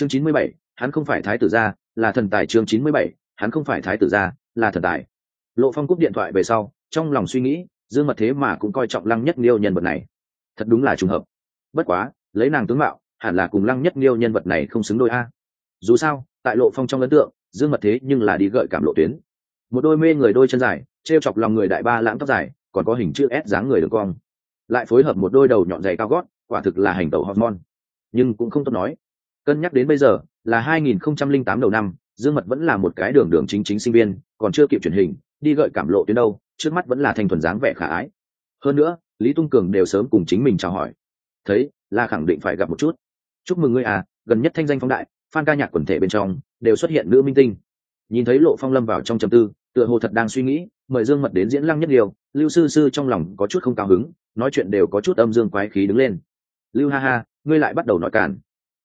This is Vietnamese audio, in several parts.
chương chín mươi bảy, hắn không phải thái tử gia, là thần tài. Chương chín mươi bảy, hắn không phải thái tử gia, là thần tài. Lộ phong cúp điện thoại về sau, trong lòng suy nghĩ, dương mật thế mà cũng coi trọng lăng nhất niêu nhân vật này. Thật đúng là trùng hợp. Bất quá, lấy nàng tướng mạo, hẳn là cùng lăng nhất niêu nhân vật này không xứng đôi a. Dù sao, tại lộ phong trong ấn tượng, dương mật thế nhưng là đi gợi cảm lộ tuyến. Một đôi mê người đôi chân dài t chọc lòng người đại ba lãng tóc dài, còn có hình chữ s dáng người đường cong. Lại phối hợp một đôi đầu nhọn dày cao gót, quả thực là hành tẩu hormone. Nhưng cũng không tốt nói cân nhắc đến bây giờ, là 2008 đầu năm, dương mật vẫn là một cái đường đường chính chính sinh viên, còn chưa kịp truyền hình, đi gợi cảm lộ tuyến đâu, trước mắt vẫn là thanh thuần dáng vẻ khả ái. Hơn nữa, lý tung cường đều sớm cùng chính mình chào hỏi. Thấy, là khẳng định phải gặp một chút. Chúc mừng ngươi à gần nhất thanh danh phóng đại phan ca nhạc quần thể bên trong, đều xuất hiện nữ minh tinh. Nhìn thấy lộ phong lâm vào trong trầm tư, tựa hồ thật đang suy nghĩ, mời dương mật đến diễn lăng nhất điều, lưu sư sư trong lòng có chút không cao hứng, nói chuyện đều có chút âm dương quái khí đứng lên. Lưu ha ha, ngươi lại bắt đầu nói cản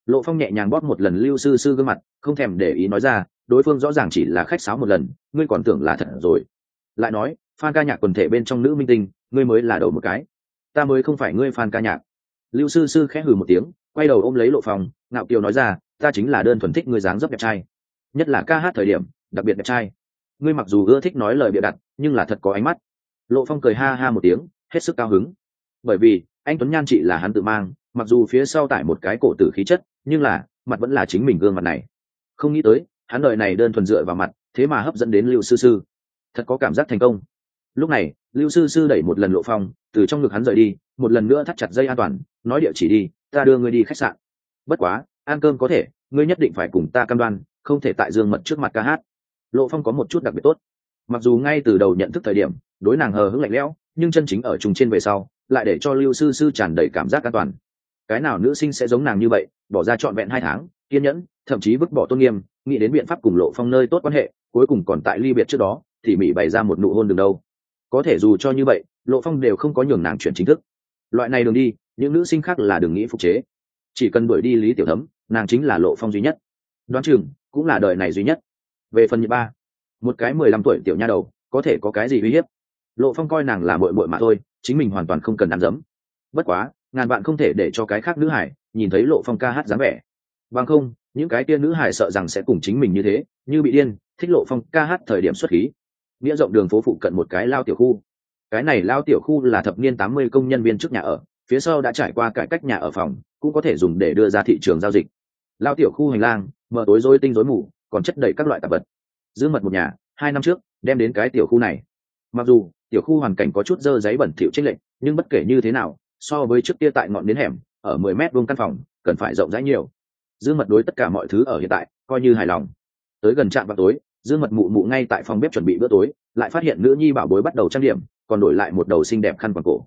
lộ phong nhẹ nhàng bóp một lần lưu sư sư gương mặt, không thèm để ý nói ra, đối phương rõ ràng chỉ là khách sáo một lần, ngươi còn tưởng là thật rồi. Lại nói, phan ca nhạc quần thể bên trong nữ minh tinh, ngươi mới là đầu một cái. Ta mới không phải ngươi phan ca nhạc. Lưu sư sư khẽ hừ một tiếng, quay đầu ôm lấy lộ phong, ngạo kiều nói ra, ta chính là đơn thuần thích ngươi dáng dấp đẹp trai. Nhất là ca hát thời điểm, đặc biệt đẹp trai. Ngươi mặc dù ưa thích nói lời bịa đặt, nhưng là thật có ánh mắt. Lộ phong cười ha ha một tiếng, hết sức cao hứng. Bởi vì, anh tuấn nhan chị là hắn tự mang, mặc dù phía sau tải một cái cổ tử khí chất nhưng là, mặt vẫn là chính mình gương mặt này. Không nghĩ tới, hắn đợi này đơn thuần dựa vào mặt, thế mà hấp dẫn đến lưu sư sư. Thật có cảm giác thành công. Lúc này, lưu sư sư đẩy một lần lộ phong, từ trong ngực hắn rời đi, một lần nữa thắt chặt dây an toàn, nói địa chỉ đi, ta đưa ngươi đi khách sạn. Bất quá, ăn cơm có thể, ngươi nhất định phải cùng ta cam đoan, không thể tại dương mật trước mặt ca hát. Lộ phong có một chút đặc biệt tốt. Mặc dù ngay từ đầu nhận thức thời điểm, đối nàng hờ hững lạnh lẽo, nhưng chân chính ở trùng trên về sau, lại để cho lưu sư sư tràn đầy cảm giác an toàn cái nào nữ sinh sẽ giống nàng như vậy, bỏ ra trọn vẹn hai tháng, kiên nhẫn, thậm chí vứt bỏ tôn nghiêm, nghĩ đến biện pháp cùng lộ phong nơi tốt quan hệ, cuối cùng còn tại ly biệt trước đó thì mỹ bày ra một nụ hôn đường đâu. Có thể dù cho như vậy, lộ phong đều không có nhường nàng chuyển chính thức. Loại này đường đi, những nữ sinh khác là đừng nghĩ phục chế. Chỉ cần đuổi đi lý tiểu thấm, nàng chính là lộ phong duy nhất. Đoán chừng, cũng là đời này duy nhất. Về phần nhị ba, một cái mười lăm tuổi tiểu nha đầu, có thể có cái gì uy hiếp? Lộ phong coi nàng là bội bội mà thôi, chính mình hoàn toàn không cần ăn dấm. Bất quá ngàn bạn không thể để cho cái khác nữ hải nhìn thấy lộ phong ca hát dáng vẻ. Bằng không, những cái tia nữ hải sợ rằng sẽ cùng chính mình như thế, như bị điên, thích lộ phong ca hát thời điểm xuất khí. Nghĩa rộng đường phố phụ cận một cái lao tiểu khu. Cái này lao tiểu khu là thập niên tám mươi công nhân viên trước nhà ở, phía sau đã trải qua cải cách nhà ở phòng, cũng có thể dùng để đưa ra thị trường giao dịch. Lao tiểu khu hành lang, mở tối rối tinh rối mù, còn chất đầy các loại tạp vật. Giữ mật một nhà, hai năm trước, đem đến cái tiểu khu này. Mặc dù, tiểu khu hoàn cảnh có chút dơ giấy bẩn thỉu trích lệnh nhưng bất kể như thế nào so với trước kia tại ngọn đến hẻm, ở mười mét vuông căn phòng, cần phải rộng rãi nhiều. Dương mật đối tất cả mọi thứ ở hiện tại, coi như hài lòng. Tới gần trạm vào tối, dương mật mụ mụ ngay tại phòng bếp chuẩn bị bữa tối, lại phát hiện nữ nhi bảo bối bắt đầu trang điểm, còn đổi lại một đầu xinh đẹp khăn quàng cổ.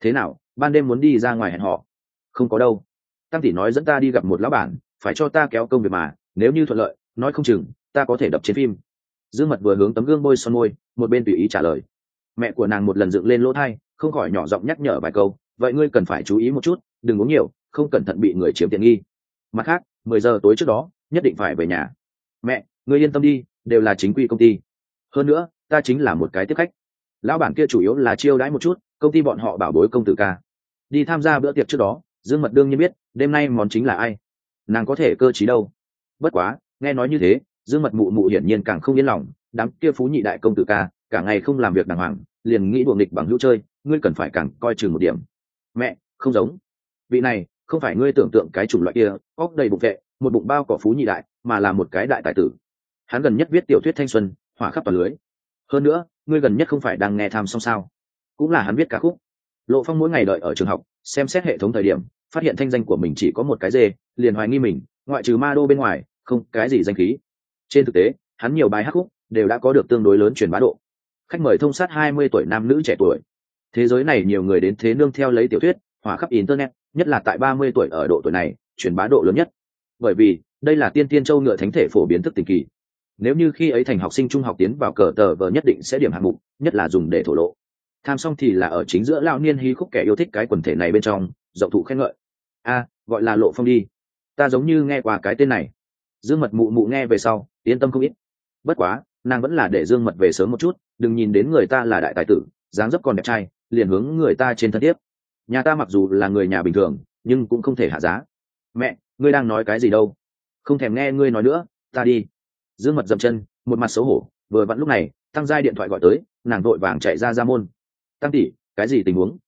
Thế nào, ban đêm muốn đi ra ngoài hẹn họ? Không có đâu. Tăng tỷ nói dẫn ta đi gặp một lão bản, phải cho ta kéo công việc mà, nếu như thuận lợi, nói không chừng, ta có thể đập trên phim. Dương mật vừa hướng tấm gương bôi son môi, một bên tùy ý trả lời. Mẹ của nàng một lần dựng lên lỗ thai, không khỏi nhỏ giọng nhắc nhở vài câu vậy ngươi cần phải chú ý một chút, đừng uống nhiều, không cẩn thận bị người chiếm tiện nghi. Mặt khác, mười giờ tối trước đó, nhất định phải về nhà. Mẹ, ngươi yên tâm đi, đều là chính quy công ty. Hơn nữa, ta chính là một cái tiếp khách. Lão bản kia chủ yếu là chiêu đãi một chút, công ty bọn họ bảo bối công tử ca. Đi tham gia bữa tiệc trước đó, dương mật đương nhiên biết, đêm nay món chính là ai. Nàng có thể cơ t đâu. Bất quá, nghe nói như thế, dương mật mụ mụ hiển nhiên càng không yên lòng, đám kia phú nhị đại công tử ca, cả ngày không làm việc đàng hoàng, liền nghĩ buồng nghịch bằng hữu chơi, ngươi cần phải càng coi chừng một điểm mẹ, không giống. Vị này, không phải ngươi tưởng tượng cái chủng loại kia, óc đầy bụng vệ, một bụng bao cỏ phú nhị đại, mà là một cái đại tài tử. Hắn gần nhất viết tiểu thuyết thanh xuân, hỏa khắp toàn lưới. Hơn nữa, ngươi gần nhất không phải đang nghe tham xong sao. Cũng là hắn viết ca khúc. Lộ phong mỗi ngày đợi ở trường học, xem xét hệ thống thời điểm, phát hiện thanh danh của mình chỉ có một cái dê, liền hoài nghi mình, ngoại trừ ma đô bên ngoài, không cái gì danh khí. Trên thực tế, hắn nhiều bài hát khúc đều đã có được tương đối lớn truyền bá độ. Khách mời thông sát hai mươi tuổi nam nữ trẻ tuổi thế giới này nhiều người đến thế nương theo lấy tiểu thuyết, hỏa khắp internet, nhất là tại ba mươi tuổi ở độ tuổi này, truyền bá độ lớn nhất. Bởi vì, đây là tiên tiên châu ngựa thánh thể phổ biến thức tình kỳ. Nếu như khi ấy thành học sinh trung học tiến vào cờ tờ vờ nhất định sẽ điểm hạng mục, nhất là dùng để thổ lộ. Tham xong thì là ở chính giữa lão niên hy khúc kẻ yêu thích cái quần thể này bên trong, rộng thụ khen ngợi. A, gọi là lộ phong đi. Ta giống như nghe qua cái tên này. Dương mật mụ mụ nghe về sau, yên tâm không ít. Bất quá, nàng vẫn là để dương mật về sớm một chút, đừng nhìn đến người ta là đại tài tử, dáng dấp còn đẹp trai liền hướng người ta trên thân tiếp. Nhà ta mặc dù là người nhà bình thường, nhưng cũng không thể hạ giá. Mẹ, ngươi đang nói cái gì đâu? Không thèm nghe ngươi nói nữa, ta đi. Dương mật dậm chân, một mặt xấu hổ, vừa vặn lúc này, tăng giai điện thoại gọi tới, nàng vội vàng chạy ra ra môn. Tăng tỷ, cái gì tình huống?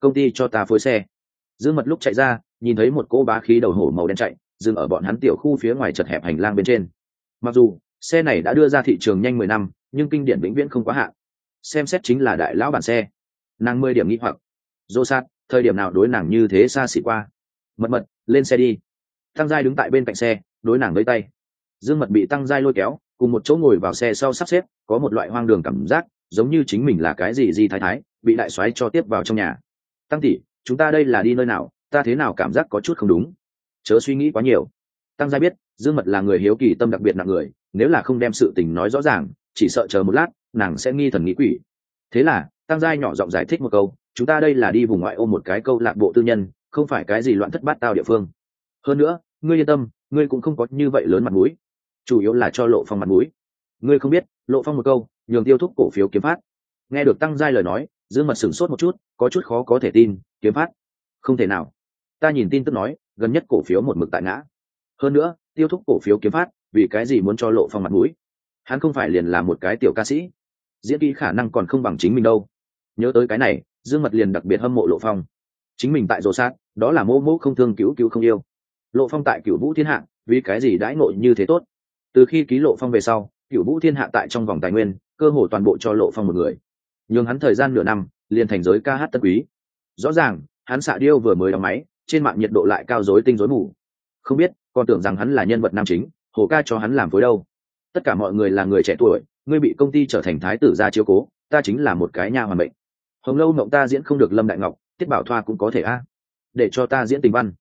Công ty cho ta phối xe. Dương mật lúc chạy ra, nhìn thấy một cỗ bá khí đầu hổ màu đen chạy, dừng ở bọn hắn tiểu khu phía ngoài chật hẹp hành lang bên trên. Mặc dù, xe này đã đưa ra thị trường nhanh mười năm, nhưng kinh điển vĩnh viễn không quá hạn. Xem xét chính là đại lão bản xe nàng mười điểm nghi hoặc. Dô sát, thời điểm nào đối nàng như thế xa xỉ qua? Mật mật, lên xe đi. Tăng giai đứng tại bên cạnh xe, đối nàng lấy tay. Dương mật bị tăng giai lôi kéo, cùng một chỗ ngồi vào xe sau sắp xếp, có một loại hoang đường cảm giác, giống như chính mình là cái gì gì thái thái, bị đại soái cho tiếp vào trong nhà. Tăng tỷ, chúng ta đây là đi nơi nào? Ta thế nào cảm giác có chút không đúng? Chớ suy nghĩ quá nhiều. Tăng gia biết, dương mật là người hiếu kỳ tâm đặc biệt nặng người, nếu là không đem sự tình nói rõ ràng, chỉ sợ chờ một lát, nàng sẽ nghi thần nghĩ quỷ. Thế là tăng giai nhỏ giọng giải thích một câu, chúng ta đây là đi vùng ngoại ô một cái câu lạc bộ tư nhân, không phải cái gì loạn thất bát tao địa phương. Hơn nữa, ngươi yên tâm, ngươi cũng không có như vậy lớn mặt mũi. Chủ yếu là cho lộ phong mặt mũi. Ngươi không biết, lộ phong một câu, nhường tiêu thúc cổ phiếu kiếm phát. Nghe được tăng giai lời nói, dương mật sửng sốt một chút, có chút khó có thể tin, kiếm phát? Không thể nào. Ta nhìn tin tức nói, gần nhất cổ phiếu một mực tại ngã. Hơn nữa, tiêu thúc cổ phiếu kiếm phát, vì cái gì muốn cho lộ phong mặt mũi? Hắn không phải liền là một cái tiểu ca sĩ. Diễn kỹ khả năng còn không bằng chính mình đâu nhớ tới cái này, dương mật liền đặc biệt hâm mộ lộ phong. Chính mình tại rồ sát, đó là mô mô không thương cứu cứu không yêu. Lộ phong tại cựu vũ thiên hạ, vì cái gì đãi nội như thế tốt? Từ khi ký lộ phong về sau cựu vũ thiên hạ tại trong vòng tài nguyên, cơ hồ toàn bộ cho lộ phong một người. Nhường hắn thời gian nửa năm, liền thành giới ca hát tân quý. Rõ ràng, hắn xạ điêu vừa mới đóng máy, trên mạng nhiệt độ lại cao dối tinh dối mù. Không biết, còn tưởng rằng hắn là nhân vật nam chính, hồ ca cho hắn làm phối đâu. Tất cả mọi người là người trẻ tuổi, ngươi bị công ty trở thành thái tử gia chiếu cố, ta chính là một cái nha hoàn mệnh hồng lâu mộng ta diễn không được lâm đại ngọc, tiết bảo thoa cũng có thể a. Để cho ta diễn tình văn.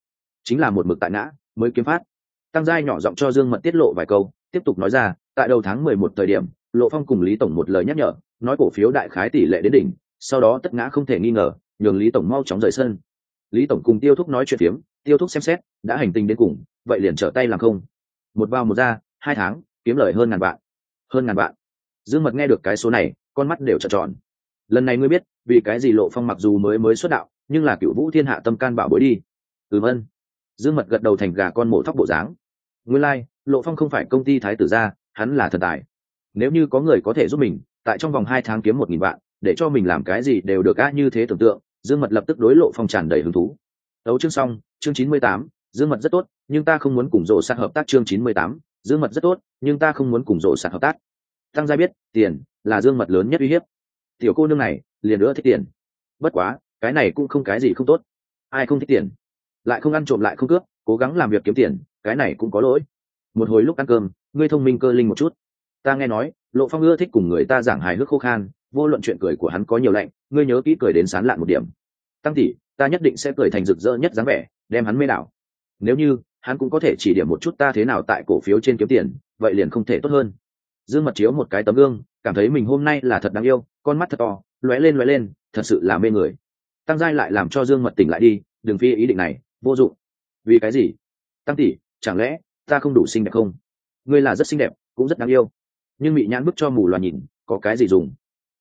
Chính là một mực tại ngã, mới kiếm phát. Tăng giai nhỏ giọng cho dương mật tiết lộ vài câu, tiếp tục nói ra, tại đầu tháng mười một thời điểm, lộ phong cùng lý tổng một lời nhắc nhở, nói cổ phiếu đại khái tỷ lệ đến đỉnh, sau đó tất ngã không thể nghi ngờ, nhường lý tổng mau chóng rời sân. Lý tổng cùng tiêu thúc nói chuyện phiếm, tiêu thúc xem xét, đã hành tình đến cùng, vậy liền trở tay làm không. Một vào một ra, hai tháng, kiếm lời hơn ngàn vạn. Hơn ngàn vạn. Dương mật nghe được cái số này, con mắt đều trợn tròn lần này ngươi biết vì cái gì lộ phong mặc dù mới mới xuất đạo nhưng là cựu vũ thiên hạ tâm can bảo bối đi. Ừ vân dương mật gật đầu thành gà con mổ thóc bộ dáng. Nguyên lai、like, lộ phong không phải công ty thái tử gia hắn là thần tài. Nếu như có người có thể giúp mình tại trong vòng hai tháng kiếm một nghìn vạn để cho mình làm cái gì đều được á như thế tưởng tượng dương mật lập tức đối lộ phong tràn đầy hứng thú. Đấu chương xong chương chín mươi tám dương mật rất tốt nhưng ta không muốn cùng rộ sạc hợp tác chương chín mươi tám dương mật rất tốt nhưng ta không muốn cùng rộ sạc hợp tác. Tăng gia biết tiền là dương mật lớn nhất uy hiếp tiểu cô nương này liền nữa thích tiền. Bất quá, cái này cũng không cái gì không tốt. Ai không thích tiền? Lại không ăn trộm lại không cướp, cố gắng làm việc kiếm tiền, cái này cũng có lỗi. Một hồi lúc ăn cơm, ngươi thông minh cơ linh một chút. Ta nghe nói, lộ phong ưa thích cùng người ta giảng hài hước khô khan, vô luận chuyện cười của hắn có nhiều lạnh, ngươi nhớ kỹ cười đến sán lạn một điểm. Tăng tỷ, ta nhất định sẽ cười thành rực rỡ nhất dáng vẻ, đem hắn mê đảo. Nếu như, hắn cũng có thể chỉ điểm một chút ta thế nào tại cổ phiếu trên kiếm tiền, vậy liền không thể tốt hơn. Dương mật chiếu một cái tấm gương cảm thấy mình hôm nay là thật đáng yêu, con mắt thật to, lóe lên lóe lên, thật sự là mê người. Tăng giai lại làm cho dương mật tỉnh lại đi, đừng phi ý định này, vô dụng. Vì cái gì? Tăng tỷ, chẳng lẽ ta không đủ xinh đẹp không? Ngươi là rất xinh đẹp, cũng rất đáng yêu. Nhưng bị nhãn bức cho mù loà nhìn, có cái gì dùng?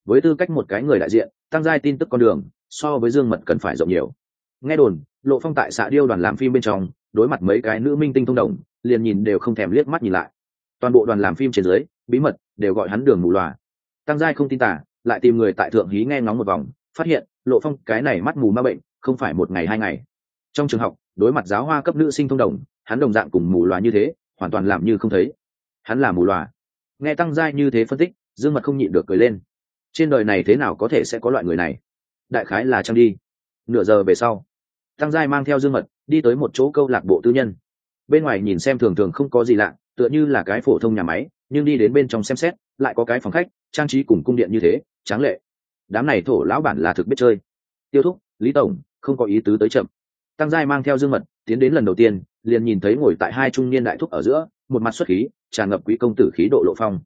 Với tư cách một cái người đại diện, tăng giai tin tức con đường, so với dương mật cần phải rộng nhiều. Nghe đồn, lộ phong tại xạ điêu đoàn làm phim bên trong, đối mặt mấy cái nữ minh tinh thông đồng, liền nhìn đều không thèm liếc mắt nhìn lại. Toàn bộ đoàn làm phim trên dưới bí mật, đều gọi hắn đường mù loà. Tăng giai không tin tả lại tìm người tại thượng hí nghe ngóng một vòng, phát hiện, lộ phong, cái này mắt mù ma bệnh, không phải một ngày hai ngày. Trong trường học, đối mặt giáo hoa cấp nữ sinh thông đồng, hắn đồng dạng cùng mù loà như thế, hoàn toàn làm như không thấy. Hắn là mù loà. Nghe tăng giai như thế phân tích, dương mật không nhịn được cười lên. Trên đời này thế nào có thể sẽ có loại người này? Đại khái là trăng đi. Nửa giờ về sau, tăng giai mang theo dương mật, đi tới một chỗ câu lạc bộ tư nhân. Bên ngoài nhìn xem thường thường không có gì lạ tựa như là cái phổ thông nhà máy, nhưng đi đến bên trong xem xét, lại có cái phòng khách, trang trí cùng cung điện như thế, tráng lệ. Đám này thổ lão bản là thực biết chơi. Tiêu thúc, lý tổng, không có ý tứ tới chậm. Tăng giai mang theo dương mật, tiến đến lần đầu tiên, liền nhìn thấy ngồi tại hai trung niên đại thúc ở giữa, một mặt xuất khí, tràn ngập quý công tử khí độ lộ phong.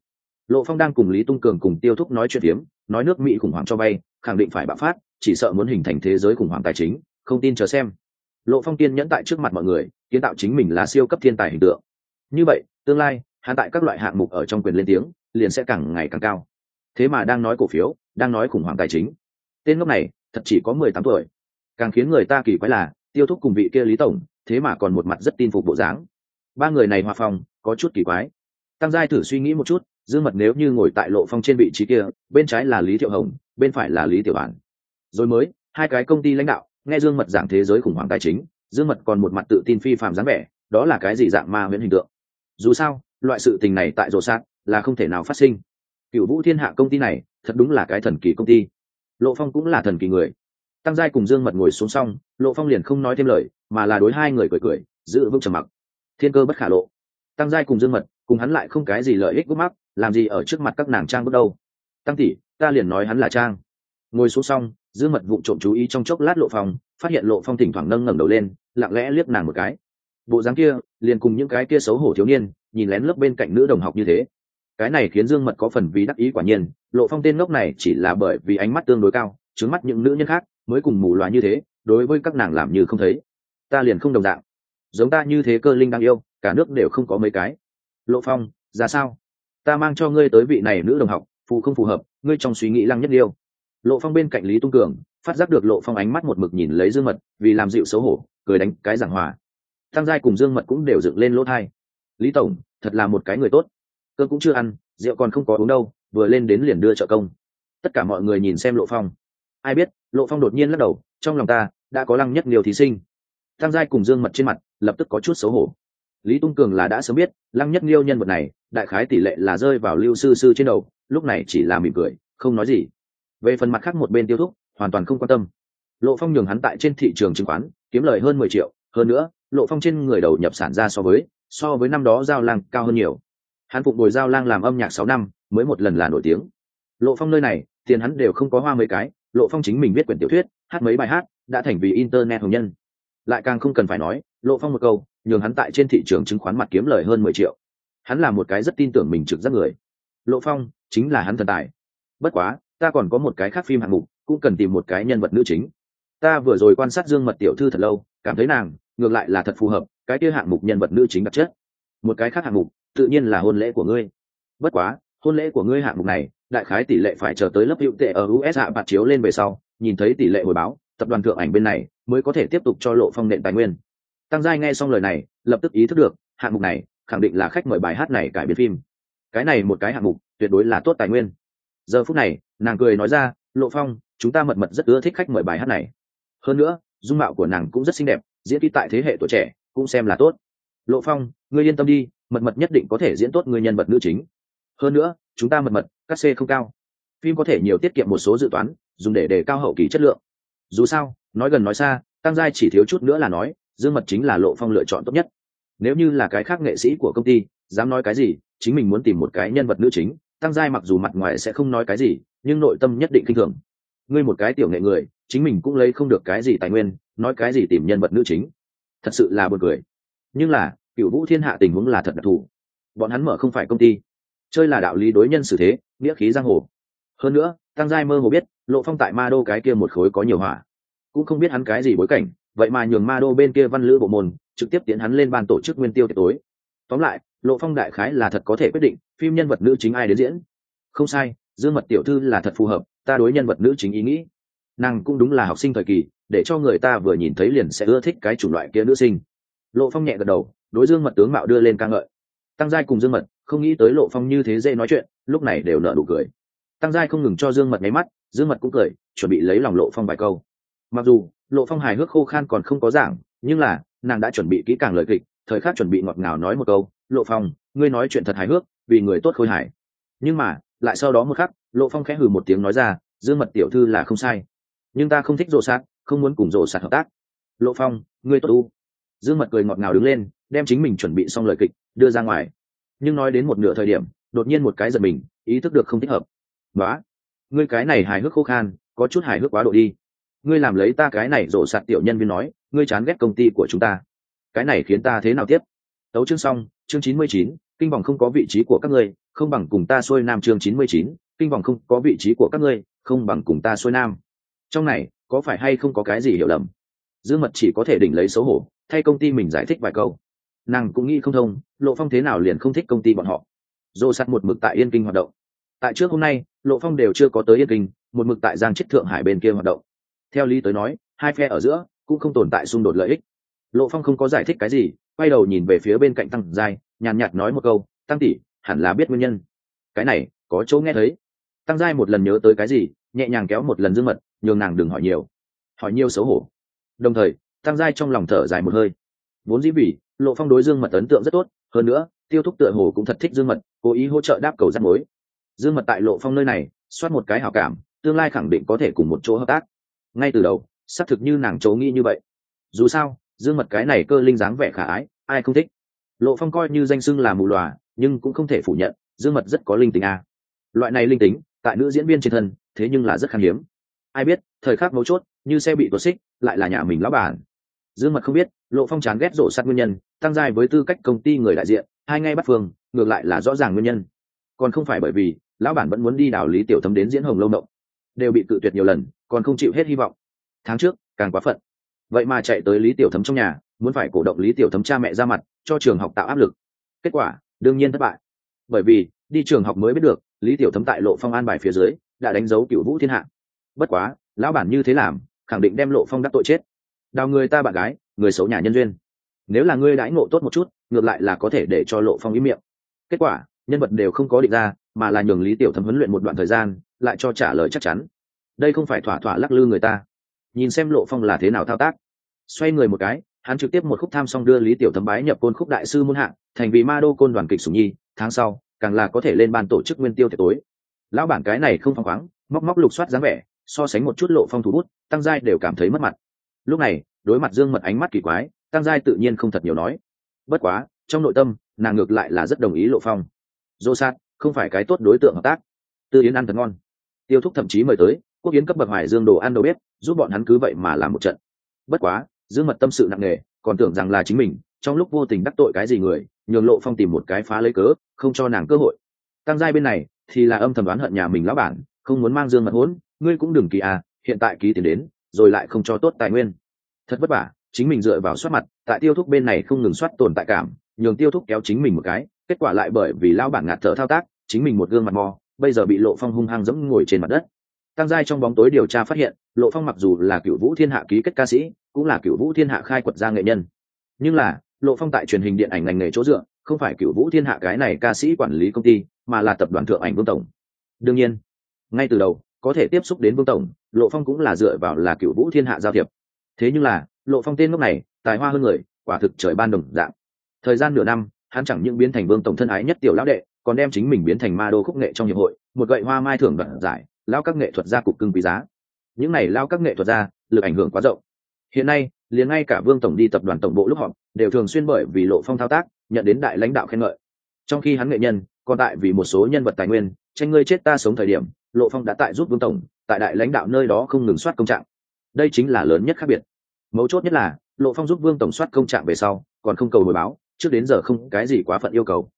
Lộ phong đang cùng lý tung cường cùng tiêu thúc nói chuyện phiếm, nói nước mỹ khủng hoảng cho vay khẳng định phải bạo phát, chỉ sợ muốn hình thành thế giới khủng hoảng tài chính, không tin chờ xem. Lộ phong tiên nhẫn tại trước mặt mọi người, kiến tạo chính mình là siêu cấp thiên tài hình tượng như vậy, tương lai, hắn tại các loại hạng mục ở trong quyền lên tiếng, liền sẽ càng ngày càng cao. Thế mà đang nói cổ phiếu, đang nói khủng hoảng tài chính. Tên ngốc này, thật chỉ có mười tám tuổi. Càng khiến người ta kỳ quái là, tiêu thúc cùng vị kia lý tổng, thế mà còn một mặt rất tin phục bộ dáng. Ba người này hòa phòng, có chút kỳ quái. Tăng giai thử suy nghĩ một chút, dương mật nếu như ngồi tại lộ phong trên vị trí kia, bên trái là lý thiệu hồng, bên phải là lý tiểu bản. Rồi mới, hai cái công ty lãnh đạo, nghe dương mật giảng thế giới khủng hoảng tài chính, dương mật còn một mặt tự tin phi phạm dáng vẻ, đó là cái gì dạng ma miễn hình tượng? Dù sao, loại sự tình này tại rổ sạt là không thể nào phát sinh. Cựu vũ thiên hạ công ty này thật đúng là cái thần kỳ công ty. Lộ phong cũng là thần kỳ người. Tăng giai cùng dương mật ngồi xuống xong, lộ phong liền không nói thêm lời, mà là đối hai người cười cười, giữ vững trầm mặc. Thiên cơ bất khả lộ. Tăng giai cùng dương mật, cùng hắn lại không cái gì lợi ích gút mắc, làm gì ở trước mặt các nàng trang bước đâu. Tăng tỷ, ta liền nói hắn là trang. Ngồi xuống xong, dương mật vụ trộm chú ý trong chốc lát lộ phong, phát hiện lộ phong thỉnh thoảng nâng ngẩng đầu lên, lặng lẽ liếc nàng một cái bộ dáng kia liền cùng những cái kia xấu hổ thiếu niên nhìn lén lớp bên cạnh nữ đồng học như thế. Cái này khiến dương mật có phần vì đắc ý quả nhiên lộ phong tên ngốc này chỉ là bởi vì ánh mắt tương đối cao trứng mắt những nữ nhân khác mới cùng mù loà như thế đối với các nàng làm như không thấy. Ta liền không đồng dạng. Giống ta như thế cơ linh đang yêu cả nước đều không có mấy cái. Lộ phong ra sao? Ta mang cho ngươi tới vị này nữ đồng học phù không phù hợp ngươi trong suy nghĩ lăng nhất điêu, lộ phong bên cạnh lý tung cường phát giác được lộ phong ánh mắt một mực nhìn lấy dương mật vì làm dịu xấu hổ cười đánh cái giảng hòa tăng giai cùng dương mật cũng đều dựng lên lỗ thai. Lý tổng, thật là một cái người tốt. Cơm cũng chưa ăn, rượu còn không có uống đâu, vừa lên đến liền đưa trợ công. Tất cả mọi người nhìn xem lộ phong. Ai biết, lộ phong đột nhiên lắc đầu, trong lòng ta, đã có lăng nhất nhiều thí sinh. Tăng giai cùng dương mật trên mặt, lập tức có chút xấu hổ. Lý tung cường là đã sớm biết, lăng nhất liêu nhân vật này, đại khái tỷ lệ là rơi vào lưu sư sư trên đầu, lúc này chỉ là mỉm cười, không nói gì. Về phần mặt khác một bên tiêu thúc, hoàn toàn không quan tâm. Lộ phong nhường hắn tại trên thị trường chứng khoán, kiếm lời hơn mười triệu, hơn nữa lộ phong trên người đầu nhập sản ra so với so với năm đó giao lang cao hơn nhiều. Hắn phụng bồi giao lang làm âm nhạc sáu năm, mới một lần là nổi tiếng. Lộ phong nơi này, tiền hắn đều không có hoa mấy cái, lộ phong chính mình viết quyển tiểu thuyết, hát mấy bài hát, đã thành vì internet hồng nhân. Lại càng không cần phải nói, lộ phong một câu, nhường hắn tại trên thị trường chứng khoán mặt kiếm lời hơn mười triệu. Hắn là một cái rất tin tưởng mình trực giác người. Lộ phong, chính là hắn thần tài. Bất quá, ta còn có một cái khác phim hạng mục, cũng cần tìm một cái nhân vật nữ chính. Ta vừa rồi quan sát dương mật tiểu thư thật lâu, cảm thấy nàng ngược lại là thật phù hợp, cái kia hạng mục nhân vật nữ chính đặc chất. Một cái khác hạng mục, tự nhiên là hôn lễ của ngươi. Bất quá, hôn lễ của ngươi hạng mục này, đại khái tỷ lệ phải chờ tới lớp hữu tệ ở us hạ bạt chiếu lên về sau, nhìn thấy tỷ lệ hồi báo, tập đoàn thượng ảnh bên này mới có thể tiếp tục cho lộ phong nện tài nguyên. Tăng giai nghe xong lời này, lập tức ý thức được, hạng mục này khẳng định là khách mời bài hát này cải biến phim. Cái này một cái hạng mục, tuyệt đối là tốt tài nguyên. Giờ phút này, nàng cười nói ra, lộ phong, chúng ta mật mật rất ưa thích khách mời bài hát này. Hơn nữa, dung mạo của nàng cũng rất xinh đẹp diễn kỹ tại thế hệ tuổi trẻ, cũng xem là tốt. Lộ phong, ngươi yên tâm đi, mật mật nhất định có thể diễn tốt người nhân vật nữ chính. Hơn nữa, chúng ta mật mật, các c không cao. Phim có thể nhiều tiết kiệm một số dự toán, dùng để đề cao hậu kỳ chất lượng. Dù sao, nói gần nói xa, tăng giai chỉ thiếu chút nữa là nói, dương mật chính là lộ phong lựa chọn tốt nhất. Nếu như là cái khác nghệ sĩ của công ty, dám nói cái gì, chính mình muốn tìm một cái nhân vật nữ chính, tăng giai mặc dù mặt ngoài sẽ không nói cái gì, nhưng nội tâm nhất định kinh thường ngươi một cái tiểu nghệ người, chính mình cũng lấy không được cái gì tài nguyên, nói cái gì tìm nhân vật nữ chính. Thật sự là buồn cười. Nhưng là cựu vũ thiên hạ tình huống là thật đặc thù. Bọn hắn mở không phải công ty. Chơi là đạo lý đối nhân xử thế, nghĩa khí giang hồ. Hơn nữa, tăng giai mơ hồ biết, lộ phong tại ma đô cái kia một khối có nhiều hỏa cũng không biết hắn cái gì bối cảnh, vậy mà nhường ma đô bên kia văn lữ bộ môn, trực tiếp tiến hắn lên ban tổ chức nguyên tiêu tiệc tối. Tóm lại, lộ phong đại khái là thật có thể quyết định, phim nhân vật nữ chính ai đến diễn. Không sai, dương mật tiểu thư là thật phù hợp ta đối nhân vật nữ chính ý nghĩ. Nàng cũng đúng là học sinh thời kỳ, để cho người ta vừa nhìn thấy liền sẽ ưa thích cái chủng loại kia nữ sinh. Lộ phong nhẹ gật đầu, đối dương mật tướng mạo đưa lên ca ngợi. Tăng giai cùng dương mật, không nghĩ tới lộ phong như thế dễ nói chuyện, lúc này đều nợ đủ cười. Tăng giai không ngừng cho dương mật nháy mắt, dương mật cũng cười, chuẩn bị lấy lòng lộ phong vài câu. Mặc dù, lộ phong hài hước khô khan còn không có giảng, nhưng là, nàng đã chuẩn bị kỹ càng lời kịch, thời khắc chuẩn bị ngọt ngào nói một câu, lộ phong, ngươi nói chuyện thật hài hước, vì người tốt khôi hài. Nhưng mà lại sau đó một khắc, lộ phong khẽ hừ một tiếng nói ra, dương mật tiểu thư là không sai, nhưng ta không thích rộ sạt, không muốn cùng rộ sạt hợp tác. Lộ phong, ngươi tốt u. Dương mật cười ngọt ngào đứng lên, đem chính mình chuẩn bị xong lời kịch, đưa ra ngoài. Nhưng nói đến một nửa thời điểm, đột nhiên một cái giật mình, ý thức được không thích hợp. Nói ngươi cái này hài hước khô khan, có chút hài hước quá độ đi. Ngươi làm lấy ta cái này rộ sạt tiểu nhân viên nói, ngươi chán ghét công ty của chúng ta. Cái này khiến ta thế nào tiếp? Tấu chương xong, chương chín mươi chín kinh vòng không có vị trí của các ngươi, không bằng cùng ta xuôi nam chương chín mươi chín, kinh vòng không có vị trí của các ngươi, không bằng cùng ta xuôi nam. Trong này, có phải hay không có cái gì hiểu lầm? Dương mật chỉ có thể đỉnh lấy xấu hổ, thay công ty mình giải thích vài câu. Nàng cũng nghĩ không thông, lộ phong thế nào liền không thích công ty bọn họ? Dô sắt một mực tại yên kinh hoạt động. Tại trước hôm nay, lộ phong đều chưa có tới yên kinh, một mực tại giang chết thượng hải bên kia hoạt động. Theo lý tới nói, hai phe ở giữa cũng không tồn tại xung đột lợi ích. Lộ phong không có giải thích cái gì quay đầu nhìn về phía bên cạnh tăng giai, nhàn nhạt nói một câu, tăng tỷ, hẳn là biết nguyên nhân. Cái này, có chỗ nghe thấy. Tăng giai một lần nhớ tới cái gì, nhẹ nhàng kéo một lần dương mật, nhường nàng đừng hỏi nhiều. Hỏi nhiều xấu hổ. Đồng thời, tăng giai trong lòng thở dài một hơi. Vốn dĩ vì, lộ phong đối dương mật ấn tượng rất tốt, hơn nữa, tiêu thúc tựa hồ cũng thật thích dương mật, cố ý hỗ trợ đáp cầu rắt mối. Dương mật tại lộ phong nơi này, soát một cái hảo cảm, tương lai khẳng định có thể cùng một chỗ hợp tác. Ngay từ đầu, xác thực như nàng chấu nghĩ như vậy. Dù sao dương mật cái này cơ linh dáng vẻ khả ái, ai không thích? Lộ phong coi như danh xưng là mù lòa, nhưng cũng không thể phủ nhận, dương mật rất có linh tính a. Loại này linh tính, tại nữ diễn viên trên thân, thế nhưng là rất khan hiếm. Ai biết, thời khắc mấu chốt, như xe bị tuột xích, lại là nhà mình lão bản dương mật không biết, lộ phong chán ghét rổ sát nguyên nhân, tăng dài với tư cách công ty người đại diện, hai ngay bắt phương, ngược lại là rõ ràng nguyên nhân. Còn không phải bởi vì, lão bản vẫn muốn đi đảo lý tiểu thấm đến diễn hồng lâu động đều bị cự tuyệt nhiều lần, còn không chịu hết hy vọng. Tháng trước, càng quá phận vậy mà chạy tới lý tiểu thấm trong nhà, muốn phải cổ động lý tiểu thấm cha mẹ ra mặt, cho trường học tạo áp lực. Kết quả, đương nhiên thất bại. Bởi vì, đi trường học mới biết được, lý tiểu thấm tại lộ phong an bài phía dưới, đã đánh dấu cựu vũ thiên hạ. Bất quá, lão bản như thế làm, khẳng định đem lộ phong đắc tội chết. Đào người ta bạn gái, người xấu nhà nhân duyên. Nếu là ngươi đãi ngộ tốt một chút, ngược lại là có thể để cho lộ phong ý miệng. Kết quả, nhân vật đều không có định ra, mà là nhường lý tiểu thấm huấn luyện một đoạn thời gian, lại cho trả lời chắc chắn. Đây không phải thỏa thỏa lắc lư người ta nhìn xem lộ phong là thế nào thao tác. Xoay người một cái, hắn trực tiếp một khúc tham xong đưa lý tiểu thấm bái nhập côn khúc đại sư muôn hạng thành vì ma đô côn đoàn kịch sùng nhi, tháng sau, càng là có thể lên ban tổ chức nguyên tiêu tiệc tối. Lão bản cái này không phăng khoáng, móc móc lục soát dáng vẻ, so sánh một chút lộ phong thủ bút, tăng giai đều cảm thấy mất mặt. Lúc này, đối mặt dương mật ánh mắt kỳ quái, tăng giai tự nhiên không thật nhiều nói. Bất quá, trong nội tâm, nàng ngược lại là rất đồng ý lộ phong. Dô sát, không phải cái tốt đối tượng hợp tác. Tư yến ăn thật ngon. Tiêu thúc thậm chí mời tới, quốc yến cấp bậc hoài dương đồ ăn đầu bếp giúp bọn hắn cứ vậy mà làm một trận. Bất quá, dương mật tâm sự nặng nề, còn tưởng rằng là chính mình, trong lúc vô tình đắc tội cái gì người, nhường lộ phong tìm một cái phá lấy cớ, không cho nàng cơ hội. Tăng giai bên này, thì là âm thầm đoán hận nhà mình lão bản, không muốn mang dương mật hỗn ngươi cũng đừng kỳ à hiện tại ký tiền đến, rồi lại không cho tốt tài nguyên. Thật vất vả, chính mình dựa vào soát mặt, tại tiêu thúc bên này không ngừng soát tồn tại cảm, nhường tiêu thúc kéo chính mình một cái, kết quả lại bởi vì lão bản ngạt thở thao tác, chính mình một gương mặt mò, bây giờ bị lộ phong hung hăng dẫm ngồi trên mặt đất tăng giai trong bóng tối điều tra phát hiện, lộ phong mặc dù là cựu vũ thiên hạ ký kết ca sĩ, cũng là cựu vũ thiên hạ khai quật gia nghệ nhân. Nhưng là, lộ phong tại truyền hình điện ảnh ngành nghề chỗ dựa, không phải cựu vũ thiên hạ cái này ca sĩ quản lý công ty, mà là tập đoàn thượng ảnh vương tổng. Đương nhiên, ngay từ đầu, có thể tiếp xúc đến vương tổng, lộ phong cũng là dựa vào là cựu vũ thiên hạ giao thiệp. Thế nhưng là, lộ phong tên lúc này, tài hoa hơn người, quả thực trời ban đồng dạng. Thời gian nửa năm, hắn chẳng những biến thành vương tổng thân ái nhất tiểu lão đệ, còn đem chính mình biến thành ma đô khúc nghệ trong hiệp hội, một gậy hoa mai thưởng đoạn giải lao các nghệ thuật gia cục cưng quý giá. Những này lao các nghệ thuật gia, lực ảnh hưởng quá rộng. Hiện nay, liền ngay cả vương tổng đi tập đoàn tổng bộ lúc họp, đều thường xuyên bởi vì lộ phong thao tác, nhận đến đại lãnh đạo khen ngợi. Trong khi hắn nghệ nhân, còn tại vì một số nhân vật tài nguyên, tranh ngươi chết ta sống thời điểm, lộ phong đã tại giúp vương tổng, tại đại lãnh đạo nơi đó không ngừng soát công trạng. Đây chính là lớn nhất khác biệt. Mấu chốt nhất là, lộ phong giúp vương tổng soát công trạng về sau, còn không cầu hồi báo, trước đến giờ không cái gì quá phận yêu cầu.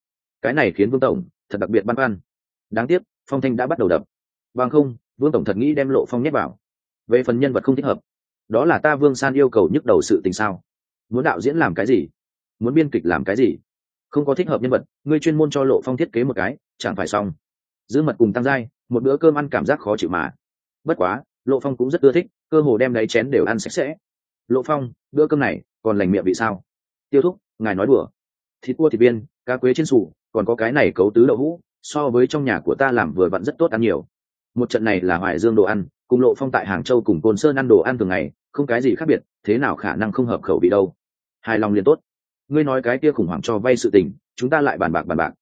Cái này khiến vương tổng, thật đặc biệt băn khoăn. Đáng tiếc, phong thanh đã bắt đầu đập bằng không, vương tổng thật nghĩ đem lộ phong nhét vào. Về phần nhân vật không thích hợp, đó là ta vương san yêu cầu nhức đầu sự tình sao? Muốn đạo diễn làm cái gì? Muốn biên kịch làm cái gì? Không có thích hợp nhân vật, ngươi chuyên môn cho lộ phong thiết kế một cái, chẳng phải xong. Giữ mật cùng tăng dai một bữa cơm ăn cảm giác khó chịu mà. Bất quá, lộ phong cũng rất ưa thích, cơ hồ đem đáy chén đều ăn sạch sẽ. Lộ phong, bữa cơm này, còn lành miệng vì sao? Tiêu thúc, ngài nói đùa. Thịt cua thịt viên cá quế trên sủ, còn có cái này cấu tứ đậu hũ, so với trong nhà của ta làm vừa vặn rất tốt ăn nhiều một trận này là hoài dương đồ ăn, cùng lộ phong tại hàng châu cùng côn sơn ăn đồ ăn thường ngày, không cái gì khác biệt, thế nào khả năng không hợp khẩu vị đâu. Hài lòng liền tốt. Ngươi nói cái kia khủng hoảng cho vay sự tình, chúng ta lại bàn bạc bàn bạc.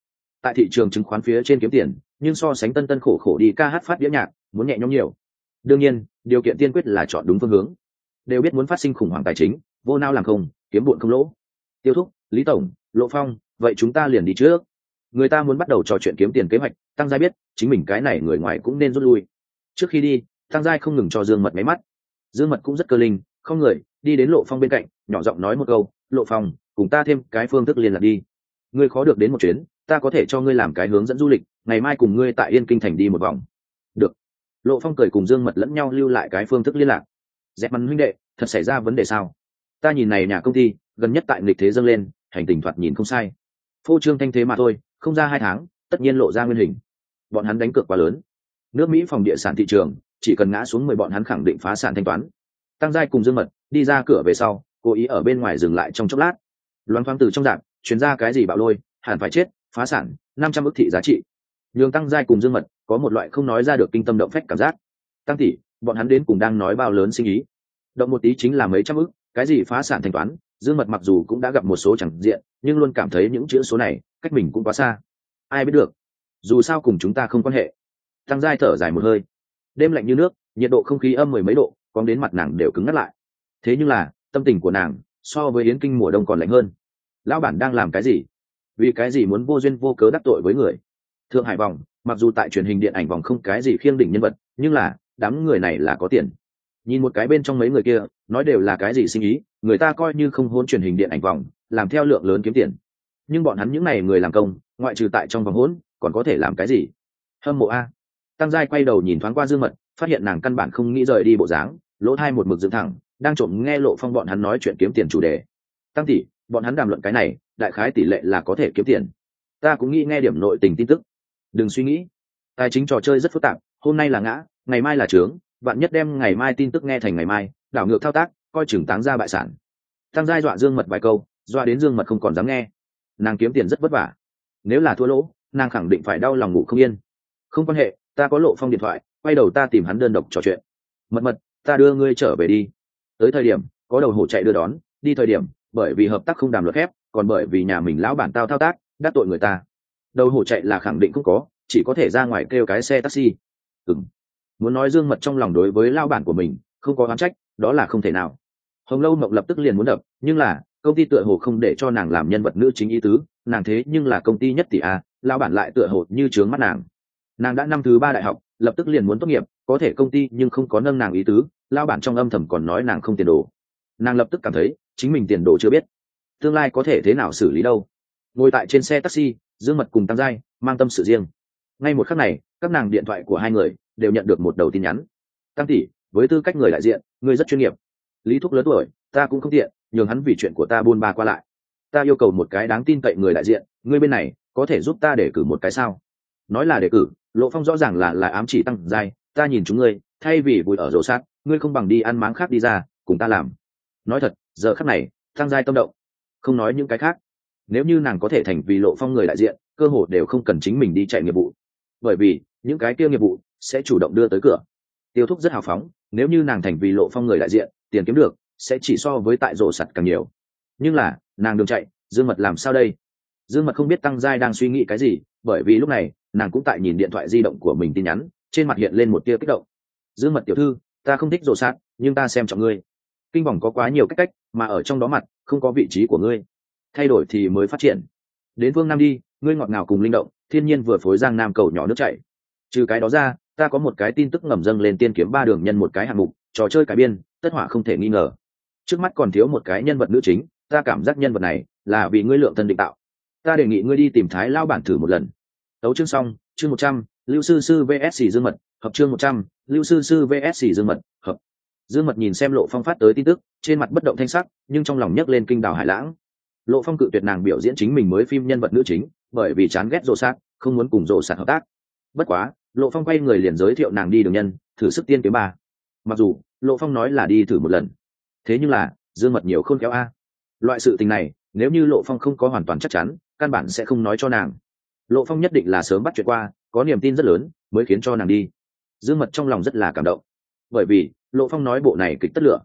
Tại thị trường chứng khoán phía trên kiếm tiền, nhưng so sánh tân tân khổ khổ đi ca hát phát đĩa nhạc, muốn nhẹ nhõm nhiều. Đương nhiên, điều kiện tiên quyết là chọn đúng phương hướng. Đều biết muốn phát sinh khủng hoảng tài chính, vô nao làm không, kiếm bụn không lỗ. Tiêu thúc, lý tổng, lộ phong, vậy chúng ta liền đi trước người ta muốn bắt đầu trò chuyện kiếm tiền kế hoạch, tăng giai biết, chính mình cái này người ngoài cũng nên rút lui. Trước khi đi, tăng giai không ngừng cho dương mật máy mắt. Dương mật cũng rất cơ linh, không người, đi đến lộ phong bên cạnh, nhỏ giọng nói một câu, lộ phong, cùng ta thêm cái phương thức liên lạc đi. Ngươi khó được đến một chuyến, ta có thể cho ngươi làm cái hướng dẫn du lịch, ngày mai cùng ngươi tại yên kinh thành đi một vòng. Được. Lộ phong cười cùng dương mật lẫn nhau lưu lại cái phương thức liên lạc. Dẹp mắn huynh đệ, thật xảy ra vấn đề sao? Ta nhìn này nhà công ty, gần nhất tại nghịch thế dâng lên, hành tình thoạt nhìn không sai. Phô trương thanh thế mà thôi không ra hai tháng, tất nhiên lộ ra nguyên hình. Bọn hắn đánh cược quá lớn. Nước mỹ phòng địa sản thị trường, chỉ cần ngã xuống mười bọn hắn khẳng định phá sản thanh toán. Tăng giai cùng dương mật, đi ra cửa về sau, cố ý ở bên ngoài dừng lại trong chốc lát. Loan thoáng từ trong dạng, chuyến ra cái gì bạo lôi, hẳn phải chết, phá sản, năm trăm ước thị giá trị. Nhường tăng giai cùng dương mật có một loại không nói ra được kinh tâm động phách cảm giác. Tăng tỷ, bọn hắn đến cùng đang nói bao lớn sinh ý? Động một tí chính là mấy trăm ước, cái gì phá sản thanh toán? Dương mật mặc dù cũng đã gặp một số chẳng diện, nhưng luôn cảm thấy những chữ số này cách mình cũng quá xa. Ai biết được, dù sao cùng chúng ta không quan hệ. Tăng giai thở dài một hơi. Đêm lạnh như nước, nhiệt độ không khí âm mười mấy độ còn đến mặt nàng đều cứng ngắt lại. Thế nhưng là, tâm tình của nàng so với yến kinh mùa đông còn lạnh hơn. Lão bản đang làm cái gì? Vì cái gì muốn vô duyên vô cớ đắc tội với người? Thượng hải vòng, mặc dù tại truyền hình điện ảnh vòng không cái gì khiêng đỉnh nhân vật, nhưng là, đám người này là có tiền. Nhìn một cái bên trong mấy người kia, nói đều là cái gì sinh ý, người ta coi như không hôn truyền hình điện ảnh vòng, làm theo lượng lớn kiếm tiền nhưng bọn hắn những n à y người làm công, ngoại trừ tại trong vòng hỗn, còn có thể làm cái gì? Hâm mộ a. Tăng giai quay đầu nhìn thoáng qua dương mật, phát hiện nàng căn bản không nghĩ rời đi bộ dáng, lỗ thai một mực dựng thẳng, đang trộm nghe lộ phong bọn hắn nói chuyện kiếm tiền chủ đề. Tăng tỷ, bọn hắn đàm luận cái này, đại khái tỷ lệ là có thể kiếm tiền. Ta cũng nghĩ nghe điểm nội tình tin tức. Đừng suy nghĩ. Tài chính trò chơi rất phức tạp, hôm nay là ngã, ngày mai là trướng bạn nhất đem ngày mai tin tức nghe thành ngày mai, đảo ngược thao tác, coi chừng táng ra bại sản. Tăng giai dọa dương mật vài câu, dọa đến dương mật không còn dám nghe nàng kiếm tiền rất vất vả. Nếu là thua lỗ, nàng khẳng định phải đau lòng ngủ không yên. Không quan hệ, ta có lộ phong điện thoại, quay đầu ta tìm hắn đơn độc trò chuyện. Mật mật, ta đưa ngươi trở về đi. Tới thời điểm, có đầu hổ chạy đưa đón, đi thời điểm, bởi vì hợp tác không đàm luật phép còn bởi vì nhà mình lão bản tao thao tác, đắc tội người ta. Đầu hổ chạy là khẳng định không có, chỉ có thể ra ngoài kêu cái xe taxi. Ừng muốn nói dương mật trong lòng đối với lao bản của mình, không có oán trách, đó là không thể nào. Hồng lâu mộng lập tức liền muốn đập, nhưng là công ty tựa hồ không để cho nàng làm nhân vật nữ chính ý tứ, nàng thế nhưng là công ty nhất tỷ a lao bản lại tựa hồ như trướng mắt nàng. Nàng đã năm thứ ba đại học, lập tức liền muốn tốt nghiệp, có thể công ty nhưng không có nâng nàng ý tứ lao bản trong âm thầm còn nói nàng không tiền đồ. Nàng lập tức cảm thấy, chính mình tiền đồ chưa biết, tương lai có thể thế nào xử lý đâu. Ngồi tại trên xe taxi, dương mật cùng tăng giai, mang tâm sự riêng. Ngay một khắc này, các nàng điện thoại của hai người đều nhận được một đầu tin nhắn. Tăng tỷ, với tư cách người đại diện, ngươi rất chuyên nghiệp. Lý thúc lớn tuổi ta cũng không tiện, nhường hắn vì chuyện của ta buôn ba qua lại. Ta yêu cầu một cái đáng tin cậy người đại diện, ngươi bên này, có thể giúp ta để cử một cái sao? Nói là đề cử, lộ phong rõ ràng là là ám chỉ tăng dài ta nhìn chúng ngươi, thay vì vùi ở rổ sát, ngươi không bằng đi ăn máng khác đi ra, cùng ta làm. Nói thật, giờ khắc này, tăng giai tâm động. Không nói những cái khác. Nếu như nàng có thể thành vì lộ phong người đại diện, cơ hội đều không cần chính mình đi chạy nghiệp vụ. Bởi vì, những cái kia nghiệp vụ sẽ chủ động đưa tới cửa. Tiêu thúc rất hào phóng, nếu như nàng thành vì lộ phong người đại diện, tiền kiếm được sẽ chỉ so với tại rổ sặt càng nhiều. Nhưng là, nàng đường chạy, dương mật làm sao đây? Dương mật không biết tăng giai đang suy nghĩ cái gì, bởi vì lúc này, nàng cũng tại nhìn điện thoại di động của mình tin nhắn, trên mặt hiện lên một tia kích động. Dương mật tiểu thư, ta không thích rổ sạt nhưng ta xem trọng ngươi. Kinh vòng có quá nhiều cách cách, mà ở trong đó mặt, không có vị trí của ngươi. Thay đổi thì mới phát triển. Đến phương nam đi, ngươi ngọt ngào cùng linh động, thiên nhiên vừa phối giang nam cầu nhỏ nước chảy. Trừ cái đó ra, ta có một cái tin tức ngầm dâng lên tiên kiếm ba đường nhân một cái hạng mục, trò chơi cải biên, tất hỏa không thể nghi ngờ trước mắt còn thiếu một cái nhân vật nữ chính, ta cảm giác nhân vật này là vì ngươi lượng thân định tạo. Ta đề nghị ngươi đi tìm thái lao bản thử một lần. Tấu chương xong, chương một trăm, lưu sư sư vsc dương mật, hợp chương một trăm, lưu sư sư vsc dương mật, hợp. Dương mật nhìn xem lộ phong phát tới tin tức, trên mặt bất động thanh sắc, nhưng trong lòng nhấc lên kinh đào hải lãng. Lộ phong cự tuyệt nàng biểu diễn chính mình mới phim nhân vật nữ chính, bởi vì chán ghét rộ sát không muốn cùng rộ sát hợp tác. Bất quá, lộ phong quay người liền giới thiệu nàng đi đường nhân, thử sức tiên kiếm ba. Mặc dù, lộ phong nói là đi thử một lần thế nhưng là, dương mật nhiều khôn kéo a. Loại sự tình này, nếu như lộ phong không có hoàn toàn chắc chắn, căn bản sẽ không nói cho nàng. Lộ phong nhất định là sớm bắt chuyện qua, có niềm tin rất lớn, mới khiến cho nàng đi. Dương mật trong lòng rất là cảm động. Bởi vì, lộ phong nói bộ này kịch tất lửa.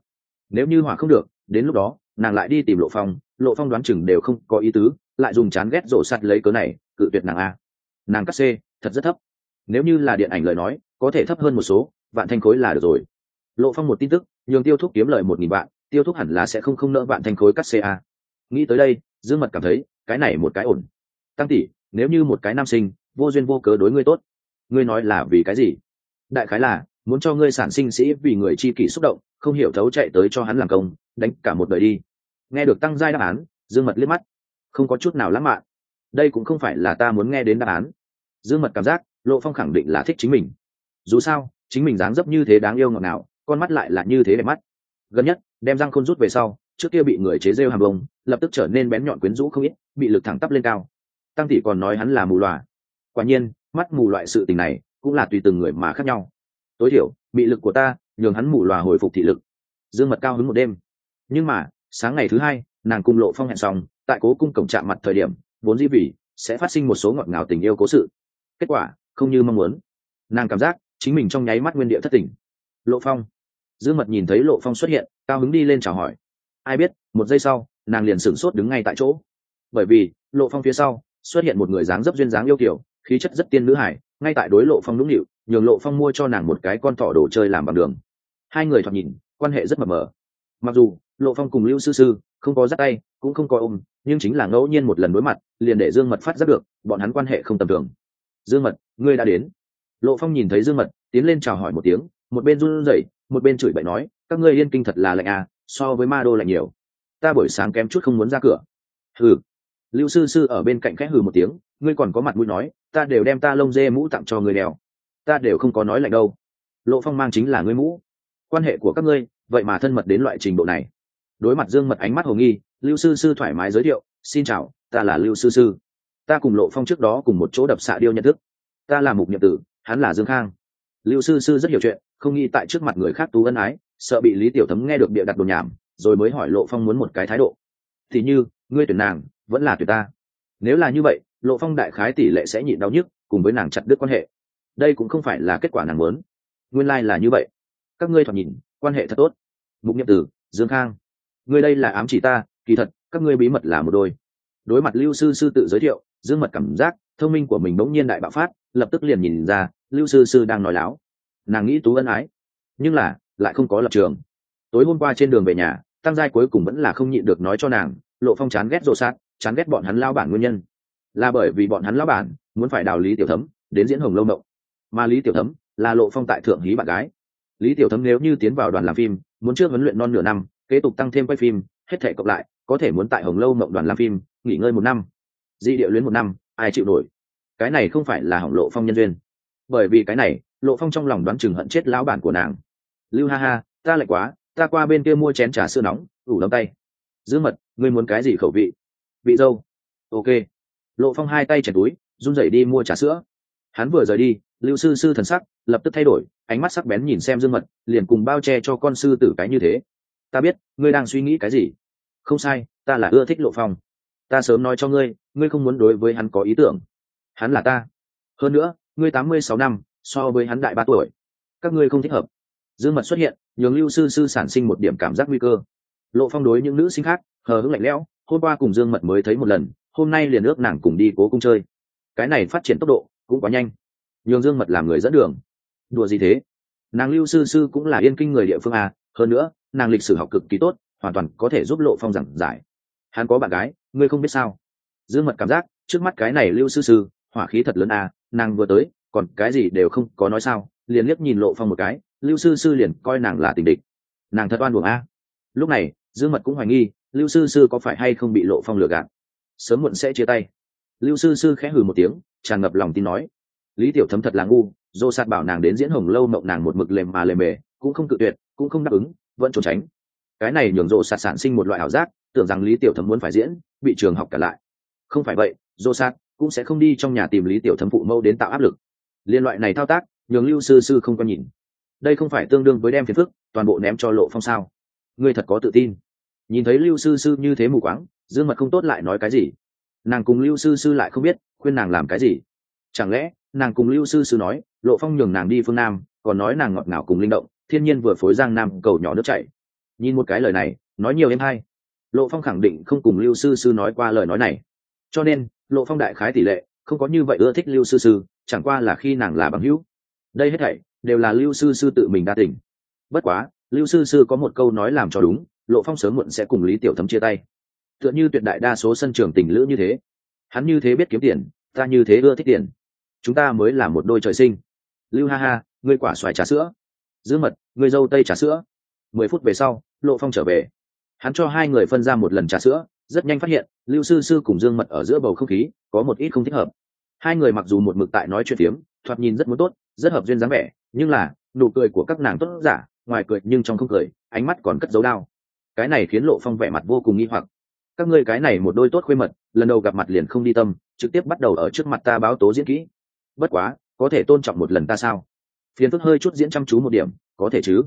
Nếu như hỏa không được, đến lúc đó, nàng lại đi tìm lộ phong lộ phong đoán chừng đều không có ý tứ, lại dùng chán ghét rổ sạt lấy cớ này, cự tuyệt nàng a. Nàng cắt c thật rất thấp. Nếu như là điện ảnh lời nói, có thể thấp hơn một số, vạn thanh khối là được rồi. Lộ phong một tin tức nhường tiêu thúc kiếm lời một nghìn vạn, tiêu thúc hẳn là sẽ không không nợ vạn thanh khối cắt ca nghĩ tới đây, dương mật cảm thấy, cái này một cái ổn. Tăng tỷ, nếu như một cái nam sinh, vô duyên vô cớ đối ngươi tốt, ngươi nói là vì cái gì? Đại khái là, muốn cho ngươi sản sinh sĩ vì người chi kỷ xúc động, không hiểu thấu chạy tới cho hắn làm công, đánh cả một đời đi. Nghe được tăng giai đáp án, dương mật liếc mắt. Không có chút nào lãng mạn. Đây cũng không phải là ta muốn nghe đến đáp án. Dương mật cảm giác, lộ phong khẳng định là thích chính mình. Dù sao, chính mình dáng dấp như thế đáng yêu ngọt nào con mắt lại là như thế đẹp mắt. Gần nhất, đem răng khôn rút về sau, trước kia bị người chế rêu hàm bông, lập tức trở nên bén nhọn quyến rũ không ít, bị lực thẳng tắp lên cao. Tăng tỷ còn nói hắn là mù loà. Quả nhiên, mắt mù loại sự tình này cũng là tùy từng người mà khác nhau. Tối thiểu, bị lực của ta nhường hắn mù loà hồi phục thị lực. Dương mật cao hứng một đêm. Nhưng mà, sáng ngày thứ hai, nàng cùng lộ phong hẹn xong, tại cố cung cổng chạm mặt thời điểm, vốn dĩ vì sẽ phát sinh một số ngọt ngào tình yêu cố sự. Kết quả, không như mong muốn. Nàng cảm giác chính mình trong nháy mắt nguyên địa thất tình lộ phong. Dương mật nhìn thấy lộ phong xuất hiện, cao hứng đi lên chào hỏi. Ai biết, một giây sau, nàng liền sửng sốt đứng ngay tại chỗ. Bởi vì, lộ phong phía sau, xuất hiện một người dáng dấp duyên dáng yêu kiểu khí chất rất tiên nữ hải ngay tại đối lộ phong nũng nịu, nhường lộ phong mua cho nàng một cái con thỏ đồ chơi làm bằng đường. Hai người thoạt nhìn, quan hệ rất mập mờ. Mặc dù, lộ phong cùng lưu sư sư, không có dắt tay, cũng không có ôm, nhưng chính là ngẫu nhiên một lần đối mặt, liền để dương mật phát giác được, bọn hắn quan hệ không tầm thường. Dương mật, ngươi đã đến. Lộ phong nhìn thấy dương mật, tiến lên chào hỏi một tiếng một bên run rẩy, một bên chửi bậy nói, các ngươi yên kinh thật là lạnh à so với ma đô lạnh nhiều. Ta buổi sáng kém chút không muốn ra cửa. Hừ. Lưu sư sư ở bên cạnh khẽ hừ một tiếng, ngươi còn có mặt mũi nói, ta đều đem ta lông dê mũ tặng cho người đèo. Ta đều không có nói lạnh đâu. Lộ phong mang chính là ngươi mũ. Quan hệ của các ngươi, vậy mà thân mật đến loại trình độ này. Đối mặt dương mật ánh mắt hồ nghi, lưu sư sư thoải mái giới thiệu, xin chào, ta là lưu sư sư. Ta cùng lộ phong trước đó cùng một chỗ đập xạ điêu nhận thức. Ta là mục nhậm tử, hắn là dương khang. Lưu sư sư rất hiểu chuyện không nghĩ tại trước mặt người khác tú ân ái, sợ bị lý tiểu thấm nghe được bịa đặt đồ nhảm, rồi mới hỏi lộ phong muốn một cái thái độ. Thì như, ngươi tuyển nàng, vẫn là tuyển ta. Nếu là như vậy, lộ phong đại khái tỷ lệ sẽ nhịn đau nhức, cùng với nàng chặt đứt quan hệ. Đây cũng không phải là kết quả nàng muốn. Nguyên lai、like、là như vậy. Các ngươi thoạt nhìn, quan hệ thật tốt. Mục nhậm tử, dương khang, ngươi đây là ám chỉ ta, kỳ thật, các ngươi bí mật là một đôi. Đối mặt lưu sư sư tự giới thiệu, dương mật cảm giác, thông minh của mình bỗng nhiên đại bạo phát, lập tức liền nhìn ra, lưu sư sư đang nói láo nàng nghĩ tú ân ái. Nhưng là, lại không có lập trường. Tối hôm qua trên đường về nhà, tăng giai cuối cùng vẫn là không nhịn được nói cho nàng, lộ phong chán ghét rộ sát, chán ghét bọn hắn lao bản nguyên nhân. Là bởi vì bọn hắn lao bản muốn phải đào lý tiểu thấm, đến diễn hồng lâu mộng. Mà lý tiểu thấm là lộ phong tại thượng hí bạn gái. Lý tiểu thấm nếu như tiến vào đoàn làm phim, muốn trước huấn luyện non nửa năm, kế tục tăng thêm quay phim, hết thể cộng lại, có thể muốn tại hồng lâu mộng đoàn làm phim, nghỉ ngơi một năm. Di địa luyến một năm, ai chịu nổi? Cái này không phải là hỏng lộ phong nhân duyên. Bởi vì cái này lộ phong trong lòng đoán chừng hận chết lão bản của nàng. Lưu ha ha, ta lạnh quá, ta qua bên kia mua chén trà sữa nóng, ủ lắm tay. Giữ mật, ngươi muốn cái gì khẩu vị? Vị dâu. Ok. Lộ phong hai tay chèn túi, run rẩy đi mua trà sữa. Hắn vừa rời đi, lưu sư sư thần sắc lập tức thay đổi, ánh mắt sắc bén nhìn xem dương mật, liền cùng bao che cho con sư tử cái như thế. Ta biết, ngươi đang suy nghĩ cái gì? Không sai, ta là ưa thích lộ phong. Ta sớm nói cho ngươi ngươi không muốn đối với hắn có ý tưởng. Hắn là ta. Hơn nữa, ngươi tám mươi sáu năm so với hắn đại ba tuổi. Các ngươi không thích hợp. Dương mật xuất hiện, nhường lưu sư sư sản sinh một điểm cảm giác nguy cơ. Lộ phong đối những nữ sinh khác, hờ hững lạnh lẽo, hôm qua cùng dương mật mới thấy một lần, hôm nay liền ước nàng cùng đi cố cung chơi. Cái này phát triển tốc độ cũng quá nhanh. Nhường dương mật làm người dẫn đường. Đùa gì thế? Nàng lưu sư sư cũng là yên kinh người địa phương à hơn nữa, nàng lịch sử học cực kỳ tốt, hoàn toàn có thể giúp lộ phong giảng giải. Hắn có bạn gái, ngươi không biết sao? Dương mật cảm giác, trước mắt cái này lưu sư sư, hỏa khí thật lớn à nàng vừa tới còn cái gì đều không có nói sao, liền liếc nhìn lộ phong một cái, lưu sư sư liền coi nàng là tình địch. Nàng thật oan buồng a. Lúc này, dương mật cũng hoài nghi, lưu sư sư có phải hay không bị lộ phong lừa gạt. Sớm muộn sẽ chia tay. Lưu sư sư khẽ hừ một tiếng, tràn ngập lòng tin nói. Lý tiểu thấm thật là ngu, dô sạt bảo nàng đến diễn hồng lâu mộng nàng một mực lềm mà lềm mề, cũng không cự tuyệt, cũng không đáp ứng, vẫn trốn tránh. Cái này nhường dô sạt sản sinh một loại ảo giác, tưởng rằng lý tiểu thấm muốn phải diễn, bị trường học cả lại. Không phải vậy, dô sạt cũng sẽ không đi trong nhà tìm lý tiểu thấm phụ mẫu đến tạo áp lực liên loại này thao tác, nhường lưu sư sư không có nhìn. Đây không phải tương đương với đem phiền phức, toàn bộ ném cho lộ phong sao? Ngươi thật có tự tin. Nhìn thấy lưu sư sư như thế mù quáng, dương mật không tốt lại nói cái gì. Nàng cùng lưu sư sư lại không biết, khuyên nàng làm cái gì. Chẳng lẽ, nàng cùng lưu sư sư nói, lộ phong nhường nàng đi phương nam, còn nói nàng ngọt ngào cùng linh động, thiên nhiên vừa phối giang nam cầu nhỏ nước chảy. Nhìn một cái lời này, nói nhiều em hay. Lộ phong khẳng định không cùng lưu sư sư nói qua lời nói này. Cho nên, lộ phong đại khái tỷ lệ không có như vậy ưa thích lưu sư sư, chẳng qua là khi nàng là bằng hữu. Đây hết thảy đều là lưu sư sư tự mình đa tình. Bất quá, lưu sư sư có một câu nói làm cho đúng, lộ phong sớm muộn sẽ cùng lý tiểu thấm chia tay. Tựa như tuyệt đại đa số sân trường tình lữ như thế, hắn như thế biết kiếm tiền, ta như thế ưa thích tiền. Chúng ta mới là một đôi trời sinh. Lưu ha ha, ngươi quả xoài trà sữa. Giữ mật, ngươi dâu tây trà sữa. Mười phút về sau, lộ phong trở về. Hắn cho hai người phân ra một lần trà sữa rất nhanh phát hiện lưu sư sư cùng dương mật ở giữa bầu không khí có một ít không thích hợp. Hai người mặc dù một mực tại nói chuyện tiếm, thoạt nhìn rất muốn tốt rất hợp duyên dáng vẻ nhưng là nụ cười của các nàng tốt giả ngoài cười nhưng trong không cười ánh mắt còn cất dấu đau. Cái này khiến lộ phong vẻ mặt vô cùng nghi hoặc. Các ngươi cái này một đôi tốt khuê mật lần đầu gặp mặt liền không đi tâm trực tiếp bắt đầu ở trước mặt ta báo tố diễn kỹ. Bất quá có thể tôn trọng một lần ta sao? Phiền phức hơi chút diễn chăm chú một điểm có thể chứ?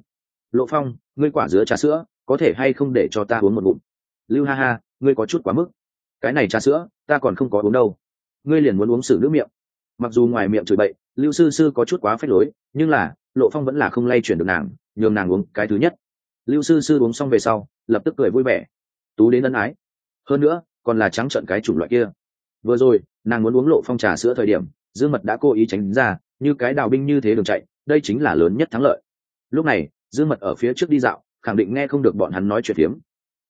Lộ phong ngươi quả dứa trà sữa có thể hay không để cho ta uống một bụng lưu ha ha ngươi có chút quá mức. Cái này trà sữa, ta còn không có uống đâu. Ngươi liền muốn uống xử nước miệng. Mặc dù ngoài miệng chửi bậy, lưu sư sư có chút quá phép lối, nhưng là, lộ phong vẫn là không lay chuyển được nàng, nhường nàng uống cái thứ nhất. Lưu sư sư uống xong về sau, lập tức cười vui vẻ. Tú đến ân ái. Hơn nữa, còn là trắng trận cái chủng loại kia. Vừa rồi, nàng muốn uống lộ phong trà sữa thời điểm, dương mật đã cố ý tránh ra, như cái đào binh như thế đường chạy, đây chính là lớn nhất thắng lợi. Lúc này, dương mật ở phía trước đi dạo, khẳng định nghe không được bọn hắn nói chuyện phiếm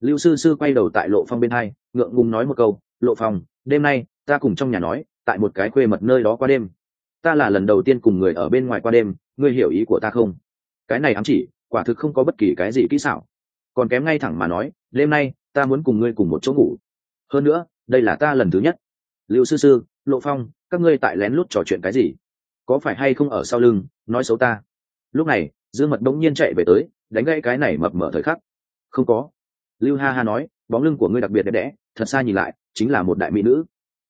lưu sư sư quay đầu tại lộ phong bên hai, ngượng ngùng nói một câu, lộ phong, đêm nay, ta cùng trong nhà nói, tại một cái khuê mật nơi đó qua đêm. Ta là lần đầu tiên cùng người ở bên ngoài qua đêm, ngươi hiểu ý của ta không? Cái này ám chỉ, quả thực không có bất kỳ cái gì kỹ xảo. Còn kém ngay thẳng mà nói, đêm nay, ta muốn cùng ngươi cùng một chỗ ngủ. Hơn nữa, đây là ta lần thứ nhất. Lưu sư sư, lộ phong, các ngươi tại lén lút trò chuyện cái gì? Có phải hay không ở sau lưng, nói xấu ta? Lúc này, dương mật đống nhiên chạy về tới, đánh gãy cái này mập mở thời khắc. Không có lưu ha ha nói, bóng lưng của ngươi đặc biệt đẹp đẽ, thật xa nhìn lại, chính là một đại mỹ nữ.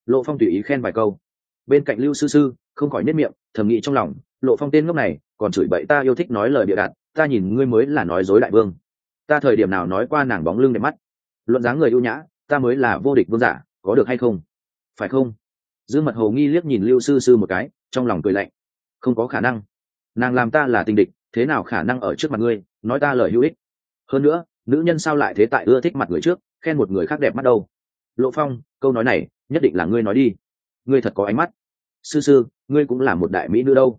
Lộ phong tùy ý khen vài câu. Bên cạnh lưu sư sư, không khỏi nết miệng, thầm nghĩ trong lòng, lộ phong tên ngốc này, còn chửi bậy ta yêu thích nói lời bịa đặt, ta nhìn ngươi mới là nói dối đại vương. Ta thời điểm nào nói qua nàng bóng lưng đẹp mắt? Luận dáng người ưu nhã, ta mới là vô địch vương giả, có được hay không? Phải không? Dương mật hồ nghi liếc nhìn lưu sư sư một cái, trong lòng cười lạnh. Không có khả năng. Nàng làm ta là tình địch, thế nào khả năng ở trước mặt ngươi, nói ta lời hữu ích? Hơn nữa nữ nhân sao lại thế tại ưa thích mặt người trước, khen một người khác đẹp mắt đâu? Lộ phong, câu nói này, nhất định là ngươi nói đi. Ngươi thật có ánh mắt. Sư sư, ngươi cũng là một đại mỹ nữ đâu?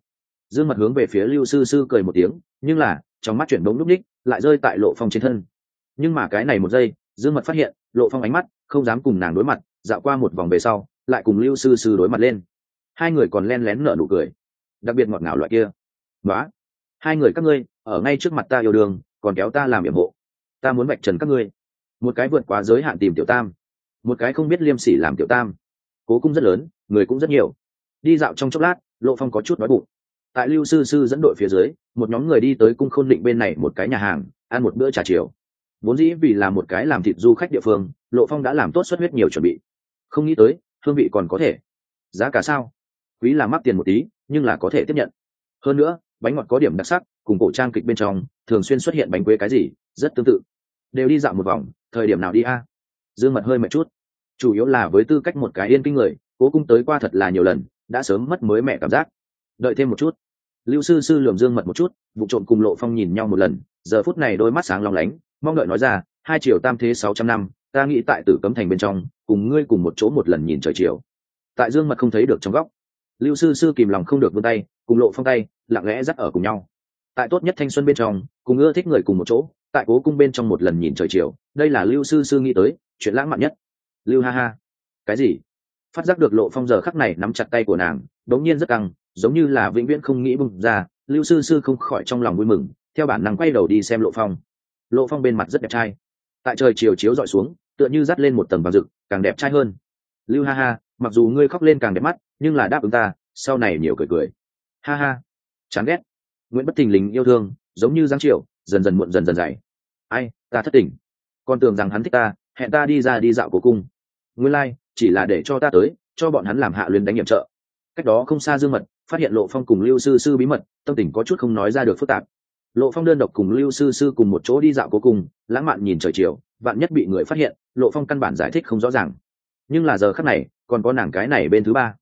Dương mật hướng về phía lưu sư sư cười một tiếng, nhưng là, trong mắt chuyển đống lúc ních lại rơi tại lộ phong trên thân. Nhưng mà cái này một giây, dương mật phát hiện, lộ phong ánh mắt, không dám cùng nàng đối mặt, dạo qua một vòng về sau, lại cùng lưu sư sư đối mặt lên. Hai người còn len lén nở nụ cười. Đặc biệt ngọt ngào loại kia. Nói hai người các ngươi, ở ngay trước mặt ta yêu đương, còn kéo ta làm nhiệm hộ ta muốn vạch trần các ngươi. Một cái vượt quá giới hạn tìm tiểu tam. Một cái không biết liêm sỉ làm tiểu tam. Cố cung rất lớn, người cũng rất nhiều. Đi dạo trong chốc lát, lộ phong có chút đói bụng. Tại lưu sư sư dẫn đội phía dưới, một nhóm người đi tới cung khôn định bên này một cái nhà hàng, ăn một bữa trà chiều. Vốn dĩ vì là một cái làm thịt du khách địa phương, lộ phong đã làm tốt xuất huyết nhiều chuẩn bị. Không nghĩ tới, hương vị còn có thể. Giá cả sao? Quý là mắc tiền một tí, nhưng là có thể tiếp nhận. Hơn nữa, bánh ngọt có điểm đặc sắc cùng cổ trang kịch bên trong, thường xuyên xuất hiện bánh quế cái gì, rất tương tự. Đều đi dạo một vòng, thời điểm nào đi a? Dương mật hơi mệt chút. Chủ yếu là với tư cách một cái yên kinh người, cố cung tới qua thật là nhiều lần, đã sớm mất mới mẹ cảm giác. Đợi thêm một chút. Lưu sư sư lườm dương mật một chút, vụ trộm cùng lộ phong nhìn nhau một lần, giờ phút này đôi mắt sáng long lánh, mong đợi nói ra, hai triệu tam thế sáu trăm năm, ta nghĩ tại tử cấm thành bên trong, cùng ngươi cùng một chỗ một lần nhìn trời chiều. Tại dương mật không thấy được trong góc. Lưu sư sư kìm lòng không được vươn tay, cùng lộ phong tay, lặng lẽ dắt ở cùng nhau tại tốt nhất thanh xuân bên trong, cùng ưa thích người cùng một chỗ, tại cố cung bên trong một lần nhìn trời chiều, đây là lưu sư sư nghĩ tới, chuyện lãng mạn nhất. Lưu ha ha. Cái gì? Phát giác được lộ phong giờ khắc này nắm chặt tay của nàng, đống nhiên rất căng, giống như là vĩnh viễn không nghĩ bung ra, lưu sư sư không khỏi trong lòng vui mừng, theo bản năng quay đầu đi xem lộ phong. Lộ phong bên mặt rất đẹp trai. Tại trời chiều chiếu dọi xuống, tựa như dắt lên một tầng vàng rực, càng đẹp trai hơn. Lưu ha ha, mặc dù ngươi khóc lên càng đẹp mắt, nhưng là đáp ứng ta, sau này nhiều cười cười. Ha ha. Chán ghét nguyễn bất thình lình yêu thương giống như giáng triệu dần dần muộn dần dần dày. Ai ta thất tình. Con tưởng rằng hắn thích ta hẹn ta đi ra đi dạo cố cung. Nguyên lai、like, chỉ là để cho ta tới cho bọn hắn làm hạ luyến đánh nhiệm trợ. Cách đó không xa dương mật phát hiện lộ phong cùng lưu sư sư bí mật tâm tình có chút không nói ra được phức tạp. Lộ phong đơn độc cùng lưu sư sư cùng một chỗ đi dạo cố cùng lãng mạn nhìn trời chiều vạn nhất bị người phát hiện lộ phong căn bản giải thích không rõ ràng. Nhưng là giờ khắc này còn có nàng cái này bên thứ ba.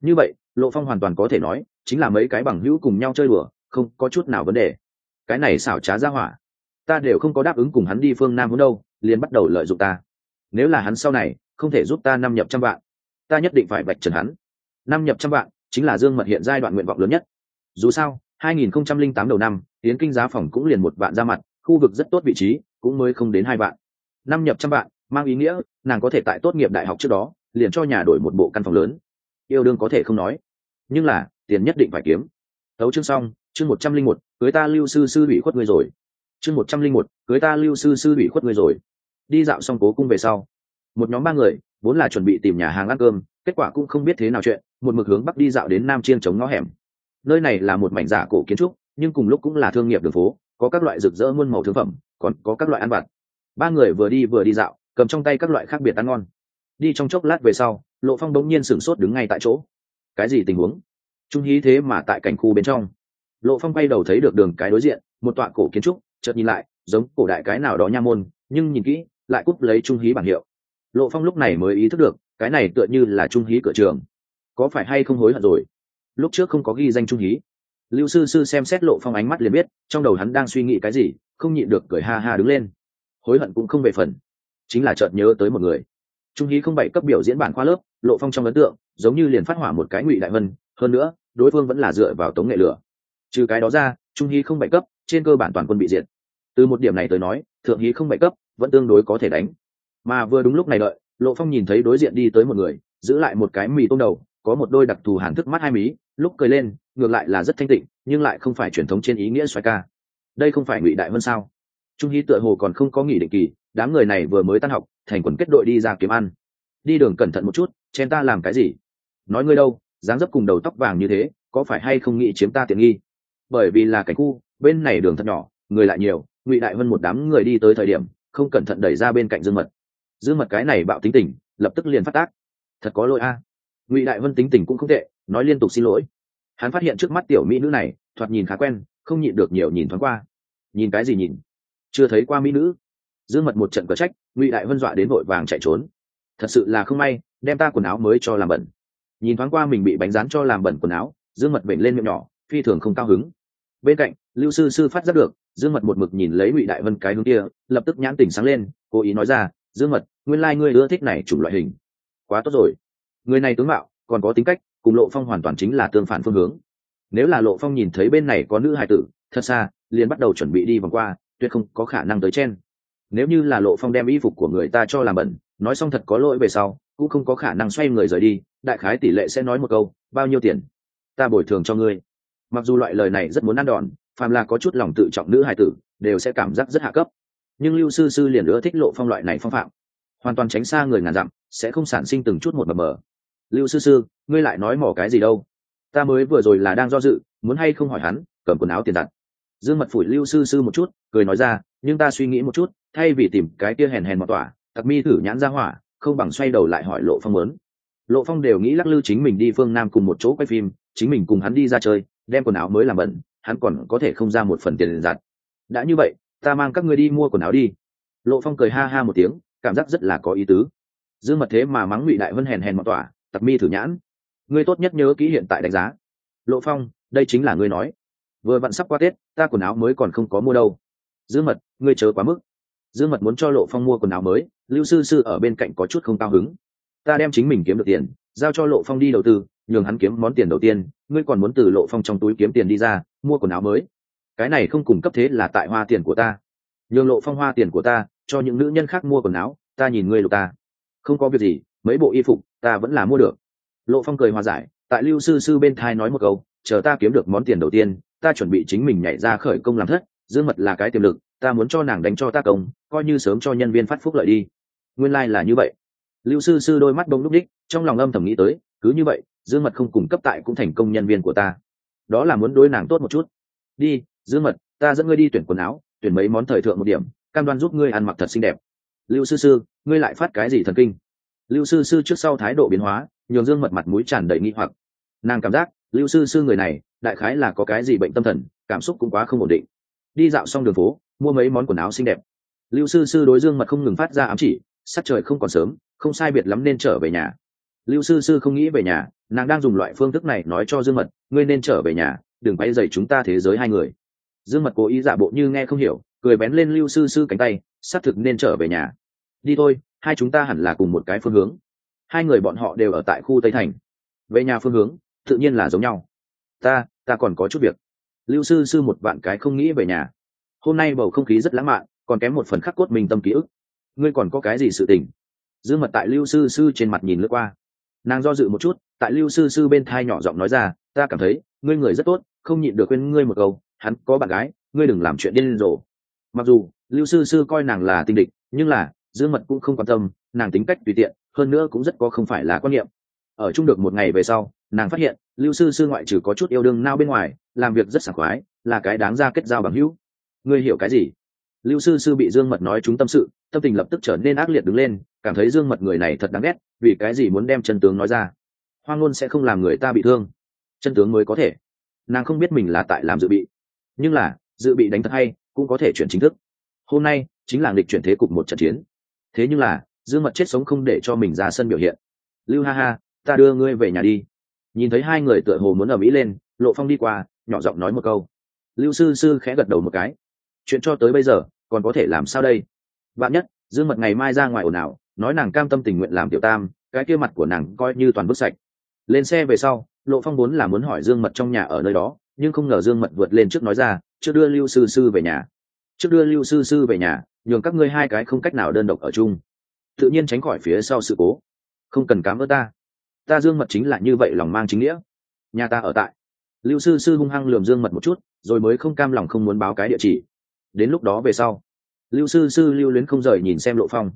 Như vậy lộ phong hoàn toàn có thể nói chính là mấy cái bằng hữu cùng nhau chơi đùa không có chút nào vấn đề. Cái này xảo trá ra hỏa. Ta đều không có đáp ứng cùng hắn đi phương nam muốn đâu, liền bắt đầu lợi dụng ta. Nếu là hắn sau này, không thể giúp ta năm nhập trăm vạn. Ta nhất định phải bạch trần hắn. Năm nhập trăm vạn, chính là dương mật hiện giai đoạn nguyện vọng lớn nhất. Dù sao 2008 đầu năm, tiến kinh giá phòng cũng liền một vạn ra mặt, khu vực rất tốt vị trí, cũng mới không đến hai vạn. Năm nhập trăm vạn, mang ý nghĩa, nàng có thể tại tốt nghiệp đại học trước đó, liền cho nhà đổi một bộ căn phòng lớn. Yêu đương có thể không nói. Nhưng là, tiền nhất định phải kiếm. Tấu chương xong chương một trăm linh một, cưới ta lưu sư sư ủy khuất ngươi rồi. Chương một trăm linh một, cưới ta lưu sư sư ủy khuất ngươi rồi. Đi dạo xong cố cung về sau, một nhóm ba người, vốn là chuẩn bị tìm nhà hàng ăn cơm, kết quả cũng không biết thế nào chuyện, một mực hướng bắc đi dạo đến nam chiên chống ngõ hẻm. Nơi này là một mảnh giả cổ kiến trúc, nhưng cùng lúc cũng là thương nghiệp đường phố, có các loại rực rỡ muôn màu thương phẩm, còn có các loại ăn vặt. Ba người vừa đi vừa đi dạo, cầm trong tay các loại khác biệt ăn ngon. Đi trong chốc lát về sau, lộ phong đống nhiên sửng sốt đứng ngay tại chỗ. Cái gì tình huống? Trung hí thế mà tại cảnh khu bên trong lộ phong bay đầu thấy được đường cái đối diện, một tọa cổ kiến trúc, chợt nhìn lại, giống cổ đại cái nào đó nha môn, nhưng nhìn kỹ, lại cúp lấy trung hí bảng hiệu. Lộ phong lúc này mới ý thức được, cái này tựa như là trung hí cửa trường. Có phải hay không hối hận rồi? Lúc trước không có ghi danh trung hí. Lưu sư sư xem xét lộ phong ánh mắt liền biết, trong đầu hắn đang suy nghĩ cái gì, không nhịn được cười ha ha đứng lên. Hối hận cũng không về phần. Chính là chợt nhớ tới một người. Trung hí không bảy cấp biểu diễn bản khoa lớp, lộ phong trong ấn tượng, giống như liền phát hỏa một cái ngụy đại vân, hơn nữa, đối phương vẫn là dựa vào tống nghệ lửa trừ cái đó ra, trung hy không bảy cấp, trên cơ bản toàn quân bị diệt. Từ một điểm này tới nói, thượng hí không bảy cấp, vẫn tương đối có thể đánh. Mà vừa đúng lúc này đợi, lộ phong nhìn thấy đối diện đi tới một người, giữ lại một cái mì tôm đầu, có một đôi đặc thù hàn thức mắt hai mí, lúc cười lên, ngược lại là rất thanh tịnh, nhưng lại không phải truyền thống trên ý nghĩa xoài ca. Đây không phải ngụy đại vân sao? Trung hí tựa hồ còn không có nghỉ định kỳ, đám người này vừa mới tan học, thành quần kết đội đi ra kiếm ăn. Đi đường cẩn thận một chút chen ta làm cái gì? Nói ngươi đâu, dáng dấp cùng đầu tóc vàng như thế, có phải hay không nghĩ chiếm ta tiện nghi? Bởi vì là cảnh khu, bên này đường thật nhỏ, người lại nhiều, ngụy đại vân một đám người đi tới thời điểm, không cẩn thận đẩy ra bên cạnh dương mật. Dương mật cái này bạo tính tình, lập tức liền phát tác. Thật có lỗi a. Ngụy đại vân tính tình cũng không tệ, nói liên tục xin lỗi. Hắn phát hiện trước mắt tiểu mỹ nữ này, thoạt nhìn khá quen, không nhịn được nhiều nhìn thoáng qua. Nhìn cái gì nhìn? Chưa thấy qua mỹ nữ. Dương mật một trận cờ trách, ngụy đại vân dọa đến vội vàng chạy trốn. Thật sự là không may, đem ta quần áo mới cho làm bẩn. Nhìn thoáng qua mình bị bánh rán cho làm bẩn quần áo, dương mật bệnh lên miệng nhỏ, phi thường không cao hứng bên cạnh, lưu sư sư phát giác được, dương mật một mực nhìn lấy ngụy đại vân cái hướng kia, lập tức nhãn tỉnh sáng lên, cố ý nói ra, dương mật, nguyên lai、like、ngươi ưa thích này chủng loại hình. Quá tốt rồi. Người này tướng mạo, còn có tính cách, cùng lộ phong hoàn toàn chính là tương phản phương hướng. Nếu là lộ phong nhìn thấy bên này có nữ hài tử, thật xa, liền bắt đầu chuẩn bị đi vòng qua, tuyệt không có khả năng tới chen. Nếu như là lộ phong đem y phục của người ta cho làm bẩn, nói xong thật có lỗi về sau, cũng không có khả năng xoay người rời đi, đại khái tỷ lệ sẽ nói một câu, bao nhiêu tiền? Ta bồi thường cho ngươi mặc dù loại lời này rất muốn ăn đòn, phàm là có chút lòng tự trọng nữ hài tử, đều sẽ cảm giác rất hạ cấp. Nhưng lưu sư sư liền ưa thích lộ phong loại này phong phạm. Hoàn toàn tránh xa người ngàn dặm, sẽ không sản sinh từng chút một mờ mờ. Lưu sư sư, ngươi lại nói mỏ cái gì đâu? Ta mới vừa rồi là đang do dự, muốn hay không hỏi hắn, cầm quần áo tiền đặt. Dương mật phủi lưu sư sư một chút, cười nói ra, nhưng ta suy nghĩ một chút, thay vì tìm cái kia hèn hèn mọt tỏa, tặc mi thử nhãn ra hỏa, không bằng xoay đầu lại hỏi lộ phong lớn lộ phong đều nghĩ lắc lư chính mình đi phương nam cùng một chỗ quay phim, chính mình cùng hắn đi ra chơi đem quần áo mới làm bẩn, hắn còn có thể không ra một phần tiền giặt. Đã như vậy, ta mang các ngươi đi mua quần áo đi. Lộ phong cười ha ha một tiếng, cảm giác rất là có ý tứ. Dương mật thế mà mắng ngụy đại vân hèn hèn mọt tỏa tặc mi thử nhãn. Ngươi tốt nhất nhớ kỹ hiện tại đánh giá. Lộ phong, đây chính là ngươi nói. Vừa vặn sắp qua tết, ta quần áo mới còn không có mua đâu. Dương mật, ngươi chớ quá mức. Dương mật muốn cho lộ phong mua quần áo mới, lưu sư sư ở bên cạnh có chút không cao hứng. Ta đem chính mình kiếm được tiền, giao cho lộ phong đi đầu tư nhường hắn kiếm món tiền đầu tiên, ngươi còn muốn từ lộ phong trong túi kiếm tiền đi ra, mua quần áo mới. Cái này không cung cấp thế là tại hoa tiền của ta. Nhường lộ phong hoa tiền của ta, cho những nữ nhân khác mua quần áo, ta nhìn ngươi lục ta. Không có việc gì, mấy bộ y phục, ta vẫn là mua được. Lộ phong cười hòa giải, tại lưu sư sư bên thai nói một câu, chờ ta kiếm được món tiền đầu tiên, ta chuẩn bị chính mình nhảy ra khởi công làm thất, dương mật là cái tiềm lực, ta muốn cho nàng đánh cho ta công, coi như sớm cho nhân viên phát phúc lợi đi. Nguyên lai、like、là như vậy. Lưu sư sư đôi mắt đông lúc đích, trong lòng âm thầm nghĩ tới, cứ như vậy dương mật không cung cấp tại cũng thành công nhân viên của ta. Đó là muốn đối nàng tốt một chút. Đi, dương mật, ta dẫn ngươi đi tuyển quần áo, tuyển mấy món thời thượng một điểm, cam đoan giúp ngươi ăn mặc thật xinh đẹp. Lưu sư sư, ngươi lại phát cái gì thần kinh? Lưu sư sư trước sau thái độ biến hóa, nhường dương mật mặt mũi tràn đầy nghi hoặc. Nàng cảm giác, lưu sư sư người này, đại khái là có cái gì bệnh tâm thần, cảm xúc cũng quá không ổn định. Đi dạo xong đường phố, mua mấy món quần áo xinh đẹp. Lưu sư sư đối dương mật không ngừng phát ra ám chỉ, sắc trời không còn sớm, không sai biệt lắm nên trở về nhà. Lưu sư sư không nghĩ về nhà nàng đang dùng loại phương thức này nói cho dương mật, ngươi nên trở về nhà, đừng bay dày chúng ta thế giới hai người. Dương mật cố ý giả bộ như nghe không hiểu, cười bén lên lưu sư sư cánh tay, xác thực nên trở về nhà. Đi thôi, hai chúng ta hẳn là cùng một cái phương hướng. Hai người bọn họ đều ở tại khu tây thành. Về nhà phương hướng, tự nhiên là giống nhau. Ta ta còn có chút việc. Lưu sư sư một vạn cái không nghĩ về nhà. Hôm nay bầu không khí rất lãng mạn, còn kém một phần khắc cốt mình tâm ký ức. Ngươi còn có cái gì sự tình? Dương mật tại lưu sư sư trên mặt nhìn lướt qua nàng do dự một chút, tại lưu sư sư bên thai nhỏ giọng nói ra, ta cảm thấy, ngươi người rất tốt, không nhịn được quên ngươi một câu, hắn có bạn gái, ngươi đừng làm chuyện điên rồ. Mặc dù, lưu sư sư coi nàng là tinh địch, nhưng là, dương mật cũng không quan tâm, nàng tính cách tùy tiện, hơn nữa cũng rất có không phải là quan niệm. Ở chung được một ngày về sau, nàng phát hiện, lưu sư sư ngoại trừ có chút yêu đương nao bên ngoài, làm việc rất sảng khoái, là cái đáng ra kết giao bằng hữu. Ngươi hiểu cái gì? Lưu sư sư bị dương mật nói chúng tâm sự, tâm tình lập tức trở nên ác liệt đứng lên, cảm thấy dương mật người này thật đáng ghét vì cái gì muốn đem chân tướng nói ra? Hoang ngôn sẽ không làm người ta bị thương. Chân tướng mới có thể. Nàng không biết mình là tại làm dự bị. Nhưng là, dự bị đánh thật hay, cũng có thể chuyển chính thức. Hôm nay, chính là lịch chuyển thế cục một trận chiến. Thế nhưng là, dương mật chết sống không để cho mình ra sân biểu hiện. Lưu ha ha, ta đưa ngươi về nhà đi. Nhìn thấy hai người tựa hồ muốn ở mỹ lên, lộ phong đi qua, nhỏ giọng nói một câu. Lưu sư sư khẽ gật đầu một cái. Chuyện cho tới bây giờ, còn có thể làm sao đây? Bạn nhất, dương mật ngày mai ra ngoài ồn ào nói nàng cam tâm tình nguyện làm tiểu tam, cái kia mặt của nàng coi như toàn bức sạch. Lên xe về sau, lộ phong vốn là muốn hỏi dương mật trong nhà ở nơi đó, nhưng không ngờ dương mật vượt lên trước nói ra, trước đưa lưu sư sư về nhà. Trước đưa lưu sư sư về nhà, nhường các ngươi hai cái không cách nào đơn độc ở chung. Tự nhiên tránh khỏi phía sau sự cố. Không cần cám ơn ta. Ta dương mật chính là như vậy lòng mang chính nghĩa. Nhà ta ở tại. Lưu sư sư hung hăng lườm dương mật một chút, rồi mới không cam lòng không muốn báo cái địa chỉ. Đến lúc đó về sau, lưu sư sư lưu luyến không rời nhìn xem lộ phong.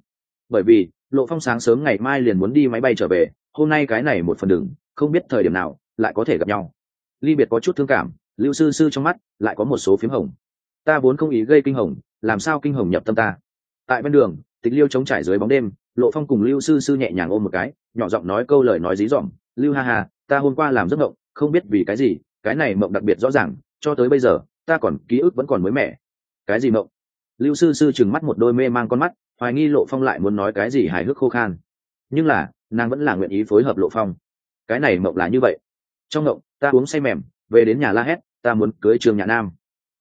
Bởi vì lộ phong sáng sớm ngày mai liền muốn đi máy bay trở về, hôm nay cái này một phần đường, không biết thời điểm nào, lại có thể gặp nhau. Ly biệt có chút thương cảm, lưu sư sư trong mắt lại có một số p h í m hồng. Ta vốn không ý gây kinh hồng, làm sao kinh hồng nhập tâm ta? Tại bên đường, tịch liêu chống trải dưới bóng đêm, lộ phong cùng lưu sư sư nhẹ nhàng ôm một cái, nhỏ giọng nói câu lời nói dí dỏm, lưu ha ha, ta hôm qua làm giấc mộng, không biết vì cái gì, cái này mộng đặc biệt rõ ràng, cho tới bây giờ, ta còn ký ức vẫn còn mới mẻ. Cái gì mộng? Lưu sư sư trừng mắt một đôi mê mang con mắt hoài nghi lộ phong lại muốn nói cái gì hài hước khô khan. Nhưng là, nàng vẫn là nguyện ý phối hợp lộ phong. Cái này mộng là như vậy. Trong mộng, ta uống say mềm, về đến nhà la hét, ta muốn cưới trương nhã nam.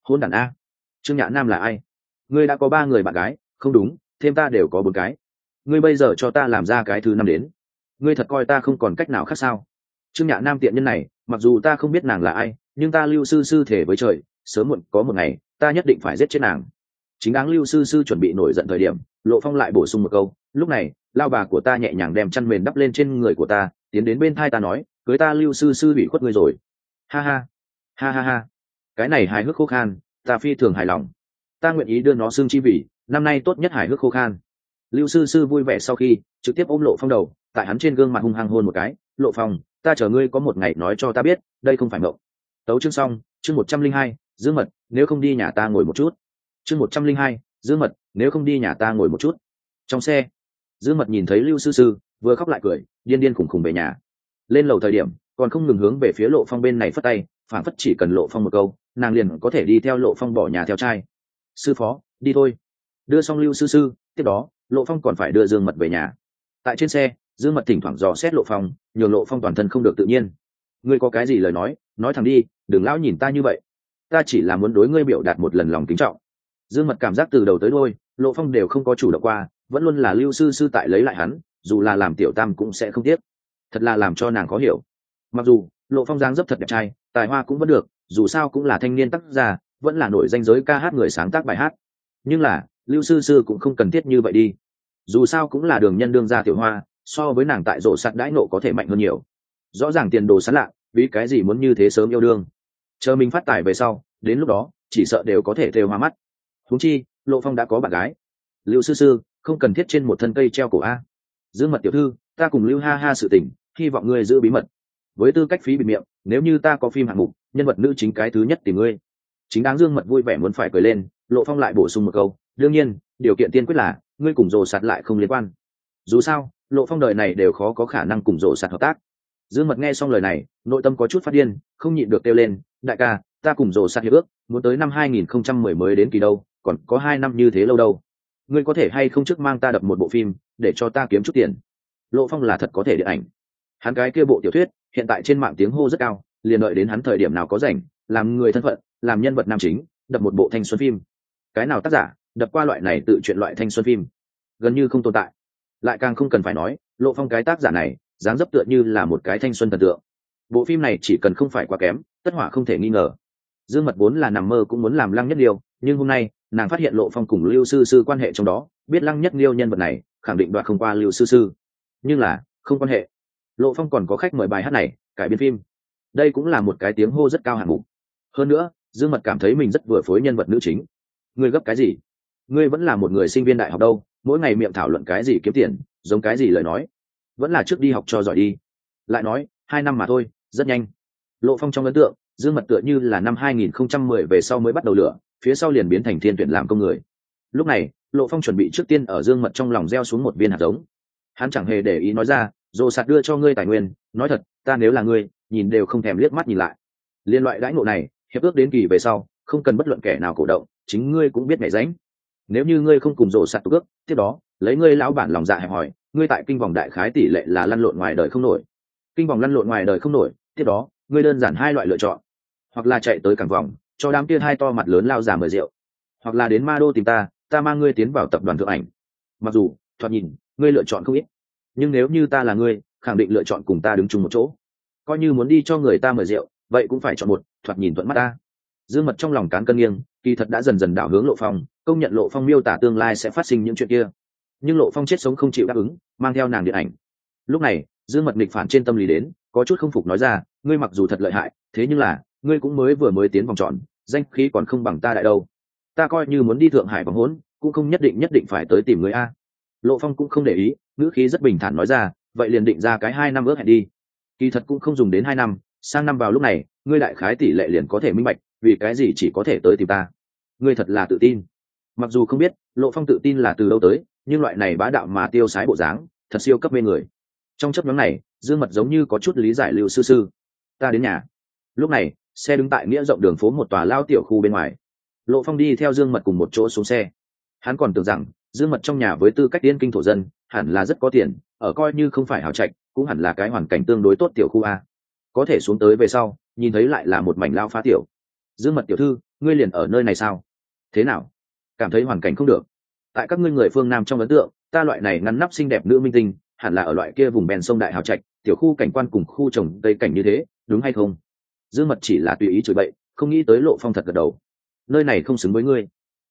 Hôn đàn a. Trương nhã nam là ai? Ngươi đã có ba người bạn gái, không đúng, thêm ta đều có bốn cái. Ngươi bây giờ cho ta làm ra cái thứ năm đến. Ngươi thật coi ta không còn cách nào khác sao? Trương nhã nam tiện nhân này, mặc dù ta không biết nàng là ai, nhưng ta lưu sư sư thể với trời, sớm muộn có một ngày, ta nhất định phải giết chết nàng. Chính đáng lưu sư sư chuẩn bị nổi giận thời điểm lộ phong lại bổ sung một câu, lúc này, lao bà của ta nhẹ nhàng đem chăn mền đắp lên trên người của ta, tiến đến bên thai ta nói, cưới ta lưu sư sư bị khuất ngươi rồi. Ha ha ha ha ha. Cái này hài hước khô khan, ta phi thường hài lòng. Ta nguyện ý đưa nó xương chi vì, năm nay tốt nhất hài hước khô khan. Lưu sư sư vui vẻ sau khi, trực tiếp ôm lộ phong đầu, tại hắn trên gương mặt hung hăng hôn một cái, lộ phong, ta chờ ngươi có một ngày nói cho ta biết, đây không phải mộng. Tấu chương xong, chương một trăm linh hai giữ mật, nếu không đi nhà ta ngồi một chút. Chương một trăm linh hai dương mật, nếu không đi nhà ta ngồi một chút. Trong xe dương mật nhìn thấy lưu sư sư, vừa khóc lại cười, điên điên khủng khủng về nhà. Lên lầu thời điểm, còn không ngừng hướng về phía lộ phong bên này phất tay phản phất chỉ cần lộ phong một câu, nàng liền có thể đi theo lộ phong bỏ nhà theo trai. Sư phó, đi thôi. Đưa xong lưu sư sư, tiếp đó, lộ phong còn phải đưa dương mật về nhà. Tại trên xe dương mật thỉnh thoảng dò xét lộ phong, nhường lộ phong toàn thân không được tự nhiên. Ngươi có cái gì lời nói? Nói thẳng đi, đừng lão nhìn ta như vậy. Ta chỉ là muốn đối ngươi biểu đạt một lần lòng kính trọng dương mật cảm giác từ đầu tới đôi lộ phong đều không có chủ động qua, vẫn luôn là lưu sư sư tại lấy lại hắn, dù là làm tiểu tam cũng sẽ không tiếc. Thật là làm cho nàng khó hiểu. Mặc dù, lộ phong giang dấp thật đẹp trai, tài hoa cũng vẫn được, dù sao cũng là thanh niên tác gia, vẫn là nổi danh giới ca hát người sáng tác bài hát. Nhưng là, lưu sư sư cũng không cần thiết như vậy đi. Dù sao cũng là đường nhân đương gia tiểu hoa, so với nàng tại rổ sạt đãi nộ có thể mạnh hơn nhiều. Rõ ràng tiền đồ sán lạ, vì cái gì muốn như thế sớm yêu đương. Chờ mình phát tài về sau, đến lúc đó, chỉ sợ đều có thể thêu hoa mắt húng chi, lộ phong đã có bạn gái. Lưu sư sư, không cần thiết trên một thân cây treo cổ a. Dương mật tiểu thư, ta cùng lưu ha ha sự tình, hy vọng ngươi giữ bí mật. Với tư cách phí bị miệng, nếu như ta có phim hạng mục, nhân vật nữ chính cái thứ nhất tìm ngươi. Chính đáng dương mật vui vẻ muốn phải cười lên, lộ phong lại bổ sung một câu, đương nhiên, điều kiện tiên quyết là, ngươi cùng rồ sạt lại không liên quan. Dù sao, lộ phong đời này đều khó có khả năng cùng rồ sạt hợp tác. Dương mật nghe xong lời này, nội tâm có chút phát điên, không nhịn được kêu lên, đại ca, ta cùng rồ sạt hiệp ước, muốn tới năm 2010 mới đến kỳ đâu còn có hai năm như thế lâu đâu. Ngươi có thể hay không trước mang ta đập một bộ phim, để cho ta kiếm chút tiền? Lộ phong là thật có thể điện ảnh. Hắn cái kia bộ tiểu thuyết, hiện tại trên mạng tiếng hô rất cao, liền đợi đến hắn thời điểm nào có rảnh, làm người thân phận, làm nhân vật nam chính, đập một bộ thanh xuân phim. Cái nào tác giả, đập qua loại này tự chuyện loại thanh xuân phim? Gần như không tồn tại. Lại càng không cần phải nói, lộ phong cái tác giả này, dáng dấp tựa như là một cái thanh xuân thần tượng. Bộ phim này chỉ cần không phải quá kém, tất hỏa không thể nghi ngờ dương mật vốn là nằm mơ cũng muốn làm lăng nhất liêu, nhưng hôm nay, nàng phát hiện lộ phong cùng lưu sư sư quan hệ trong đó, biết lăng nhất liêu nhân vật này, khẳng định đoạn không qua lưu sư sư. Nhưng là, không quan hệ. Lộ phong còn có khách mời bài hát này, cải biên phim. Đây cũng là một cái tiếng hô rất cao hạng mục. Hơn nữa, dương mật cảm thấy mình rất vừa phối nhân vật nữ chính. Ngươi gấp cái gì? Ngươi vẫn là một người sinh viên đại học đâu, mỗi ngày miệng thảo luận cái gì kiếm tiền, giống cái gì lời nói. Vẫn là trước đi học cho giỏi đi. Lại nói, hai năm mà thôi, rất nhanh. Lộ phong trong ấn tượng dương mật tựa như là năm 2010 về sau mới bắt đầu lửa, phía sau liền biến thành thiên tuyển làm công người. Lúc này, lộ phong chuẩn bị trước tiên ở dương mật trong lòng gieo xuống một viên hạt giống. Hắn chẳng hề để ý nói ra, dồ sạt đưa cho ngươi tài nguyên, nói thật, ta nếu là ngươi, nhìn đều không thèm liếc mắt nhìn lại. Liên loại đãi ngộ này, hiệp ước đến kỳ về sau, không cần bất luận kẻ nào cổ động, chính ngươi cũng biết mẹ ránh. Nếu như ngươi không cùng dồ sạt tục ước, tiếp đó, lấy ngươi lão bản lòng dạ hẹp hỏi ngươi tại kinh vòng đại khái tỷ lệ là lăn lộn ngoài đời không nổi. Kinh vòng lăn lộn ngoài đời không nổi, tiếp đó, ngươi đơn giản hai loại lựa chọn hoặc là chạy tới cảng vòng, cho đám kia hai to mặt lớn lao giả mời rượu. Hoặc là đến ma đô tìm ta ta mang ngươi tiến vào tập đoàn thượng ảnh. Mặc dù, thoạt nhìn, ngươi lựa chọn không ít. Nhưng nếu như ta là ngươi, khẳng định lựa chọn cùng ta đứng chung một chỗ. Coi như muốn đi cho người ta mời rượu, vậy cũng phải chọn một, thoạt nhìn thuận mắt ta. Dương mật trong lòng cán cân nghiêng, kỳ thật đã dần dần đảo hướng lộ phong, công nhận lộ phong miêu tả tương lai sẽ phát sinh những chuyện kia. Nhưng lộ phong chết sống không chịu đáp ứng, mang theo nàng điện ảnh. Lúc này, dương mật nghịch phản trên tâm lý đến, có chút không phục nói ra, ngươi mặc dù thật lợi hại, thế nhưng là ngươi cũng mới vừa mới tiến vòng tròn, danh khí còn không bằng ta đại đâu. Ta coi như muốn đi thượng hải vòng hốn, cũng không nhất định nhất định phải tới tìm người a. Lộ phong cũng không để ý, ngữ khí rất bình thản nói ra, vậy liền định ra cái hai năm ước hẹn đi. Kỳ thật cũng không dùng đến hai năm, sang năm vào lúc này, ngươi đại khái tỷ lệ liền có thể minh bạch, vì cái gì chỉ có thể tới tìm ta. Ngươi thật là tự tin. Mặc dù không biết, lộ phong tự tin là từ đâu tới, nhưng loại này bá đạo mà tiêu sái bộ dáng, thật siêu cấp mê người. Trong chấp nhóm này, dương mật giống như có chút lý giải lưu sư sư. Ta đến nhà lúc này, xe đứng tại nghĩa rộng đường phố một tòa lao tiểu khu bên ngoài. Lộ phong đi theo dương mật cùng một chỗ xuống xe. Hắn còn tưởng rằng, dương mật trong nhà với tư cách tiên kinh thổ dân, hẳn là rất có tiền, ở coi như không phải hào trạch, cũng hẳn là cái hoàn cảnh tương đối tốt tiểu khu a. Có thể xuống tới về sau, nhìn thấy lại là một mảnh lao phá tiểu. Dương mật tiểu thư, ngươi liền ở nơi này sao? Thế nào? Cảm thấy hoàn cảnh không được. Tại các ngươi người phương nam trong ấn tượng, ta loại này ngăn nắp xinh đẹp nữ minh tinh, hẳn là ở loại kia vùng bèn sông đại hào trạch, tiểu khu cảnh quan cùng khu trồng cây cảnh như thế, đúng hay không? Dương mật chỉ là tùy ý chửi bậy, không nghĩ tới lộ phong thật gật đầu. Nơi này không xứng với ngươi.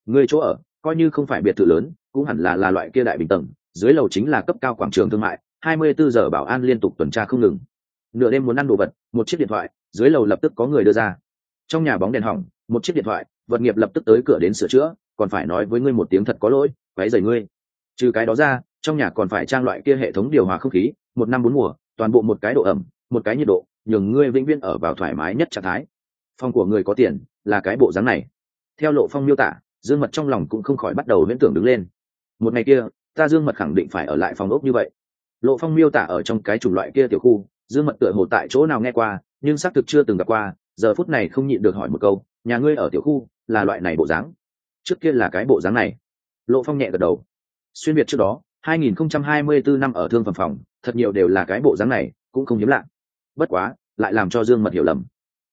Ngươi chỗ ở, coi như không phải biệt thự lớn, cũng hẳn là là loại kia đại bình tầng, dưới lầu chính là cấp cao quảng trường thương mại 24 giờ bảo an liên tục tuần tra không ngừng. Nửa đêm muốn ăn đồ vật, một chiếc điện thoại, dưới lầu lập tức có người đưa ra. Trong nhà bóng đèn hỏng, một chiếc điện thoại, vật nghiệp lập tức tới cửa đến sửa chữa, còn phải nói với ngươi một tiếng thật có lỗi váy dày ngươi. Trừ cái đó ra, trong nhà còn phải trang loại kia hệ thống điều hòa không khí, một năm bốn mùa, toàn bộ một cái độ ẩm, một cái nhiệt độ nhường ngươi vĩnh viễn ở vào thoải mái nhất trạng thái. Phòng của người có tiền là cái bộ dáng này. Theo lộ phong miêu tả, dương mật trong lòng cũng không khỏi bắt đầu viễn tưởng đứng lên. Một ngày kia, ta dương mật khẳng định phải ở lại phòng ốc như vậy. Lộ phong miêu tả ở trong cái chủng loại kia tiểu khu, dương mật tựa hồ tại chỗ nào nghe qua, nhưng xác thực chưa từng gặp qua, giờ phút này không nhịn được hỏi một câu, nhà ngươi ở tiểu khu là loại này bộ dáng? Trước kia là cái bộ dáng này. Lộ phong nhẹ gật đầu. Xuyên việt trước đó 2024 năm ở thương phẩm phòng, thật nhiều đều là cái bộ dáng này, cũng không hiếm lạ bất quá, lại làm cho dương mật hiểu lầm.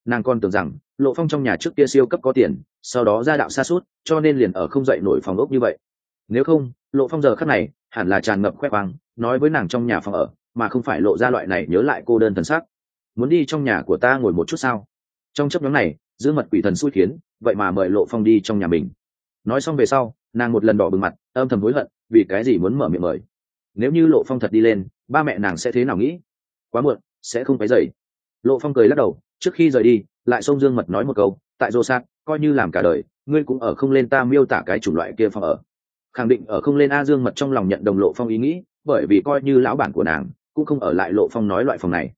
Nàng còn tưởng rằng, lộ phong trong nhà trước kia siêu cấp có tiền, sau đó ra đạo xa suốt, cho nên liền ở không dậy nổi phòng ốc như vậy. Nếu không, lộ phong giờ khắc này, hẳn là tràn ngập khoe khoang, nói với nàng trong nhà phòng ở, mà không phải lộ ra loại này nhớ lại cô đơn thần sắc. Muốn đi trong nhà của ta ngồi một chút sao? Trong chấp nhóm này giữ mật quỷ thần xui khiến, vậy mà mời lộ phong đi trong nhà mình. Nói xong về sau, nàng một lần đỏ bừng mặt, âm thầm hối hận, vì cái gì muốn mở miệng mời. Nếu như lộ phong thật đi lên, ba mẹ nàng sẽ thế nào nghĩ? Quá muộn sẽ không phải dậy lộ phong cười lắc đầu, trước khi rời đi, lại xông dương mật nói một câu, tại dô sát, coi như làm cả đời, ngươi cũng ở không lên ta miêu tả cái chủng loại kia phòng ở. Khẳng định ở không lên a dương mật trong lòng nhận đồng lộ phong ý nghĩ, bởi vì coi như lão bản của nàng, cũng không ở lại lộ phong nói loại phòng này.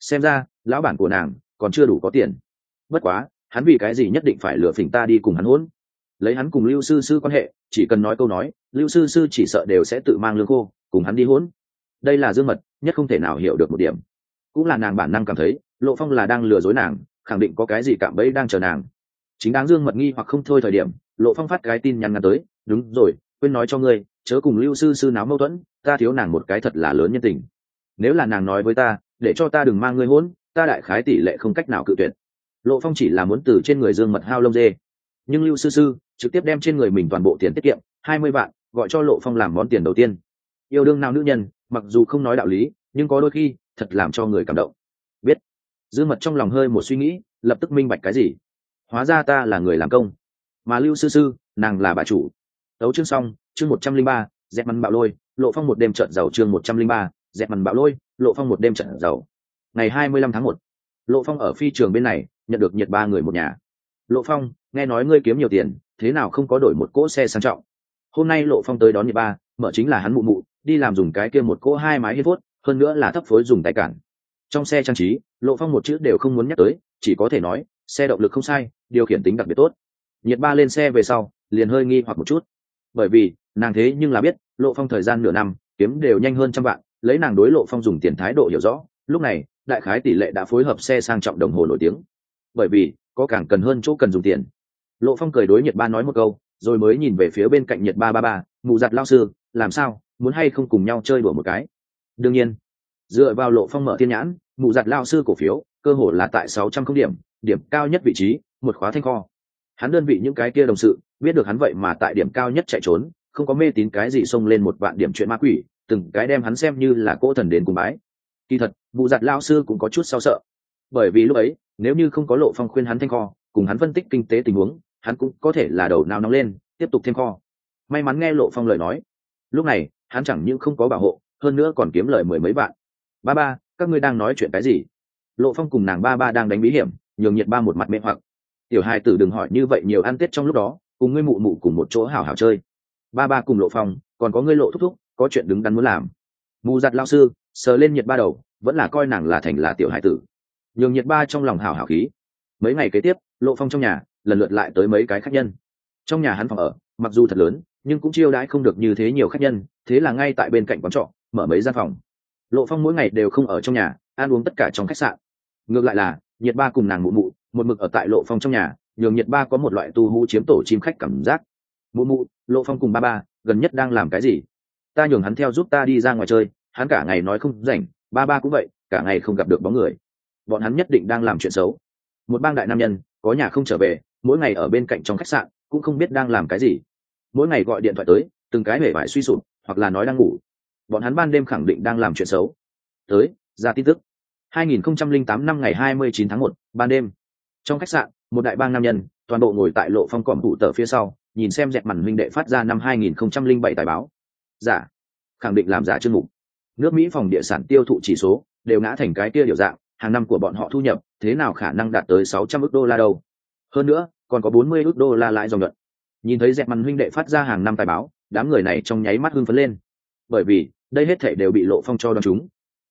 Xem ra, lão bản của nàng còn chưa đủ có tiền. Bất quá, hắn vì cái gì nhất định phải lựa phỉnh ta đi cùng hắn hôn? Lấy hắn cùng lưu sư sư quan hệ, chỉ cần nói câu nói, lưu sư sư chỉ sợ đều sẽ tự mang lương khô, cùng hắn đi hôn. Đây là dương mật, nhất không thể nào hiểu được một điểm cũng là nàng bản năng cảm thấy, lộ phong là đang lừa dối nàng, khẳng định có cái gì cạm bẫy đang chờ nàng. Chính đáng dương mật nghi hoặc không thôi thời điểm, lộ phong phát cái tin nhắn ngắn tới, đúng rồi, quên nói cho ngươi, chớ cùng lưu sư sư náo mâu thuẫn, ta thiếu nàng một cái thật là lớn nhân tình. Nếu là nàng nói với ta, để cho ta đừng mang ngươi hôn, ta đại khái tỷ lệ không cách nào cự tuyệt. Lộ phong chỉ là muốn từ trên người dương mật hao lông dê. Nhưng lưu sư sư trực tiếp đem trên người mình toàn bộ tiền tiết kiệm, hai mươi vạn, gọi cho lộ phong làm món tiền đầu tiên. Yêu đương nào nữ nhân, mặc dù không nói đạo lý, nhưng có đôi khi thật làm cho người cảm động. Biết. Dư mật trong lòng hơi một suy nghĩ, lập tức minh bạch cái gì? Hóa ra ta là người làm công. Mà lưu sư sư, nàng là bà chủ. Đấu chương xong, chương một trăm linh ba, dẹp mặn bạo lôi, lộ phong một đêm trận giàu chương một trăm linh ba, dẹp mặn bạo lôi, lộ phong một đêm trận giàu. Ngày hai mươi lăm tháng một, lộ phong ở phi trường bên này, nhận được nhiệt ba người một nhà. Lộ phong, nghe nói ngươi kiếm nhiều tiền, thế nào không có đổi một cỗ xe sang trọng? Hôm nay lộ phong tới đón nhiệt ba, mở chính là hắn mụ mụ, đi làm dùng cái kia một cỗ hai mái hiên phốt hơn nữa là thấp phối dùng tài cản. Trong xe trang trí, lộ phong một chữ đều không muốn nhắc tới, chỉ có thể nói, xe động lực không sai, điều khiển tính đặc biệt tốt. Nhiệt ba lên xe về sau, liền hơi nghi hoặc một chút. Bởi vì, nàng thế nhưng là biết, lộ phong thời gian nửa năm, kiếm đều nhanh hơn trăm vạn, lấy nàng đối lộ phong dùng tiền thái độ hiểu rõ, lúc này, đại khái tỷ lệ đã phối hợp xe sang trọng đồng hồ nổi tiếng. Bởi vì, có càng cần hơn chỗ cần dùng tiền. Lộ phong cười đối nhiệt ba nói một câu, rồi mới nhìn về phía bên cạnh nhiệt ba ba ba, mụ giặt lao sư, làm sao, muốn hay không cùng nhau chơi đùa một cái? Đương nhiên, dựa vào lộ phong mở thiên nhãn mụ giặt lao sư cổ phiếu, cơ hội là tại sáu trăm không điểm điểm cao nhất vị trí, một khóa thanh kho. Hắn đơn vị những cái kia đồng sự, biết được hắn vậy mà tại điểm cao nhất chạy trốn, không có mê tín cái gì xông lên một vạn điểm chuyện ma quỷ, từng cái đem hắn xem như là cỗ thần đến cùng bái. Kỳ thật mụ giặt lao sư cũng có chút sao sợ. Bởi vì lúc ấy, nếu như không có lộ phong khuyên hắn thanh kho, cùng hắn phân tích kinh tế tình huống, hắn cũng có thể là đầu nào nóng lên, tiếp tục thêm kho. May mắn nghe lộ phong lời nói. Lúc này, hắn chẳng những không có bảo hộ hơn nữa còn kiếm lời mười mấy vạn. Ba ba, các ngươi đang nói chuyện cái gì? Lộ phong cùng nàng ba ba đang đánh bí hiểm, nhường nhiệt ba một mặt mê hoặc. Tiểu hai tử đừng hỏi như vậy nhiều ăn tết trong lúc đó, cùng ngươi mụ mụ cùng một chỗ hảo hảo chơi. Ba ba cùng lộ phong, còn có ngươi lộ thúc thúc, có chuyện đứng đắn muốn làm. Mù giặt lao sư, sờ lên nhiệt ba đầu, vẫn là coi nàng là thành là tiểu hải tử. Nhường nhiệt ba trong lòng hảo hảo khí. Mấy ngày kế tiếp, lộ phong trong nhà, lần lượt lại tới mấy cái khách nhân. Trong nhà hắn phòng ở, mặc dù thật lớn, nhưng cũng chiêu đãi không được như thế nhiều khách nhân, thế là ngay tại bên cạnh quán trọ mở mấy gian phòng. Lộ phong mỗi ngày đều không ở trong nhà, ăn uống tất cả trong khách sạn. Ngược lại là, nhiệt ba cùng nàng mụ mụ, một mực ở tại lộ phong trong nhà, nhường nhiệt ba có một loại tu hú chiếm tổ chim khách cảm giác. Mụ mụ, lộ phong cùng ba ba, gần nhất đang làm cái gì? Ta nhường hắn theo giúp ta đi ra ngoài chơi, hắn cả ngày nói không rảnh, ba ba cũng vậy, cả ngày không gặp được bóng người. Bọn hắn nhất định đang làm chuyện xấu. Một bang đại nam nhân, có nhà không trở về, mỗi ngày ở bên cạnh trong khách sạn, cũng không biết đang làm cái gì. Mỗi ngày gọi điện thoại tới, từng cái hể vải suy sụp, hoặc là nói đang ngủ bọn hắn ban đêm khẳng định đang làm chuyện xấu. Tới ra tin tức. 2008 năm ngày 29 tháng 1, ban đêm. Trong khách sạn một đại bang nam nhân toàn bộ ngồi tại lộ phong còm tụ tờ phía sau nhìn xem dẹp màn huynh đệ phát ra năm 2007 tài báo. Giả. Khẳng định làm giả chương mục. Nước mỹ phòng địa sản tiêu thụ chỉ số đều ngã thành cái kia điều dạng hàng năm của bọn họ thu nhập thế nào khả năng đạt tới 600 ức đô la đâu. Hơn nữa còn có 40 ức đô la lãi dòng nhuận. Nhìn thấy dẹp màn huynh đệ phát ra hàng năm tài báo đám người này trong nháy mắt hưng phấn lên. Bởi vì đây hết thể đều bị lộ phong cho đón chúng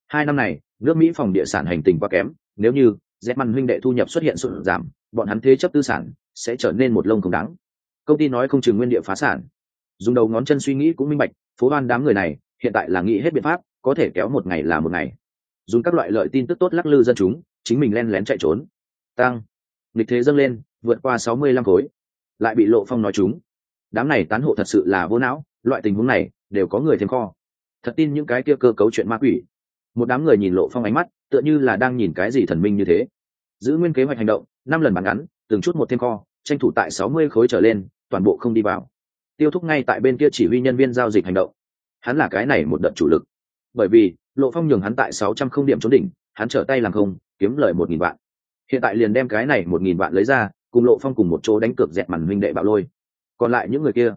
hai năm này, nước mỹ phòng địa sản hành tình quá kém, nếu như dẹp măn huynh đệ thu nhập xuất hiện sụt giảm, bọn hắn thế chấp tư sản sẽ trở nên một lông không đáng công ty nói không chừng nguyên địa phá sản. Dùng đầu ngón chân suy nghĩ cũng minh bạch, phố hoan đám người này, hiện tại là nghĩ hết biện pháp, có thể kéo một ngày là một ngày. Dùng các loại lợi tin tức tốt lắc lư dân chúng, chính mình len lén chạy trốn. Tăng. Lịch thế dâng lên, vượt qua sáu mươi lăm khối. Lại bị lộ phong nói chúng. Đám này tán hộ thật sự là vô não, loại tình huống này, đều có người thêm kho thật tin những cái kia cơ cấu chuyện ma quỷ. Một đám người nhìn lộ phong ánh mắt, tựa như là đang nhìn cái gì thần minh như thế. Giữ nguyên kế hoạch hành động, năm lần bán ngắn từng chút một thêm kho, tranh thủ tại sáu mươi khối trở lên, toàn bộ không đi vào. Tiêu thúc ngay tại bên kia chỉ huy nhân viên giao dịch hành động. Hắn là cái này một đợt chủ lực. Bởi vì, lộ phong nhường hắn tại sáu trăm không điểm trốn đỉnh, hắn trở tay làm không, kiếm lời một nghìn vạn. Hiện tại liền đem cái này một nghìn vạn lấy ra, cùng lộ phong cùng một chỗ đánh cược dẹt màn huynh đệ bạo lôi. Còn lại những người kia,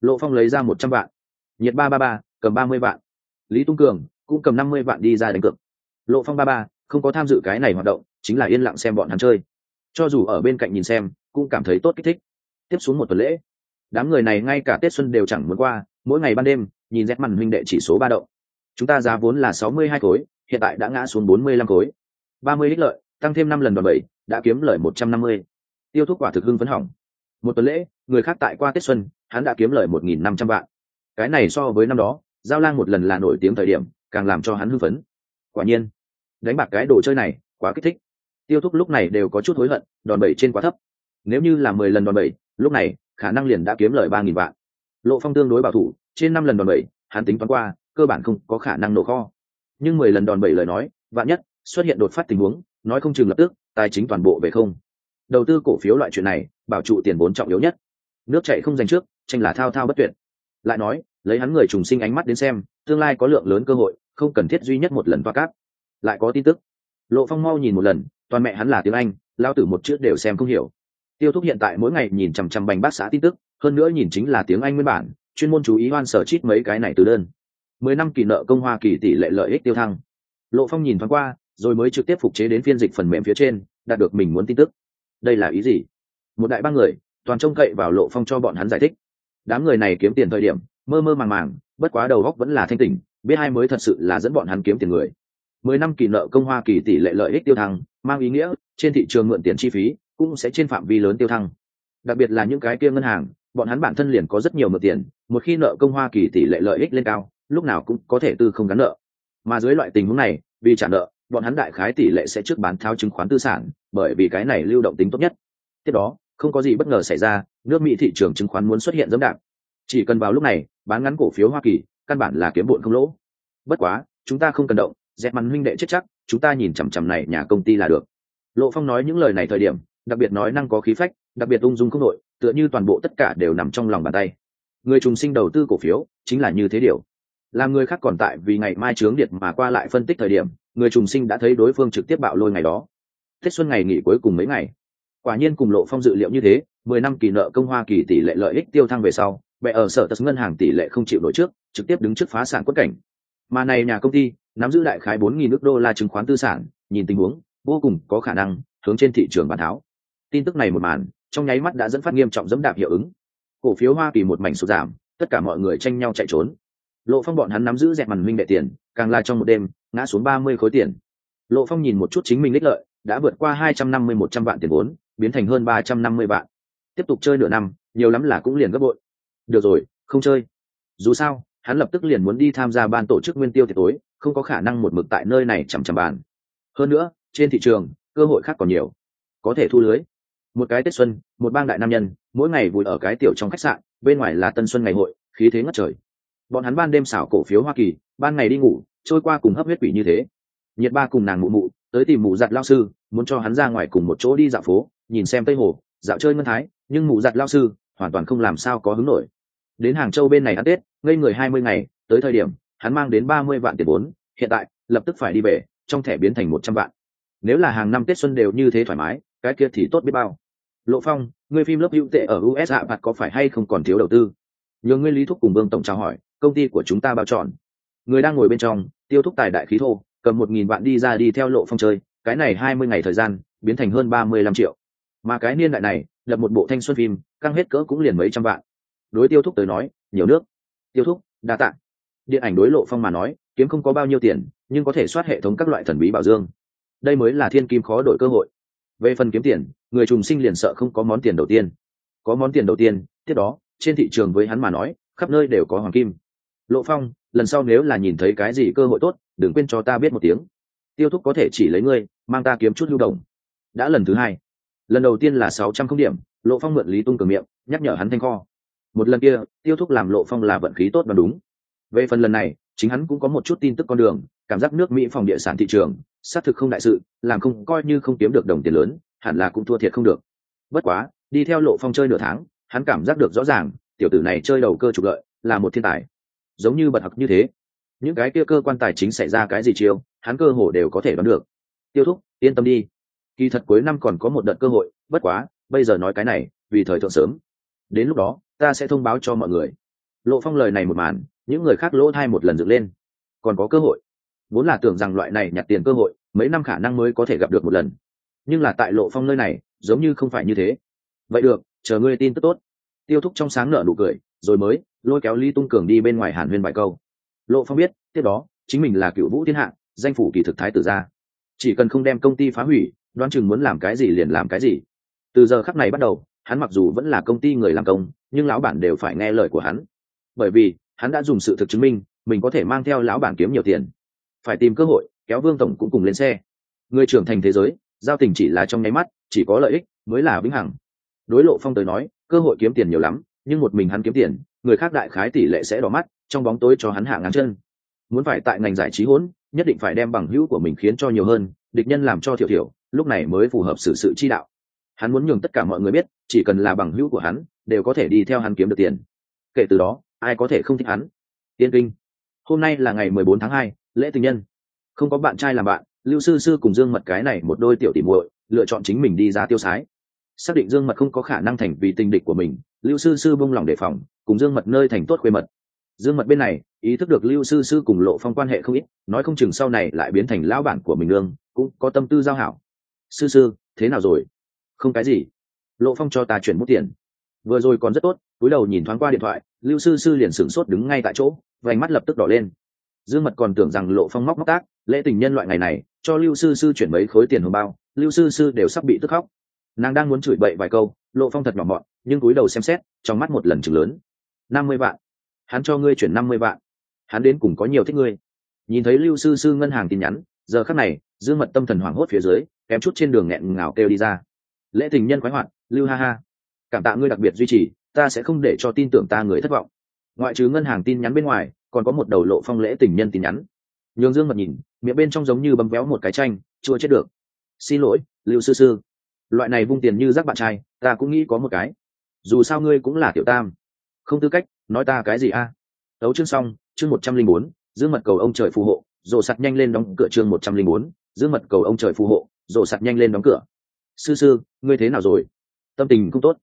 lộ phong lấy ra một trăm vạn. Nhiệt ba ba ba, cầm ba mươi vạn lý tung cường cũng cầm năm mươi vạn đi ra đánh cược. Lộ phong ba ba không có tham dự cái này hoạt động, chính là yên lặng xem bọn hắn chơi. Cho dù ở bên cạnh nhìn xem, cũng cảm thấy tốt kích thích. Tiếp xuống một tuần lễ, đám người này ngay cả tết xuân đều chẳng muốn qua, mỗi ngày ban đêm, nhìn rét màn huynh đệ chỉ số ba động. Chúng ta giá vốn là sáu mươi hai khối, hiện tại đã ngã xuống bốn mươi lăm khối. ba mươi lít lợi, tăng thêm năm lần đòn bảy đã kiếm lời một trăm năm mươi. Tiêu thuốc quả thực hưng phấn hỏng. Một tuần lễ, người khác tại qua tết xuân, hắn đã kiếm lời một nghìn năm trăm vạn. Cái này so với năm đó giao lang một lần là nổi tiếng thời điểm, càng làm cho hắn hưng phấn. Quả nhiên, đánh bạc cái đồ chơi này quá kích thích. Tiêu thúc lúc này đều có chút hối hận, đòn bẩy trên quá thấp. Nếu như là mười lần đòn bẩy, lúc này, khả năng liền đã kiếm lời ba nghìn vạn. Lộ phong tương đối bảo thủ, trên năm lần đòn bẩy, hắn tính toán qua, cơ bản không có khả năng nổ kho. Nhưng mười lần đòn bẩy lời nói, vạn nhất xuất hiện đột phát tình huống, nói không chừng lập tức, tài chính toàn bộ về không. Đầu tư cổ phiếu loại chuyện này, bảo trụ tiền vốn trọng yếu nhất. Nước chạy không dành trước, tranh là thao thao bất tuyệt. Lại nói lấy hắn người trùng sinh ánh mắt đến xem, tương lai có lượng lớn cơ hội, không cần thiết duy nhất một lần toa cát lại có tin tức. Lộ phong mau nhìn một lần, toàn mẹ hắn là tiếng anh, lao tử một chữ đều xem không hiểu. Tiêu thúc hiện tại mỗi ngày nhìn chằm chằm bành bát xã tin tức, hơn nữa nhìn chính là tiếng anh nguyên bản, chuyên môn chú ý hoan sở chít mấy cái này từ đơn. Mười năm kỳ nợ công hoa kỳ tỷ lệ lợi ích tiêu thăng. Lộ phong nhìn thoáng qua, rồi mới trực tiếp phục chế đến phiên dịch phần mềm phía trên, đạt được mình muốn tin tức. Đây là ý gì? Một đại ba người, toàn trông cậy vào lộ phong cho bọn hắn giải thích. Đám người này kiếm tiền thời điểm mơ mơ màng màng, bất quá đầu góc vẫn là thanh tỉnh, biết hai mới thật sự là dẫn bọn hắn kiếm tiền người. Mười năm kỳ nợ công hoa kỳ tỷ lệ lợi ích tiêu thăng, mang ý nghĩa, trên thị trường mượn tiền chi phí cũng sẽ trên phạm vi lớn tiêu thăng. Đặc biệt là những cái kia ngân hàng, bọn hắn bản thân liền có rất nhiều mượn tiền, một khi nợ công hoa kỳ tỷ lệ lợi ích lên cao, lúc nào cũng có thể tư không gắn nợ. Mà dưới loại tình huống này, vì trả nợ, bọn hắn đại khái tỷ lệ sẽ trước bán thao chứng khoán tư sản, bởi vì cái này lưu động tính tốt nhất. Tiếp đó, không có gì bất ngờ xảy ra, nước mỹ thị trường chứng khoán muốn xuất hiện dẫm đạp chỉ cần vào lúc này, bán ngắn cổ phiếu hoa kỳ, căn bản là kiếm bụn không lỗ. Bất quá, chúng ta không cần động, dẹp mắn huynh đệ chết chắc, chúng ta nhìn chằm chằm này nhà công ty là được. Lộ phong nói những lời này thời điểm, đặc biệt nói năng có khí phách, đặc biệt ung dung không đội tựa như toàn bộ tất cả đều nằm trong lòng bàn tay. Người trùng sinh đầu tư cổ phiếu, chính là như thế điều. Làm người khác còn tại vì ngày mai trướng điệt mà qua lại phân tích thời điểm, người trùng sinh đã thấy đối phương trực tiếp bạo lôi ngày đó. Tết xuân ngày nghỉ cuối cùng mấy ngày. Quả nhiên cùng lộ phong dự liệu như thế, mười năm kỳ nợ công hoa kỳ tỷ lệ lợi ích tiêu thăng về sau bệ ở sở tật ngân hàng tỷ lệ không chịu nổi trước, trực tiếp đứng trước phá sản quất cảnh. Mà này nhà công ty, nắm giữ đại khái bốn nghìn nước đô la chứng khoán tư sản, nhìn tình huống, vô cùng có khả năng, hướng trên thị trường bán tháo. Tin tức này một màn, trong nháy mắt đã dẫn phát nghiêm trọng dẫm đạp hiệu ứng. Cổ phiếu hoa kỳ một mảnh sụt giảm, tất cả mọi người tranh nhau chạy trốn. Lộ phong bọn hắn nắm giữ dẹp màn minh đệ tiền, càng là trong một đêm, ngã xuống ba mươi khối tiền. Lộ phong nhìn một chút chính mình lích lợi, đã vượt qua hai trăm năm mươi một trăm vạn tiền vốn, biến thành hơn ba trăm năm mươi vạn. Tiếp tục chơi nửa năm, nhiều lắm là cũng liền gấp bội được rồi, không chơi. Dù sao, hắn lập tức liền muốn đi tham gia ban tổ chức nguyên tiêu tiệc tối, không có khả năng một mực tại nơi này chằm chằm bàn. Hơn nữa, trên thị trường, cơ hội khác còn nhiều. Có thể thu lưới. Một cái tết xuân, một bang đại nam nhân, mỗi ngày vùi ở cái tiểu trong khách sạn, bên ngoài là tân xuân ngày hội, khí thế ngất trời. Bọn hắn ban đêm xảo cổ phiếu hoa kỳ, ban ngày đi ngủ, trôi qua cùng hấp huyết quỷ như thế. Nhiệt ba cùng nàng mụ mụ, tới tìm mụ giặt lao sư, muốn cho hắn ra ngoài cùng một chỗ đi dạo phố, nhìn xem tây hồ, dạo chơi ngân thái, nhưng mụ giặt lao sư hoàn toàn không làm sao có hứng nổi đến hàng châu bên này ăn tết, ngây người hai mươi ngày, tới thời điểm, hắn mang đến ba mươi vạn tiền vốn, hiện tại, lập tức phải đi về, trong thẻ biến thành một trăm vạn. Nếu là hàng năm tết xuân đều như thế thoải mái, cái kia thì tốt biết bao. Lộ phong, người phim lớp hữu tệ ở us hạ vặt có phải hay không còn thiếu đầu tư? Nhờ Nguyên lý thúc cùng vương tổng chào hỏi, công ty của chúng ta bao chọn. người đang ngồi bên trong, tiêu thúc tài đại khí thô, cầm một nghìn vạn đi ra đi theo lộ phong chơi, cái này hai mươi ngày thời gian, biến thành hơn ba mươi lăm triệu. Mà cái niên đại này, lập một bộ thanh xuân phim, căng hết cỡ cũng liền mấy trăm vạn đối tiêu thúc tới nói, nhiều nước. Tiêu thúc, đa tạng điện ảnh đối lộ phong mà nói, kiếm không có bao nhiêu tiền, nhưng có thể soát hệ thống các loại thần bí bảo dương. Đây mới là thiên kim khó đổi cơ hội. Về phần kiếm tiền, người trùng sinh liền sợ không có món tiền đầu tiên. Có món tiền đầu tiên, tiếp đó, trên thị trường với hắn mà nói, khắp nơi đều có hoàng kim. Lộ phong, lần sau nếu là nhìn thấy cái gì cơ hội tốt, đừng quên cho ta biết một tiếng. Tiêu thúc có thể chỉ lấy ngươi, mang ta kiếm chút lưu đồng đã lần thứ hai. Lần đầu tiên là sáu trăm không điểm, lộ phong mượn lý tung cường miệng, nhắc nhở hắn thanh kho một lần kia, tiêu thúc làm lộ phong là vận khí tốt và đúng. Về phần lần này, chính hắn cũng có một chút tin tức con đường, cảm giác nước mỹ phòng địa sản thị trường, xác thực không đại sự, làm không, coi như không kiếm được đồng tiền lớn, hẳn là cũng thua thiệt không được. Bất quá, đi theo lộ phong chơi nửa tháng, hắn cảm giác được rõ ràng, tiểu tử này chơi đầu cơ trục lợi, là một thiên tài. Giống như bật học như thế. Những cái kia cơ quan tài chính xảy ra cái gì chiêu, hắn cơ hồ đều có thể đoán được. Tiêu thúc, yên tâm đi. Kỳ thật cuối năm còn có một đợt cơ hội, bất quá, bây giờ nói cái này, vì thời thượng sớm đến lúc đó, ta sẽ thông báo cho mọi người. Lộ phong lời này một màn, những người khác lỗ thai một lần dựng lên. Còn có cơ hội. Vốn là tưởng rằng loại này nhặt tiền cơ hội, mấy năm khả năng mới có thể gặp được một lần. Nhưng là tại lộ phong nơi này, giống như không phải như thế. Vậy được, chờ ngươi tin tức tốt. Tiêu thúc trong sáng nở nụ cười, rồi mới lôi kéo ly tung cường đi bên ngoài hàn huyên bài câu. Lộ phong biết, tiếp đó, chính mình là cựu vũ thiên hạ, danh phủ kỳ thực thái tử gia. Chỉ cần không đem công ty phá hủy, đoán chừng muốn làm cái gì liền làm cái gì. Từ giờ khắc này bắt đầu hắn mặc dù vẫn là công ty người làm công, nhưng lão bản đều phải nghe lời của hắn. Bởi vì, hắn đã dùng sự thực chứng minh, mình có thể mang theo lão bản kiếm nhiều tiền. Phải tìm cơ hội, kéo vương tổng cũng cùng lên xe. Người trưởng thành thế giới, giao tình chỉ là trong nháy mắt, chỉ có lợi ích mới là vĩnh hằng. Đối lộ phong tới nói, cơ hội kiếm tiền nhiều lắm, nhưng một mình hắn kiếm tiền, người khác đại khái tỷ lệ sẽ đỏ mắt, trong bóng tối cho hắn hạ ngắn chân. Muốn phải tại ngành giải trí hỗn, nhất định phải đem bằng hữu của mình khiến cho nhiều hơn, địch nhân làm cho thiểu thiểu, lúc này mới phù hợp xử sự chi đạo hắn muốn nhường tất cả mọi người biết, chỉ cần là bằng hữu của hắn, đều có thể đi theo hắn kiếm được tiền. Kể từ đó, ai có thể không thích hắn? Tiên kinh. Hôm nay là ngày mười bốn tháng hai, lễ tình nhân. Không có bạn trai làm bạn, lưu sư sư cùng dương mật cái này một đôi tiểu tỉ muội, lựa chọn chính mình đi ra tiêu sái. Xác định dương mật không có khả năng thành vì tình địch của mình, lưu sư sư bông lòng đề phòng, cùng dương mật nơi thành tốt khuê mật. Dương mật bên này, ý thức được lưu sư sư cùng lộ phong quan hệ không ít, nói không chừng sau này lại biến thành lão bản của mình lương cũng có tâm tư giao hảo. Sư sư, thế nào rồi? Không cái gì. Lộ phong cho ta chuyển mút tiền. Vừa rồi còn rất tốt cúi đầu nhìn thoáng qua điện thoại, lưu sư sư liền sửng sốt đứng ngay tại chỗ, vành mắt lập tức đỏ lên. Dương mật còn tưởng rằng lộ phong móc móc tác, lễ tình nhân loại ngày này, cho lưu sư sư chuyển mấy khối tiền hồng bao, lưu sư sư đều sắp bị tức khóc. Nàng đang muốn chửi bậy vài câu, lộ phong thật nhỏ mọn, nhưng cúi đầu xem xét, trong mắt một lần chừng lớn. Năm mươi vạn. Hắn cho ngươi chuyển năm mươi vạn. Hắn đến cùng có nhiều thích ngươi. Nhìn thấy lưu sư sư ngân hàng tin nhắn, giờ khắc này, dương mật tâm thần hoảng hốt phía dưới, kém chút trên đường nghẹn ngào kêu đi ra lễ tình nhân khoái hoạt lưu ha ha. Cảm tạ ngươi đặc biệt duy trì ta sẽ không để cho tin tưởng ta người thất vọng. Ngoại trừ ngân hàng tin nhắn bên ngoài còn có một đầu lộ phong lễ tình nhân tin nhắn. Nhường dương mật nhìn miệng bên trong giống như bấm véo một cái tranh, chưa chết được. Xin lỗi lưu sư sư. Loại này vung tiền như rác bạn trai ta cũng nghĩ có một cái. Dù sao ngươi cũng là tiểu tam. Không tư cách nói ta cái gì a? À? đấu chương xong chương một trăm linh bốn dương mật cầu ông trời phù hộ rồ sạt nhanh lên đóng cửa chương một trăm linh bốn dương mật cầu ông trời phù hộ rồ sạt nhanh lên đóng cửa sư sư, ngươi thế nào rồi? Tâm tình cũng tốt.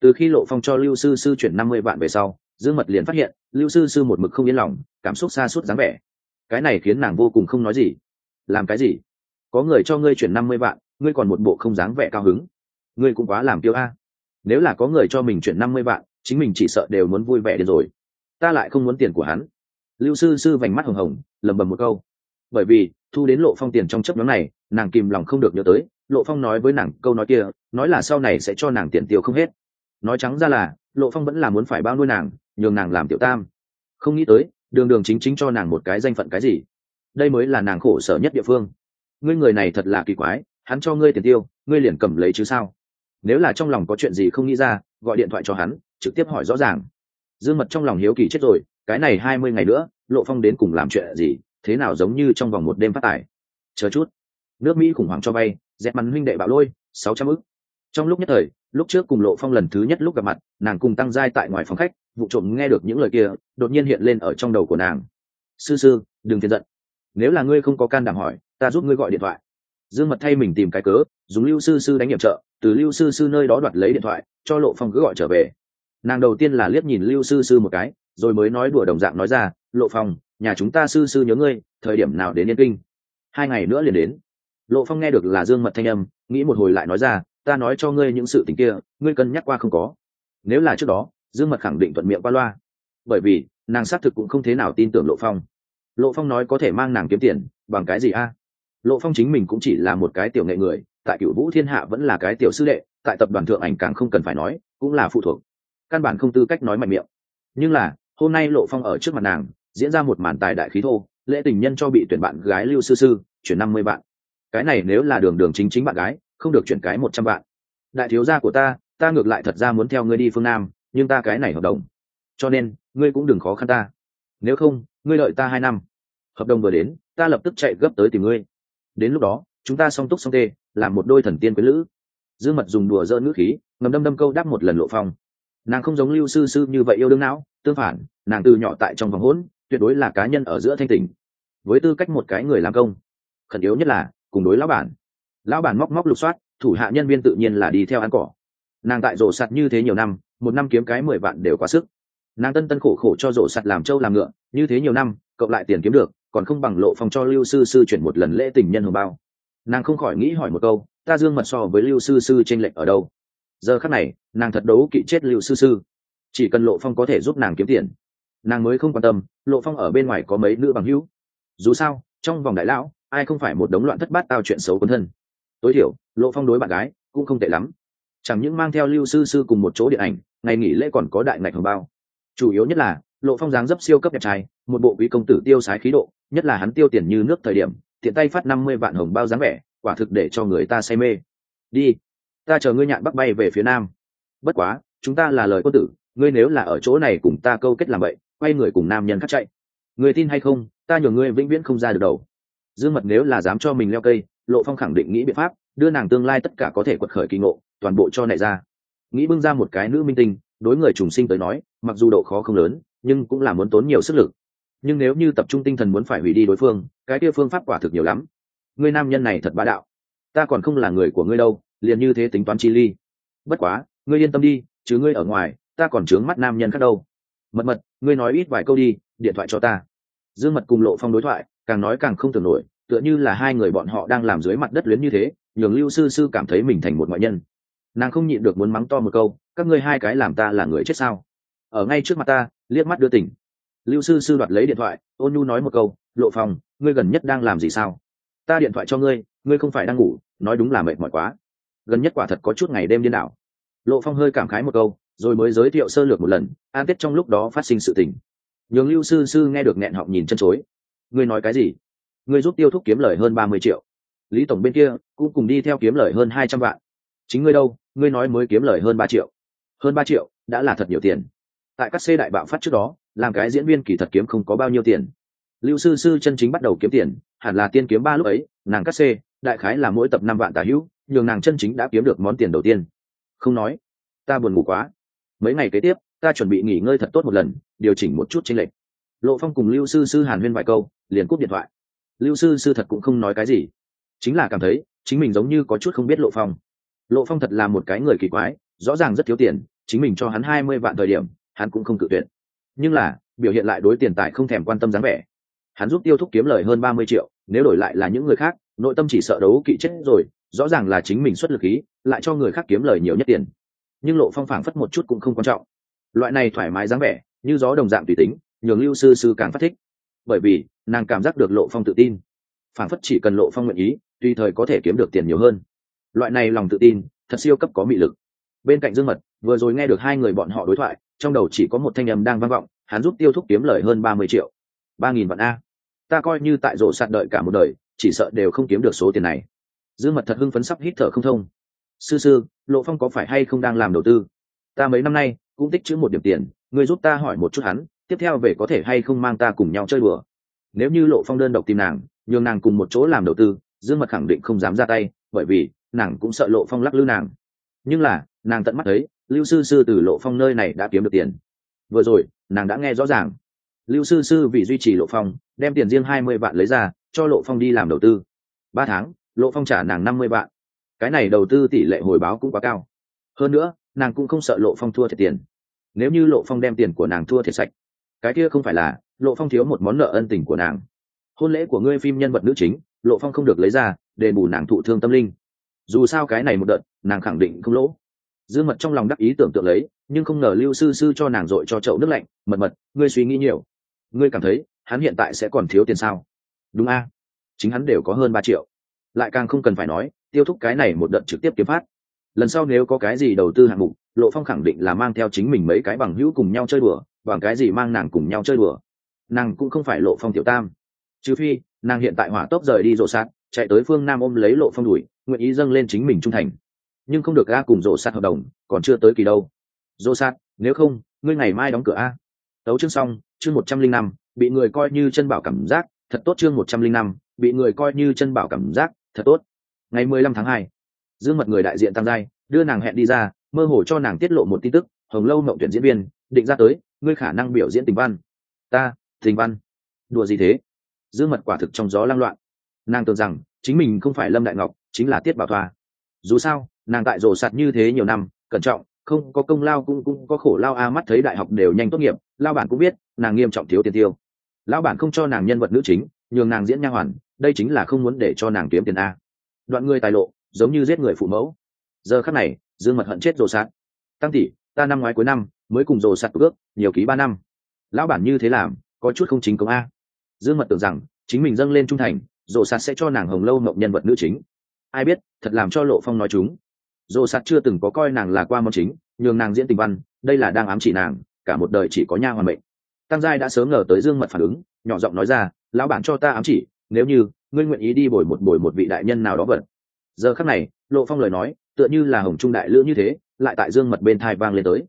Từ khi lộ phong cho lưu sư sư chuyển năm mươi vạn về sau, dương mật liền phát hiện, lưu sư sư một mực không yên lòng, cảm xúc xa suốt dáng vẻ. Cái này khiến nàng vô cùng không nói gì. Làm cái gì? Có người cho ngươi chuyển năm mươi vạn, ngươi còn một bộ không dáng vẻ cao hứng. Ngươi cũng quá làm tiêu a. Nếu là có người cho mình chuyển năm mươi vạn, chính mình chỉ sợ đều muốn vui vẻ đến rồi. Ta lại không muốn tiền của hắn. Lưu sư sư vành mắt hồng hồng lầm bầm một câu. Bởi vì, thu đến lộ phong tiền trong chấp nhóm này, nàng kìm lòng không được nhớ tới lộ phong nói với nàng câu nói kia, nói là sau này sẽ cho nàng tiền tiêu không hết. Nói trắng ra là, lộ phong vẫn là muốn phải bao nuôi nàng, nhường nàng làm tiểu tam. Không nghĩ tới, đường đường chính chính cho nàng một cái danh phận cái gì. Đây mới là nàng khổ sở nhất địa phương. Ngươi người này thật là kỳ quái, hắn cho ngươi tiền tiêu, ngươi liền cầm lấy chứ sao? Nếu là trong lòng có chuyện gì không nghĩ ra, gọi điện thoại cho hắn, trực tiếp hỏi rõ ràng. Dương mật trong lòng hiếu kỳ chết rồi, cái này hai mươi ngày nữa, lộ phong đến cùng làm chuyện gì, thế nào giống như trong vòng một đêm phát tài. Chờ chút. Nước mỹ khủng hoảng cho vay dẹp mắn huynh đệ bạo lôi, sáu trăm ức. Trong lúc nhất thời, lúc trước cùng lộ phong lần thứ nhất lúc gặp mặt, nàng cùng tăng giai tại ngoài phòng khách, vụ trộm nghe được những lời kia, đột nhiên hiện lên ở trong đầu của nàng. Sư sư, đừng phiền giận. Nếu là ngươi không có can đảm hỏi, ta giúp ngươi gọi điện thoại. Dương mật thay mình tìm cái cớ, dùng lưu sư sư đánh nhiệm trợ, từ lưu sư sư nơi đó đoạt lấy điện thoại, cho lộ phong cứ gọi trở về. Nàng đầu tiên là liếc nhìn lưu sư sư một cái, rồi mới nói đùa đồng dạng nói ra, lộ phong, nhà chúng ta sư sư nhớ ngươi, thời điểm nào đến yên kinh? Hai ngày nữa liền đến lộ phong nghe được là dương mật thanh âm, nghĩ một hồi lại nói ra, ta nói cho ngươi những sự tình kia, ngươi cân nhắc qua không có. Nếu là trước đó, dương mật khẳng định thuận miệng qua loa. Bởi vì, nàng xác thực cũng không thế nào tin tưởng lộ phong. Lộ phong nói có thể mang nàng kiếm tiền, bằng cái gì a? Lộ phong chính mình cũng chỉ là một cái tiểu nghệ người, tại cựu vũ thiên hạ vẫn là cái tiểu sư đệ, tại tập đoàn thượng ảnh càng không cần phải nói, cũng là phụ thuộc. Căn bản không tư cách nói mạnh miệng. Nhưng là, hôm nay lộ phong ở trước mặt nàng, diễn ra một màn tài đại khí thô, lễ tình nhân cho bị tuyển bạn gái lưu sư sư, chuyển năm mươi bạn cái này nếu là đường đường chính chính bạn gái, không được chuyển cái một trăm bạn đại thiếu gia của ta ta ngược lại thật ra muốn theo ngươi đi phương nam, nhưng ta cái này hợp đồng. Cho nên, ngươi cũng đừng khó khăn ta. Nếu không, ngươi đợi ta hai năm. Hợp đồng vừa đến, ta lập tức chạy gấp tới tìm ngươi. Đến lúc đó, chúng ta song túc song tê làm một đôi thần tiên quyến lữ. Dương mật dùng đùa dỡ ngữ khí, ngầm đâm đâm câu đáp một lần lộ phong. Nàng không giống lưu sư sư như vậy yêu đương não, tương phản, nàng từ nhỏ tại trong vòng hỗn, tuyệt đối là cá nhân ở giữa thanh tình với tư cách một cái người làm công, khẩn yếu nhất là cùng đối lão bản. Lão bản móc móc lục soát, thủ hạ nhân viên tự nhiên là đi theo ăn cỏ. Nàng tại rổ sạt như thế nhiều năm, một năm kiếm cái mười vạn đều quá sức. Nàng tân tân khổ khổ cho rổ sạt làm trâu làm ngựa, như thế nhiều năm, cộng lại tiền kiếm được, còn không bằng lộ phong cho lưu sư sư chuyển một lần lễ tình nhân hồng bao. Nàng không khỏi nghĩ hỏi một câu, ta dương mật so với lưu sư sư t r ê n lệch ở đâu? Giờ khắc này, nàng thật đấu kỵ chết lưu sư sư. Chỉ cần lộ phong có thể giúp nàng kiếm tiền. Nàng mới không quan tâm, lộ phong ở bên ngoài có mấy nữ bằng hữu. Dù sao, trong vòng đại lão ai không phải một đống loạn thất bát tao chuyện xấu quân thân. Tối thiểu, lộ phong đối bạn gái cũng không tệ lắm. Chẳng những mang theo lưu sư sư cùng một chỗ điện ảnh, ngày nghỉ lễ còn có đại ngạch hồng bao. Chủ yếu nhất là, lộ phong dáng dấp siêu cấp đẹp trai, một bộ quý công tử tiêu sái khí độ, nhất là hắn tiêu tiền như nước thời điểm, tiện tay phát năm mươi vạn hồng bao dáng vẻ, quả thực để cho người ta say mê. Đi, ta chờ ngươi nhạn bắc bay về phía nam. Bất quá, chúng ta là lời quân tử, ngươi nếu là ở chỗ này cùng ta câu kết làm vậy, quay người cùng nam nhân khác chạy. Người tin hay không, ta nhờ ngươi vĩnh viễn không ra được đầu dương mật nếu là dám cho mình leo cây, lộ phong khẳng định nghĩ biện pháp, đưa nàng tương lai tất cả có thể quật khởi kỳ ngộ, toàn bộ cho này ra. Nghĩ bưng ra một cái nữ minh tinh, đối người trùng sinh tới nói, mặc dù độ khó không lớn, nhưng cũng là muốn tốn nhiều sức lực. Nhưng nếu như tập trung tinh thần muốn phải hủy đi đối phương, cái kia phương pháp quả thực nhiều lắm. Ngươi nam nhân này thật bá đạo. Ta còn không là người của ngươi đâu, liền như thế tính toán chi ly. Bất quá, ngươi yên tâm đi, chứ ngươi ở ngoài, ta còn trướng mắt nam nhân khác đâu. Mật mật, ngươi nói ít vài câu đi, điện thoại cho ta dương mật cùng lộ phong đối thoại, càng nói càng không tưởng nổi, tựa như là hai người bọn họ đang làm dưới mặt đất luyến như thế, nhường lưu sư sư cảm thấy mình thành một ngoại nhân. Nàng không nhịn được muốn mắng to một câu, các ngươi hai cái làm ta là người chết sao? Ở ngay trước mặt ta, liếc mắt đưa tỉnh. Lưu sư sư đoạt lấy điện thoại, ôn nhu nói một câu, lộ phòng ngươi gần nhất đang làm gì sao? Ta điện thoại cho ngươi ngươi không phải đang ngủ, nói đúng là mệt mỏi quá. Gần nhất quả thật có chút ngày đêm điên đảo. Lộ phong hơi cảm khái một câu, rồi mới giới thiệu sơ lược một lần, an tết trong lúc đó phát sinh sự tình nhường lưu sư sư nghe được nghẹn họng nhìn chân chối. Ngươi nói cái gì? Ngươi giúp tiêu thúc kiếm lời hơn ba mươi triệu. Lý tổng bên kia cũng cùng đi theo kiếm lời hơn hai trăm vạn. Chính ngươi đâu? Ngươi nói mới kiếm lời hơn ba triệu. Hơn ba triệu đã là thật nhiều tiền. Tại các xe đại bạo phát trước đó, làm cái diễn viên kỳ thật kiếm không có bao nhiêu tiền. Lưu sư sư chân chính bắt đầu kiếm tiền, hẳn là tiên kiếm ba lúc ấy, nàng cắt xê đại khái là mỗi tập năm vạn tà hữu, nhường nàng chân chính đã kiếm được món tiền đầu tiên. Không nói, ta buồn ngủ quá. Mấy ngày kế tiếp ta chuẩn bị nghỉ ngơi thật tốt một lần, điều chỉnh một chút chênh lệch. Lộ phong cùng lưu sư sư hàn huyên vài câu, liền cúp điện thoại. Lưu sư sư thật cũng không nói cái gì. Chính là cảm thấy, chính mình giống như có chút không biết lộ phong. Lộ phong thật là một cái người kỳ quái, rõ ràng rất thiếu tiền, chính mình cho hắn hai mươi vạn thời điểm, hắn cũng không cự tuyệt. Nhưng là, biểu hiện lại đối tiền tài không thèm quan tâm dáng vẻ. Hắn giúp tiêu thúc kiếm lời hơn ba mươi triệu, nếu đổi lại là những người khác, nội tâm chỉ sợ đấu kỵ chết rồi, rõ ràng là chính mình xuất lực ý, lại cho người khác kiếm lời nhiều nhất tiền. Nhưng lộ phong phảng phất một chút cũng không quan trọng loại này thoải mái dáng vẻ, như gió đồng dạng tùy tính, nhường lưu sư sư càng phát thích. Bởi vì, nàng cảm giác được lộ phong tự tin. Phảng phất chỉ cần lộ phong nguyện ý, tùy thời có thể kiếm được tiền nhiều hơn. Loại này lòng tự tin, thật siêu cấp có mị lực. Bên cạnh dương mật, vừa rồi nghe được hai người bọn họ đối thoại, trong đầu chỉ có một thanh âm đang vang vọng, hắn giúp tiêu thúc kiếm lời hơn ba mươi triệu. Ba nghìn vạn a. Ta coi như tại rổ sạt đợi cả một đời, chỉ sợ đều không kiếm được số tiền này. Dương mật thật hưng phấn sắp hít thở không thông. Sư sư, lộ phong có phải hay không đang làm đầu tư? Ta mấy năm nay cũng tích chữ một điểm tiền người giúp ta hỏi một chút hắn, tiếp theo về có thể hay không mang ta cùng nhau chơi bừa. nếu như lộ phong đơn độc tìm nàng, nhường nàng cùng một chỗ làm đầu tư, dương mật khẳng định không dám ra tay, bởi vì nàng cũng sợ lộ phong lắc lư nàng. Nhưng là, nàng tận mắt thấy, lưu sư sư từ lộ phong nơi này đã kiếm được tiền. Vừa rồi, nàng đã nghe rõ ràng. Lưu sư sư vì duy trì lộ phong, đem tiền riêng hai mươi vạn lấy ra, cho lộ phong đi làm đầu tư. Ba tháng, lộ phong trả nàng năm mươi vạn. Cái này đầu tư tỷ lệ hồi báo cũng quá cao. Hơn nữa nàng cũng không sợ lộ phong thua thiệt tiền. Nếu như lộ phong đem tiền của nàng thua thiệt sạch, cái kia không phải là lộ phong thiếu một món nợ ân tình của nàng. Hôn lễ của ngươi phim nhân vật nữ chính, lộ phong không được lấy ra để bù nàng thụ thương tâm linh. Dù sao cái này một đợt, nàng khẳng định không lỗ. Dương mật trong lòng đắc ý tưởng tượng lấy, nhưng không ngờ lưu sư sư cho nàng dội cho chậu nước lạnh, mật mật, ngươi suy nghĩ nhiều. Ngươi cảm thấy, hắn hiện tại sẽ còn thiếu tiền sao? Đúng a. Chính hắn đều có hơn ba triệu. Lại càng không cần phải nói, tiêu thúc cái này một đợt trực tiếp kiếm phát lần sau nếu có cái gì đầu tư hạng mục, lộ phong khẳng định là mang theo chính mình mấy cái bằng hữu cùng nhau chơi đùa, bằng cái gì mang nàng cùng nhau chơi đùa. Nàng cũng không phải lộ phong tiểu tam. Trừ phi, nàng hiện tại hỏa tốc rời đi rộ sát, chạy tới phương nam ôm lấy lộ phong đuổi, nguyện ý dâng lên chính mình trung thành. Nhưng không được ga cùng rộ sát hợp đồng, còn chưa tới kỳ đâu. Rộ sát, nếu không, ngươi ngày mai đóng cửa a. Tấu chương xong, chương một trăm linh năm, bị người coi như chân bảo cảm giác, thật tốt chương một trăm linh năm, bị người coi như chân bảo cảm giác, thật tốt. Ngày mười lăm tháng hai dương mật người đại diện tăng giai, đưa nàng hẹn đi ra, mơ hồ cho nàng tiết lộ một tin tức, hồng lâu mộng tuyển diễn viên, định ra tới, ngươi khả năng biểu diễn tình văn. Ta, tình văn. Đùa gì thế? Dương mật quả thực trong gió lang loạn. Nàng tưởng rằng, chính mình không phải lâm đại ngọc, chính là tiết bảo thoa. Dù sao, nàng tại rổ sạt như thế nhiều năm, cẩn trọng, không có công lao cũng cũng có khổ lao, a mắt thấy đại học đều nhanh tốt nghiệp, lao bản cũng biết, nàng nghiêm trọng thiếu tiền tiêu. Lão bản không cho nàng nhân vật nữ chính, nhường nàng diễn nha hoàn, đây chính là không muốn để cho nàng kiếm tiền a. Đoạn người tài lộ giống như giết người phụ mẫu. Giờ khắc này, dương mật hận chết rồ sạt. Tăng tỷ, ta năm ngoái cuối năm mới cùng rồ sạt ước, nhiều ký ba năm. Lão bản như thế làm, có chút không chính công a. Dương mật tưởng rằng, chính mình dâng lên trung thành, rồ sạt sẽ cho nàng hồng lâu mộng nhân vật nữ chính. Ai biết, thật làm cho lộ phong nói chúng. Rồ sạt chưa từng có coi nàng là qua món chính, nhường nàng diễn tình văn, đây là đang ám chỉ nàng, cả một đời chỉ có nha hoàn mệnh. Tăng giai đã sớm ngờ tới dương mật phản ứng, nhỏ giọng nói ra, lão bản cho ta ám chỉ, nếu như ngươi nguyện ý đi bồi một bồi một vị đại nhân nào đó vật giờ khắc này, lộ phong lời nói, tựa như là hồng trung đại lữ như thế, lại tại dương mật bên thai vang lên tới.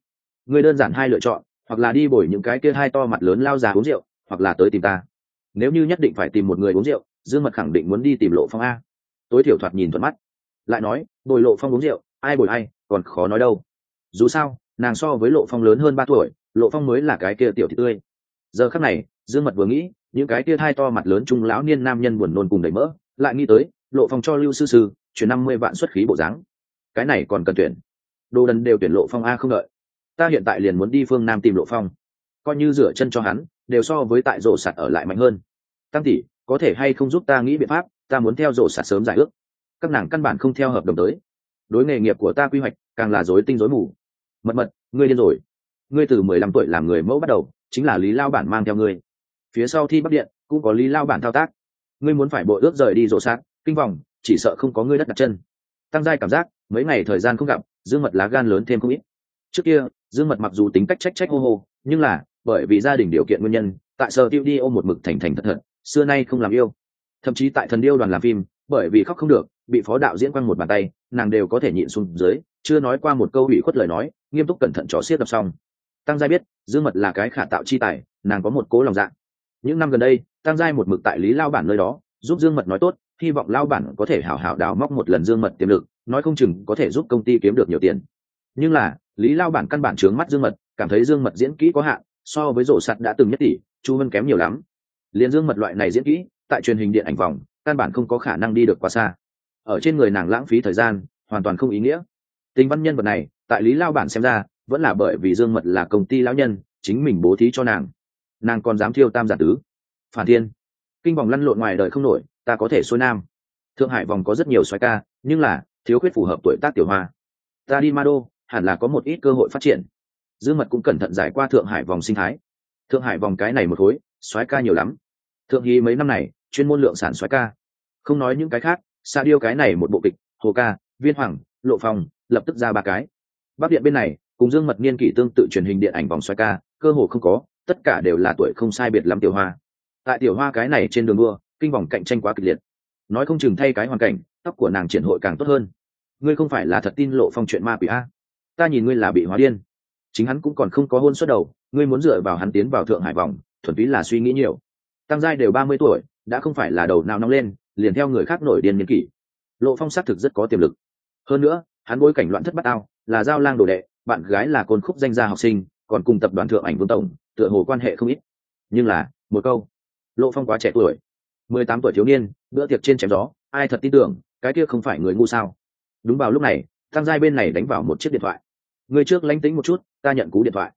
Người đơn giản hai lựa chọn, hoặc là đi bồi những cái kia hai to mặt lớn lao già uống rượu, hoặc là tới tìm ta. Nếu như nhất định phải tìm một người uống rượu, dương mật khẳng định muốn đi tìm lộ phong a. Tối thiểu thoạt nhìn thuận mắt. Lại nói, bồi lộ phong uống rượu, ai bồi ai, còn khó nói đâu. Dù sao, nàng so với lộ phong lớn hơn ba tuổi, lộ phong mới là cái kia tiểu thị tươi. Giờ khắc này, dương mật vừa nghĩ, những cái kia thai to mặt lớn trung lão niên nam nhân buồn nôn cùng đầy mỡ, lại nghĩ tới, lộ phong cho lưu sư sư chuyển năm mươi vạn xuất khí bộ dáng. Cái này còn cần tuyển. Đồ đần đều tuyển lộ phong a không đợi. Ta hiện tại liền muốn đi phương nam tìm lộ phong. Coi như rửa chân cho hắn đều so với tại rổ sạt ở lại mạnh hơn. Tăng tỷ có thể hay không giúp ta nghĩ biện pháp? Ta muốn theo rổ sạt sớm giải ước. Các nàng căn bản không theo hợp đồng tới. Đối nghề nghiệp của ta quy hoạch càng là dối tinh dối mù. Mật mật ngươi điên rồi. Ngươi từ mười lăm tuổi làm người mẫu bắt đầu chính là lý lao bản mang theo ngươi. Phía sau thi bắc điện cũng có lý lao bản thao tác. Ngươi muốn phải bộ ước rời đi rổ sạt, kinh vòng chỉ sợ không có ngươi đất đặt chân. Tăng giai cảm giác, mấy ngày thời gian không gặp, dương mật lá gan lớn thêm không ít. Trước kia, dương mật mặc dù tính cách trách trách hô hô, nhưng là, bởi vì gia đình điều kiện nguyên nhân, tại sở tiêu đi ôm một mực thành thành thật thật, xưa nay không làm yêu. Thậm chí tại thần điêu đoàn làm phim, bởi vì khóc không được, bị phó đạo diễn quăng một bàn tay, nàng đều có thể nhịn xuống dưới, chưa nói qua một câu ủy khuất lời nói, nghiêm túc cẩn thận trò xiết đọc xong. Tăng giai biết, dương mật là cái khả tạo chi tài, nàng có một cố lòng dạ. Những năm gần đây, tăng giai một mực tại lý lao bản nơi đó, giúp dương mật nói tốt hy vọng lao bản có thể hảo hảo đào móc một lần dương mật tiềm lực, nói không chừng có thể giúp công ty kiếm được nhiều tiền. Nhưng là, lý lao bản căn bản trướng mắt dương mật, cảm thấy dương mật diễn kỹ có hạn, so với rổ sắt đã từng nhất tỷ, chu vân kém nhiều lắm. Liền dương mật loại này diễn kỹ, tại truyền hình điện ảnh vòng, căn bản không có khả năng đi được quá xa. Ở trên người nàng lãng phí thời gian, hoàn toàn không ý nghĩa. Tình văn nhân vật này, tại lý lao bản xem ra, vẫn là bởi vì dương mật là công ty lão nhân, chính mình bố thí cho nàng. Nàng còn dám thiêu tam giả tứ. Phản thiên kinh vòng lăn lộn ngoài đời không nổi, ta có thể xuôi nam. Thượng hải vòng có rất nhiều xoáy ca, nhưng là thiếu khuyết phù hợp tuổi tác tiểu hoa. Ta đi ma đô hẳn là có một ít cơ hội phát triển. Dương mật cũng cẩn thận giải qua thượng hải vòng sinh thái. Thượng hải vòng cái này một khối xoáy ca nhiều lắm. Thượng hí mấy năm này, chuyên môn lượng sản xoáy ca. Không nói những cái khác xa điêu cái này một bộ kịch, hồ ca, viên hoàng, lộ phòng lập tức ra ba cái. Bắc điện bên này, cùng dương mật niên kỷ tương tự truyền hình điện ảnh vòng xoáy ca, cơ hồ không có, tất cả đều là tuổi không sai biệt lắm tiểu hoa tại tiểu hoa cái này trên đường đua, kinh vòng cạnh tranh quá kịch liệt. Nói không chừng thay cái hoàn cảnh, tóc của nàng triển hội càng tốt hơn. Ngươi không phải là thật tin lộ phong chuyện ma quỷ a? Ta nhìn ngươi là bị hóa điên. Chính hắn cũng còn không có hôn suất đầu, ngươi muốn dựa vào hắn tiến vào thượng hải vòng, thuần túy là suy nghĩ nhiều. Tăng giai đều ba mươi tuổi, đã không phải là đầu nào nóng lên, liền theo người khác nổi điên miên kỷ. Lộ phong xác thực rất có tiềm lực. Hơn nữa, hắn bối cảnh loạn thất bát ao, là giao lang đồ đệ, bạn gái là côn khúc danh gia học sinh, còn cùng tập đoàn thượng ảnh vương tổng, tựa hồ quan hệ không ít. Nhưng là, một câu lộ phong quá trẻ tuổi. Mười tám tuổi thiếu niên, bữa tiệc trên chém gió, ai thật tin tưởng, cái kia không phải người ngu sao? Đúng vào lúc này, tăng giai bên này đánh vào một chiếc điện thoại. Người trước lánh tính một chút, ta nhận cú điện thoại.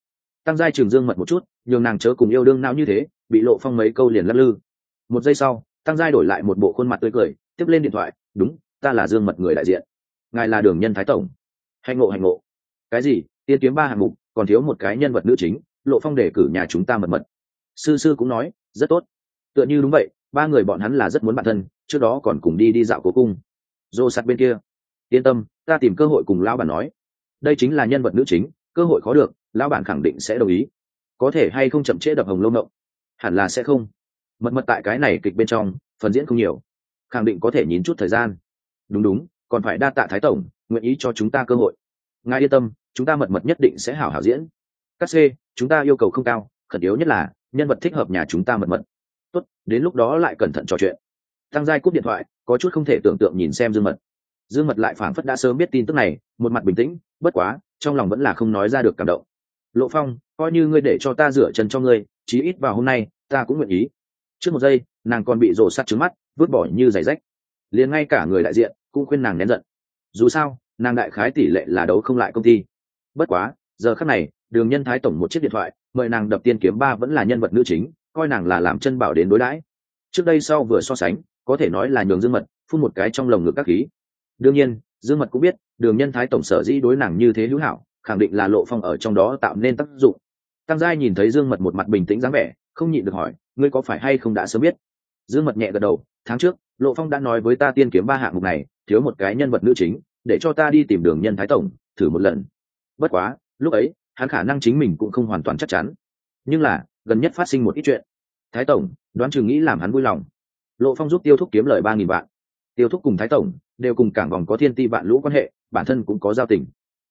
Tăng giai trường dương mật một chút, nhường nàng chớ cùng yêu đương não như thế, bị lộ phong mấy câu liền lắc lư. Một giây sau, tăng giai đổi lại một bộ khuôn mặt tươi cười, tiếp lên điện thoại, đúng, ta là dương mật người đại diện. Ngài là đường nhân thái tổng. Hạnh ngộ hạnh ngộ. Cái gì? Tiên kiếm ba hạng mục, còn thiếu một cái nhân vật nữ chính. Lộ phong đề cử nhà chúng ta mật mật. Sư sư cũng nói, rất tốt tựa như đúng vậy, ba người bọn hắn là rất muốn bản thân, trước đó còn cùng đi đi dạo cố cung. Dô sắt bên kia. Yên tâm, ta tìm cơ hội cùng lão bản nói. Đây chính là nhân vật nữ chính, cơ hội khó được, lão bản khẳng định sẽ đồng ý. Có thể hay không chậm trễ đập hồng lâu mộng hẳn là sẽ không. Mật mật tại cái này kịch bên trong, phần diễn không nhiều. Khẳng định có thể nhìn chút thời gian. Đúng đúng, còn phải đa tạ thái tổng, nguyện ý cho chúng ta cơ hội. Ngài yên tâm, chúng ta mật mật nhất định sẽ hảo hảo diễn. Các c, chúng ta yêu cầu không cao, khẩn yếu nhất là, nhân vật thích hợp nhà chúng ta mật mật tốt, đến lúc đó lại cẩn thận trò chuyện. Tăng giai cúp điện thoại, có chút không thể tưởng tượng nhìn xem dương mật. Dương mật lại phảng phất đã sớm biết tin tức này, một mặt bình tĩnh, bất quá, trong lòng vẫn là không nói ra được cảm động. Lộ phong, coi như ngươi để cho ta rửa chân cho ngươi, chí ít vào hôm nay, ta cũng nguyện ý. Trước một giây, nàng còn bị rổ sắt trứng mắt, vứt bỏ như giày rách. Liền ngay cả người đại diện cũng khuyên nàng nén giận. Dù sao, nàng đại khái tỷ lệ là đấu không lại công ty. Bất quá, giờ khắc này, đường nhân thái tổng một chiếc điện thoại, mời nàng đập tiên kiếm ba vẫn là nhân vật nữ chính coi nàng là làm chân bảo đến đối đãi. Trước đây sau vừa so sánh, có thể nói là nhường dương mật phun một cái trong lồng ngực các khí. Đương nhiên, dương mật cũng biết, đường nhân thái tổng sở dĩ đối nàng như thế hữu hảo, khẳng định là lộ phong ở trong đó tạo nên tác dụng. Tăng giai nhìn thấy dương mật một mặt bình tĩnh dáng vẻ, không nhịn được hỏi, ngươi có phải hay không đã sớm biết? Dương mật nhẹ gật đầu, tháng trước, lộ phong đã nói với ta tiên kiếm ba hạng mục này, thiếu một cái nhân vật nữ chính, để cho ta đi tìm đường nhân thái tổng, thử một lần. Bất quá, lúc ấy, hắn khả năng chính mình cũng không hoàn toàn chắc chắn. Nhưng là gần nhất phát sinh một ít chuyện. Thái tổng, đoán chừng nghĩ làm hắn vui lòng. Lộ phong giúp tiêu thúc kiếm lời ba nghìn vạn. Tiêu thúc cùng thái tổng đều cùng cảng vòng có thiên ti vạn lũ quan hệ, bản thân cũng có giao tình.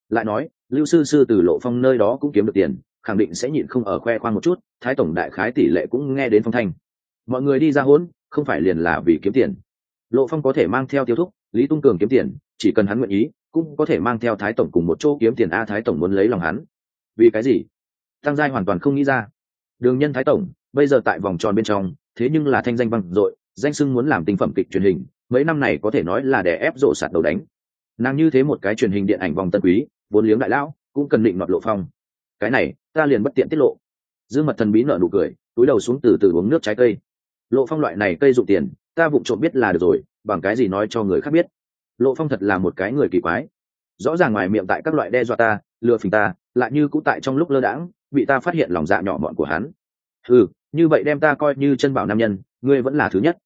Lại nói, lưu sư sư từ lộ phong nơi đó cũng kiếm được tiền, khẳng định sẽ nhịn không ở khoe khoang một chút, thái tổng đại khái tỷ lệ cũng nghe đến phong thanh. Mọi người đi ra hỗn, không phải liền là vì kiếm tiền. Lộ phong có thể mang theo tiêu thúc, lý tung cường kiếm tiền, chỉ cần hắn nguyện ý, cũng có thể mang theo thái tổng cùng một chỗ kiếm tiền a, thái tổng muốn lấy lòng hắn. Vì cái gì? Tăng giai hoàn toàn không nghĩ ra đường nhân thái tổng, bây giờ tại vòng tròn bên trong, thế nhưng là thanh danh băng dội, danh sưng muốn làm tinh phẩm kịch truyền hình, mấy năm này có thể nói là để ép rộ sạt đầu đánh. Nàng như thế một cái truyền hình điện ảnh vòng tân quý, vốn liếng đại lão, cũng cần định mập lộ phong. Cái này, ta liền bất tiện tiết lộ. Dương mật thần bí nợ nụ cười, túi đầu xuống từ từ uống nước trái cây. Lộ phong loại này cây dụng tiền, ta vụng trộm biết là được rồi, bằng cái gì nói cho người khác biết. Lộ phong thật là một cái người kỳ quái rõ ràng ngoài miệng tại các loại đe dọa ta, lừa phình ta, lại như cũng tại trong lúc lơ đãng, bị ta phát hiện lòng dạ nhỏ mọn của hắn. Ừ như vậy đem ta coi như chân bảo nam nhân, ngươi vẫn là thứ nhất.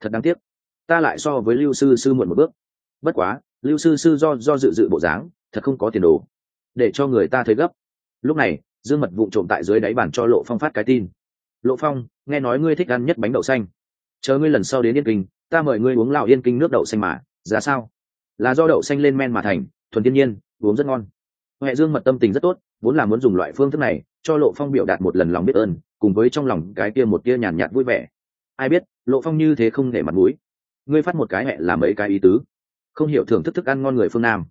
Thật đáng tiếc. Ta lại so với lưu sư sư muộn một bước. Bất quá, lưu sư sư do do dự dự bộ dáng, thật không có tiền đồ. Để cho người ta thấy gấp. Lúc này, dương mật vụng trộm tại dưới đáy bàn cho lộ phong phát cái tin. Lộ phong, nghe nói ngươi thích ăn nhất bánh đậu xanh. Chờ ngươi lần sau đến yên kinh, ta mời ngươi uống lào yên kinh nước đậu xanh mà. Giá sao? Là do đậu xanh lên men mà thành thuần thiên nhiên, uống rất ngon. Huệ dương mật tâm tình rất tốt, vốn là muốn dùng loại phương thức này cho lộ phong biểu đạt một lần lòng biết ơn, cùng với trong lòng cái kia một kia nhàn nhạt vui vẻ. Ai biết, lộ phong như thế không để mặt mũi. Ngươi phát một cái hẹ là mấy cái ý tứ? Không hiểu thưởng thức thức ăn ngon người phương nam.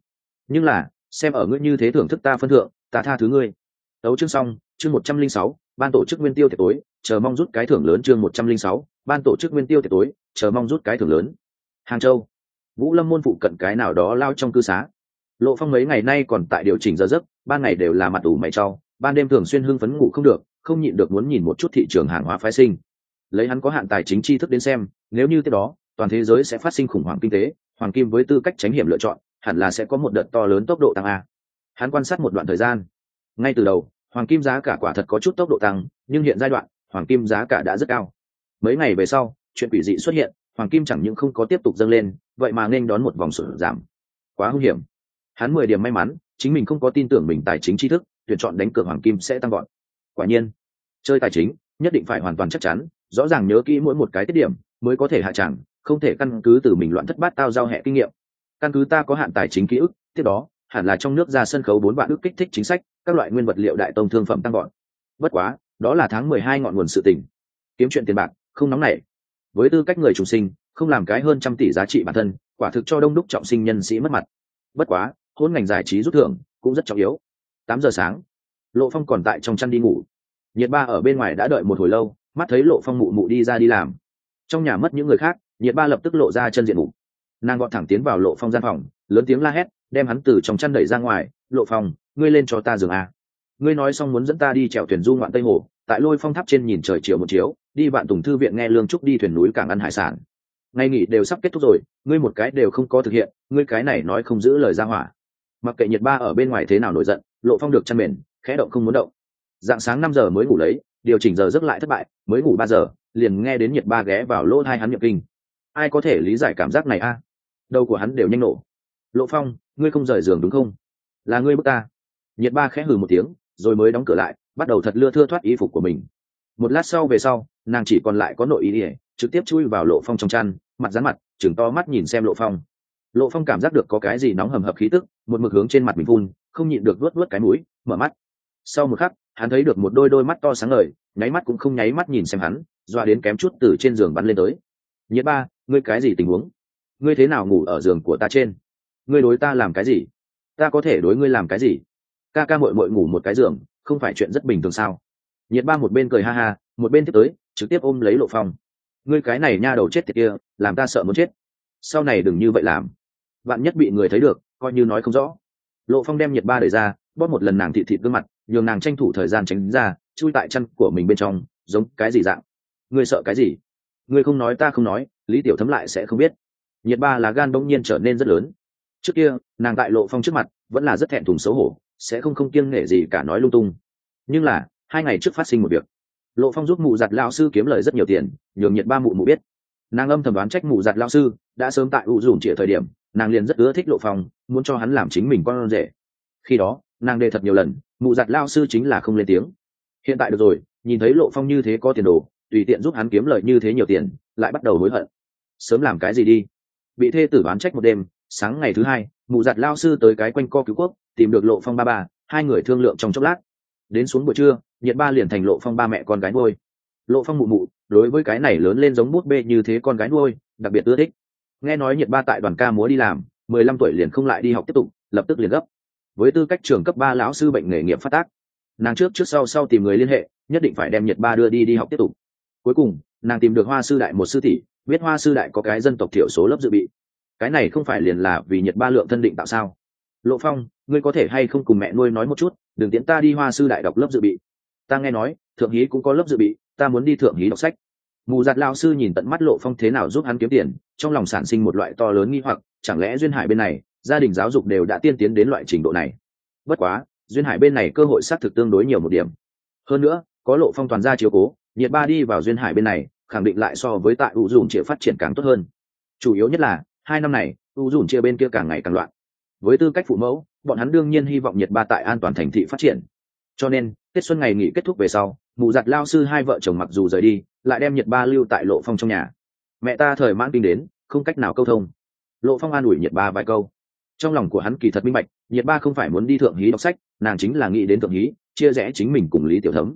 Nhưng là, xem ở ngươi như thế thưởng thức ta phân thượng, ta tha thứ ngươi. Đấu chương xong, chương một trăm linh sáu, ban tổ chức nguyên tiêu tiệc tối, chờ mong rút cái thưởng lớn chương một trăm linh sáu, ban tổ chức nguyên tiêu tiệc tối, chờ mong rút cái thưởng lớn. Hàng châu. Vũ lâm môn phụ cận cái nào đó lao trong cư xá lộ phong mấy ngày nay còn tại điều chỉnh giờ giấc, ban ngày đều là mặt ủ mày trau, ban đêm thường xuyên hưng phấn ngủ không được, không nhịn được muốn nhìn một chút thị trường hàng hóa phái sinh. Lấy hắn có hạn tài chính tri thức đến xem, nếu như thế đó, toàn thế giới sẽ phát sinh khủng hoảng kinh tế, hoàng kim với tư cách tránh hiểm lựa chọn, hẳn là sẽ có một đợt to lớn tốc độ tăng a. Hắn quan sát một đoạn thời gian. Ngay từ đầu, hoàng kim giá cả quả thật có chút tốc độ tăng, nhưng hiện giai đoạn, hoàng kim giá cả đã rất cao. Mấy ngày về sau, chuyện quỷ dị xuất hiện, hoàng kim chẳng những không có tiếp tục dâng lên, vậy mà nên đón một vòng sụt giảm. Quá hung hiểm hắn mười điểm may mắn, chính mình không có tin tưởng mình tài chính tri thức, tuyển chọn đánh cược hoàng kim sẽ tăng gọn quả nhiên, chơi tài chính, nhất định phải hoàn toàn chắc chắn, rõ ràng nhớ kỹ mỗi một cái tiết điểm, mới có thể hạ chẳng, không thể căn cứ từ mình loạn thất bát tao giao hẹ kinh nghiệm. Căn cứ ta có hạn tài chính ký ức, tiếp đó, hẳn là trong nước ra sân khấu bốn vạn ước kích thích chính sách, các loại nguyên vật liệu đại tông thương phẩm tăng gọn bất quá, đó là tháng mười hai ngọn nguồn sự tình. Kiếm chuyện tiền bạc, không nóng nảy. Với tư cách người chủ sinh, không làm cái hơn trăm tỷ giá trị bản thân, quả thực cho đông đúc trọng sinh nhân sĩ mất mặt. Bất quá hôn ngành giải trí rút thưởng cũng rất trọng yếu. Tám giờ sáng, lộ phong còn tại trong chăn đi ngủ. Nhiệt ba ở bên ngoài đã đợi một hồi lâu, mắt thấy lộ phong mụ mụ đi ra đi làm. Trong nhà mất những người khác, nhiệt ba lập tức lộ ra chân diện mục. Nàng gọn thẳng tiến vào lộ phong gian phòng, lớn tiếng la hét, đem hắn từ trong chăn đẩy ra ngoài. Lộ phong, ngươi lên cho ta giường a. Ngươi nói xong muốn dẫn ta đi trèo thuyền du ngoạn tây hồ, tại lôi phong tháp trên nhìn trời chiều một chiếu, đi bạn tùng thư viện nghe lương trúc đi thuyền núi cảng ăn hải sản. Ngày nghỉ đều sắp kết thúc rồi, ngươi một cái đều không có thực hiện, ngươi cái này nói không giữ lời ra hỏa mặc kệ nhiệt ba ở bên ngoài thế nào nổi giận, lộ phong được chăn mền, khẽ động không muốn động. Dạng sáng năm giờ mới ngủ lấy, điều chỉnh giờ giấc lại thất bại, mới ngủ ba giờ, liền nghe đến nhiệt ba ghé vào lỗ hai hắn nhập kinh. Ai có thể lý giải cảm giác này a? À? Đầu của hắn đều nhanh nổ. Lộ phong, ngươi không rời giường đúng không? Là ngươi bước ta. Nhiệt ba khẽ hừ một tiếng, rồi mới đóng cửa lại, bắt đầu thật lưa thưa thoát y phục của mình. Một lát sau về sau, nàng chỉ còn lại có nội ý ỉa trực tiếp chui vào lộ phong trong chăn, mặt rán mặt chừng to mắt nhìn xem lộ phong. Lộ phong cảm giác được có cái gì nóng hầm hập khí tức một mực hướng trên mặt mình phun, không nhịn được luốt luốt cái mũi, mở mắt. Sau một khắc, hắn thấy được một đôi đôi mắt to sáng ngời, nháy mắt cũng không nháy mắt nhìn xem hắn, doa đến kém chút từ trên giường bắn lên tới. Nhiệt ba, ngươi cái gì tình huống? Ngươi thế nào ngủ ở giường của ta trên? Ngươi đối ta làm cái gì? Ta có thể đối ngươi làm cái gì? Ca ca mội mội ngủ một cái giường, không phải chuyện rất bình thường sao? Nhiệt ba một bên cười ha ha, một bên tiếp tới, trực tiếp ôm lấy lộ phong. Ngươi cái này nha đầu chết tiệt kia, làm ta sợ muốn chết. Sau này đừng như vậy làm. Bạn nhất bị người thấy được coi như nói không rõ. Lộ phong đem nhiệt ba đẩy ra, bóp một lần nàng thị thịt gương mặt, nhường nàng tranh thủ thời gian tránh ra, chui tại chân của mình bên trong, giống cái gì dạng. Ngươi sợ cái gì? Ngươi không nói ta không nói, lý tiểu thấm lại sẽ không biết. Nhiệt ba là gan bỗng nhiên trở nên rất lớn. Trước kia, nàng tại lộ phong trước mặt, vẫn là rất thẹn thùng xấu hổ, sẽ không không kiêng nể gì cả nói lung tung. Nhưng là, hai ngày trước phát sinh một việc. Lộ phong giúp mụ giặt lao sư kiếm lời rất nhiều tiền, nhường nhiệt ba mụ mụ biết. Nàng âm thầm đoán trách mụ giặt lao sư, đã sớm tại u dùn trịa thời điểm nàng liền rất ưa thích lộ phong, muốn cho hắn làm chính mình con rể. Khi đó, nàng đề thật nhiều lần, mụ giặt lao sư chính là không lên tiếng. Hiện tại được rồi, nhìn thấy lộ phong như thế có tiền đồ, tùy tiện giúp hắn kiếm lời như thế nhiều tiền, lại bắt đầu hối hận. Sớm làm cái gì đi? Bị thê tử bán trách một đêm, sáng ngày thứ hai, mụ giặt lao sư tới cái quanh co cứu quốc, tìm được lộ phong ba ba, hai người thương lượng trong chốc lát. Đến xuống buổi trưa nhiệt ba liền thành lộ phong ba mẹ con gái nuôi. Lộ phong mụ mụ, đối với cái này lớn lên giống bút bê như thế con gái nuôi, đặc biệt ưa thích nghe nói nhiệt ba tại đoàn ca múa đi làm, mười lăm tuổi liền không lại đi học tiếp tục, lập tức liền gấp. Với tư cách trường cấp ba lão sư bệnh nghề nghiệp phát tác, nàng trước trước sau sau tìm người liên hệ, nhất định phải đem nhiệt ba đưa đi đi học tiếp tục. Cuối cùng, nàng tìm được hoa sư đại một sư tỷ, biết hoa sư đại có cái dân tộc thiểu số lớp dự bị. Cái này không phải liền là vì nhiệt ba lượng thân định tạo sao? Lộ phong, ngươi có thể hay không cùng mẹ nuôi nói một chút, đừng tiễn ta đi hoa sư đại đọc lớp dự bị. Ta nghe nói, thượng hí cũng có lớp dự bị, ta muốn đi thượng hí đọc sách mù giặt lao sư nhìn tận mắt lộ phong thế nào giúp hắn kiếm tiền, trong lòng sản sinh một loại to lớn nghi hoặc, chẳng lẽ duyên hải bên này, gia đình giáo dục đều đã tiên tiến đến loại trình độ này? Bất quá, duyên hải bên này cơ hội xác thực tương đối nhiều một điểm. Hơn nữa, có lộ phong toàn gia chiếu cố, nhiệt ba đi vào duyên hải bên này, khẳng định lại so với tại u dùn chia phát triển càng tốt hơn. Chủ yếu nhất là, hai năm này, u dùn chia bên kia càng ngày càng loạn. Với tư cách phụ mẫu, bọn hắn đương nhiên hy vọng nhiệt ba tại an toàn thành thị phát triển. Cho nên, tết xuân ngày nghỉ kết thúc về sau mụ giặt lao sư hai vợ chồng mặc dù rời đi lại đem nhiệt ba lưu tại lộ phong trong nhà. Mẹ ta thời mãn kinh đến, không cách nào câu thông. Lộ phong an ủi nhiệt ba vài câu. Trong lòng của hắn kỳ thật minh bạch, nhiệt ba không phải muốn đi thượng hí đọc sách, nàng chính là nghĩ đến thượng hí, chia rẽ chính mình cùng lý tiểu thấm.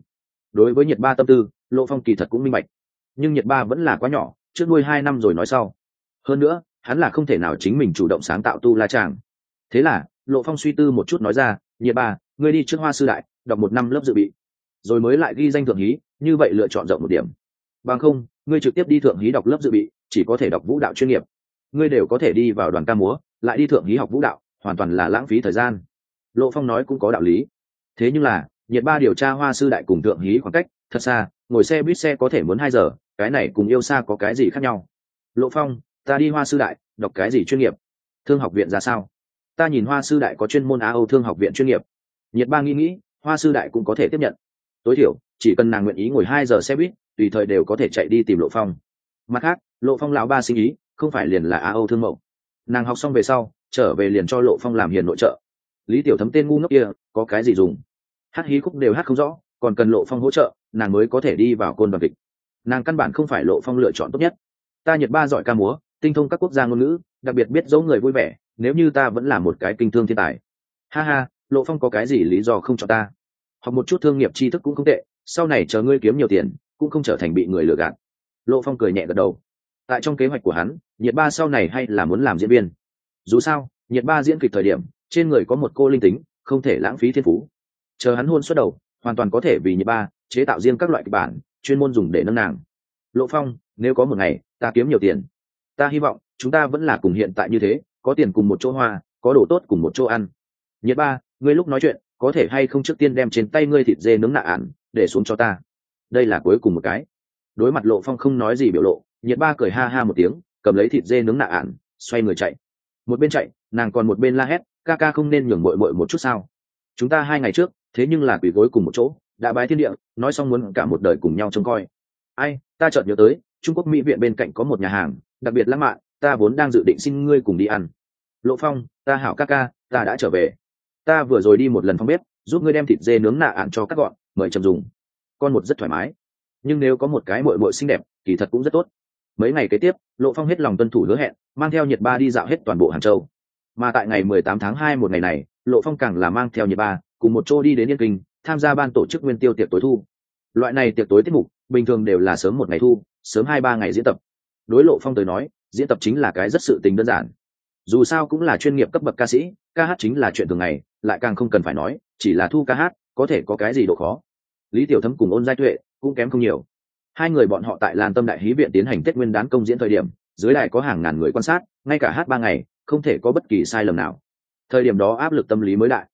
Đối với nhiệt ba tâm tư, lộ phong kỳ thật cũng minh bạch. Nhưng nhiệt ba vẫn là quá nhỏ, trước nuôi hai năm rồi nói sau. Hơn nữa, hắn là không thể nào chính mình chủ động sáng tạo tu la tràng thế là, lộ phong suy tư một chút nói ra, nhiệt ba, ngươi đi trước hoa sư đại, đọc một năm lớp dự bị. Rồi mới lại ghi danh thượng hí, như vậy lựa chọn rộng một điểm bằng không, ngươi trực tiếp đi thượng hí đọc lớp dự bị, chỉ có thể đọc vũ đạo chuyên nghiệp. Ngươi đều có thể đi vào đoàn ca múa, lại đi thượng hí học vũ đạo, hoàn toàn là lãng phí thời gian. Lộ phong nói cũng có đạo lý. Thế nhưng là, nhiệt ba điều tra hoa sư đại cùng thượng hí khoảng cách, thật xa, ngồi xe buýt xe có thể muốn hai giờ, cái này cùng yêu xa có cái gì khác nhau? Lộ phong, ta đi hoa sư đại, đọc cái gì chuyên nghiệp? Thương học viện ra sao? Ta nhìn hoa sư đại có chuyên môn á âu thương học viện chuyên nghiệp. Nhiệt ba nghĩ nghĩ, hoa sư đại cũng có thể tiếp nhận. Tối thiểu chỉ cần nàng nguyện ý ngồi hai giờ xe buýt, tùy thời đều có thể chạy đi tìm lộ phong. Mặt khác, lộ phong lão ba sinh ý, không phải liền là a âu thương mậu nàng học xong về sau, trở về liền cho lộ phong làm hiền nội trợ. Lý tiểu thấm tên ngu ngốc kia, có cái gì dùng? Hát hí khúc đều hát không rõ, còn cần lộ phong hỗ trợ, nàng mới có thể đi vào côn đoàn kịch. Nàng căn bản không phải lộ phong lựa chọn tốt nhất. Ta nhật ba giỏi ca múa, tinh thông các quốc gia ngôn ngữ, đặc biệt biết dấu người vui vẻ, nếu như ta vẫn là một cái kinh thương thiên tài. Ha ha, lộ phong có cái gì lý do không cho ta? Học một chút thương nghiệp tri thức cũng không tệ sau này chờ ngươi kiếm nhiều tiền, cũng không trở thành bị người lừa gạt. Lộ phong cười nhẹ gật đầu. Tại trong kế hoạch của hắn, nhiệt ba sau này hay là muốn làm diễn viên. Dù sao, nhiệt ba diễn kịch thời điểm, trên người có một cô linh tính, không thể lãng phí thiên phú. Chờ hắn hôn xuất đầu, hoàn toàn có thể vì nhiệt ba chế tạo riêng các loại kịch bản, chuyên môn dùng để nâng nàng. Lộ phong, nếu có một ngày, ta kiếm nhiều tiền. Ta hy vọng, chúng ta vẫn là cùng hiện tại như thế, có tiền cùng một chỗ hoa, có đồ tốt cùng một chỗ ăn. Nhiệt ba, ngươi lúc nói chuyện, có thể hay không trước tiên đem trên tay ngươi thịt dê nướng nạ ản để xuống cho ta. Đây là cuối cùng một cái. Đối mặt lộ phong không nói gì biểu lộ, nhiệt ba cười ha ha một tiếng, cầm lấy thịt dê nướng nạ ản, xoay người chạy. Một bên chạy, nàng còn một bên la hét, ca ca không nên nhường mội mội một chút sao? Chúng ta hai ngày trước, thế nhưng là quỷ gối cùng một chỗ, đã bái thiên địa, nói xong muốn cả một đời cùng nhau trông coi. Ai, ta chợt nhớ tới, trung quốc mỹ viện bên cạnh có một nhà hàng, đặc biệt lãng mạn ta vốn đang dự định xin ngươi cùng đi ăn. Lộ phong, ta hảo ca ca, ta đã trở về. Ta vừa rồi đi một lần phong bếp giúp ngươi đem thịt dê nướng nạ ạn cho các gọn, mời chầm dùng. Con một rất thoải mái. Nhưng nếu có một cái mội mội xinh đẹp, kỳ thật cũng rất tốt. Mấy ngày kế tiếp, lộ phong hết lòng tuân thủ hứa hẹn, mang theo nhiệt ba đi dạo hết toàn bộ hàng châu. Mà tại ngày mười tám tháng hai một ngày này, lộ phong càng là mang theo nhiệt ba, cùng một chỗ đi đến yên kinh, tham gia ban tổ chức nguyên tiêu tiệc tối thu. Loại này tiệc tối tiết mục, bình thường đều là sớm một ngày thu, sớm hai ba ngày diễn tập. Đối lộ phong tới nói, diễn tập chính là cái rất sự tình đơn giản dù sao cũng là chuyên nghiệp cấp bậc ca sĩ, ca hát chính là chuyện thường ngày, lại càng không cần phải nói, chỉ là thu ca hát, có thể có cái gì độ khó. Lý tiểu thấm cùng ôn giai tuệ cũng kém không nhiều. Hai người bọn họ tại lan tâm đại hí viện tiến hành tết nguyên đán công diễn thời điểm, dưới đài có hàng ngàn người quan sát, ngay cả hát ba ngày, không thể có bất kỳ sai lầm nào. Thời điểm đó áp lực tâm lý mới đại.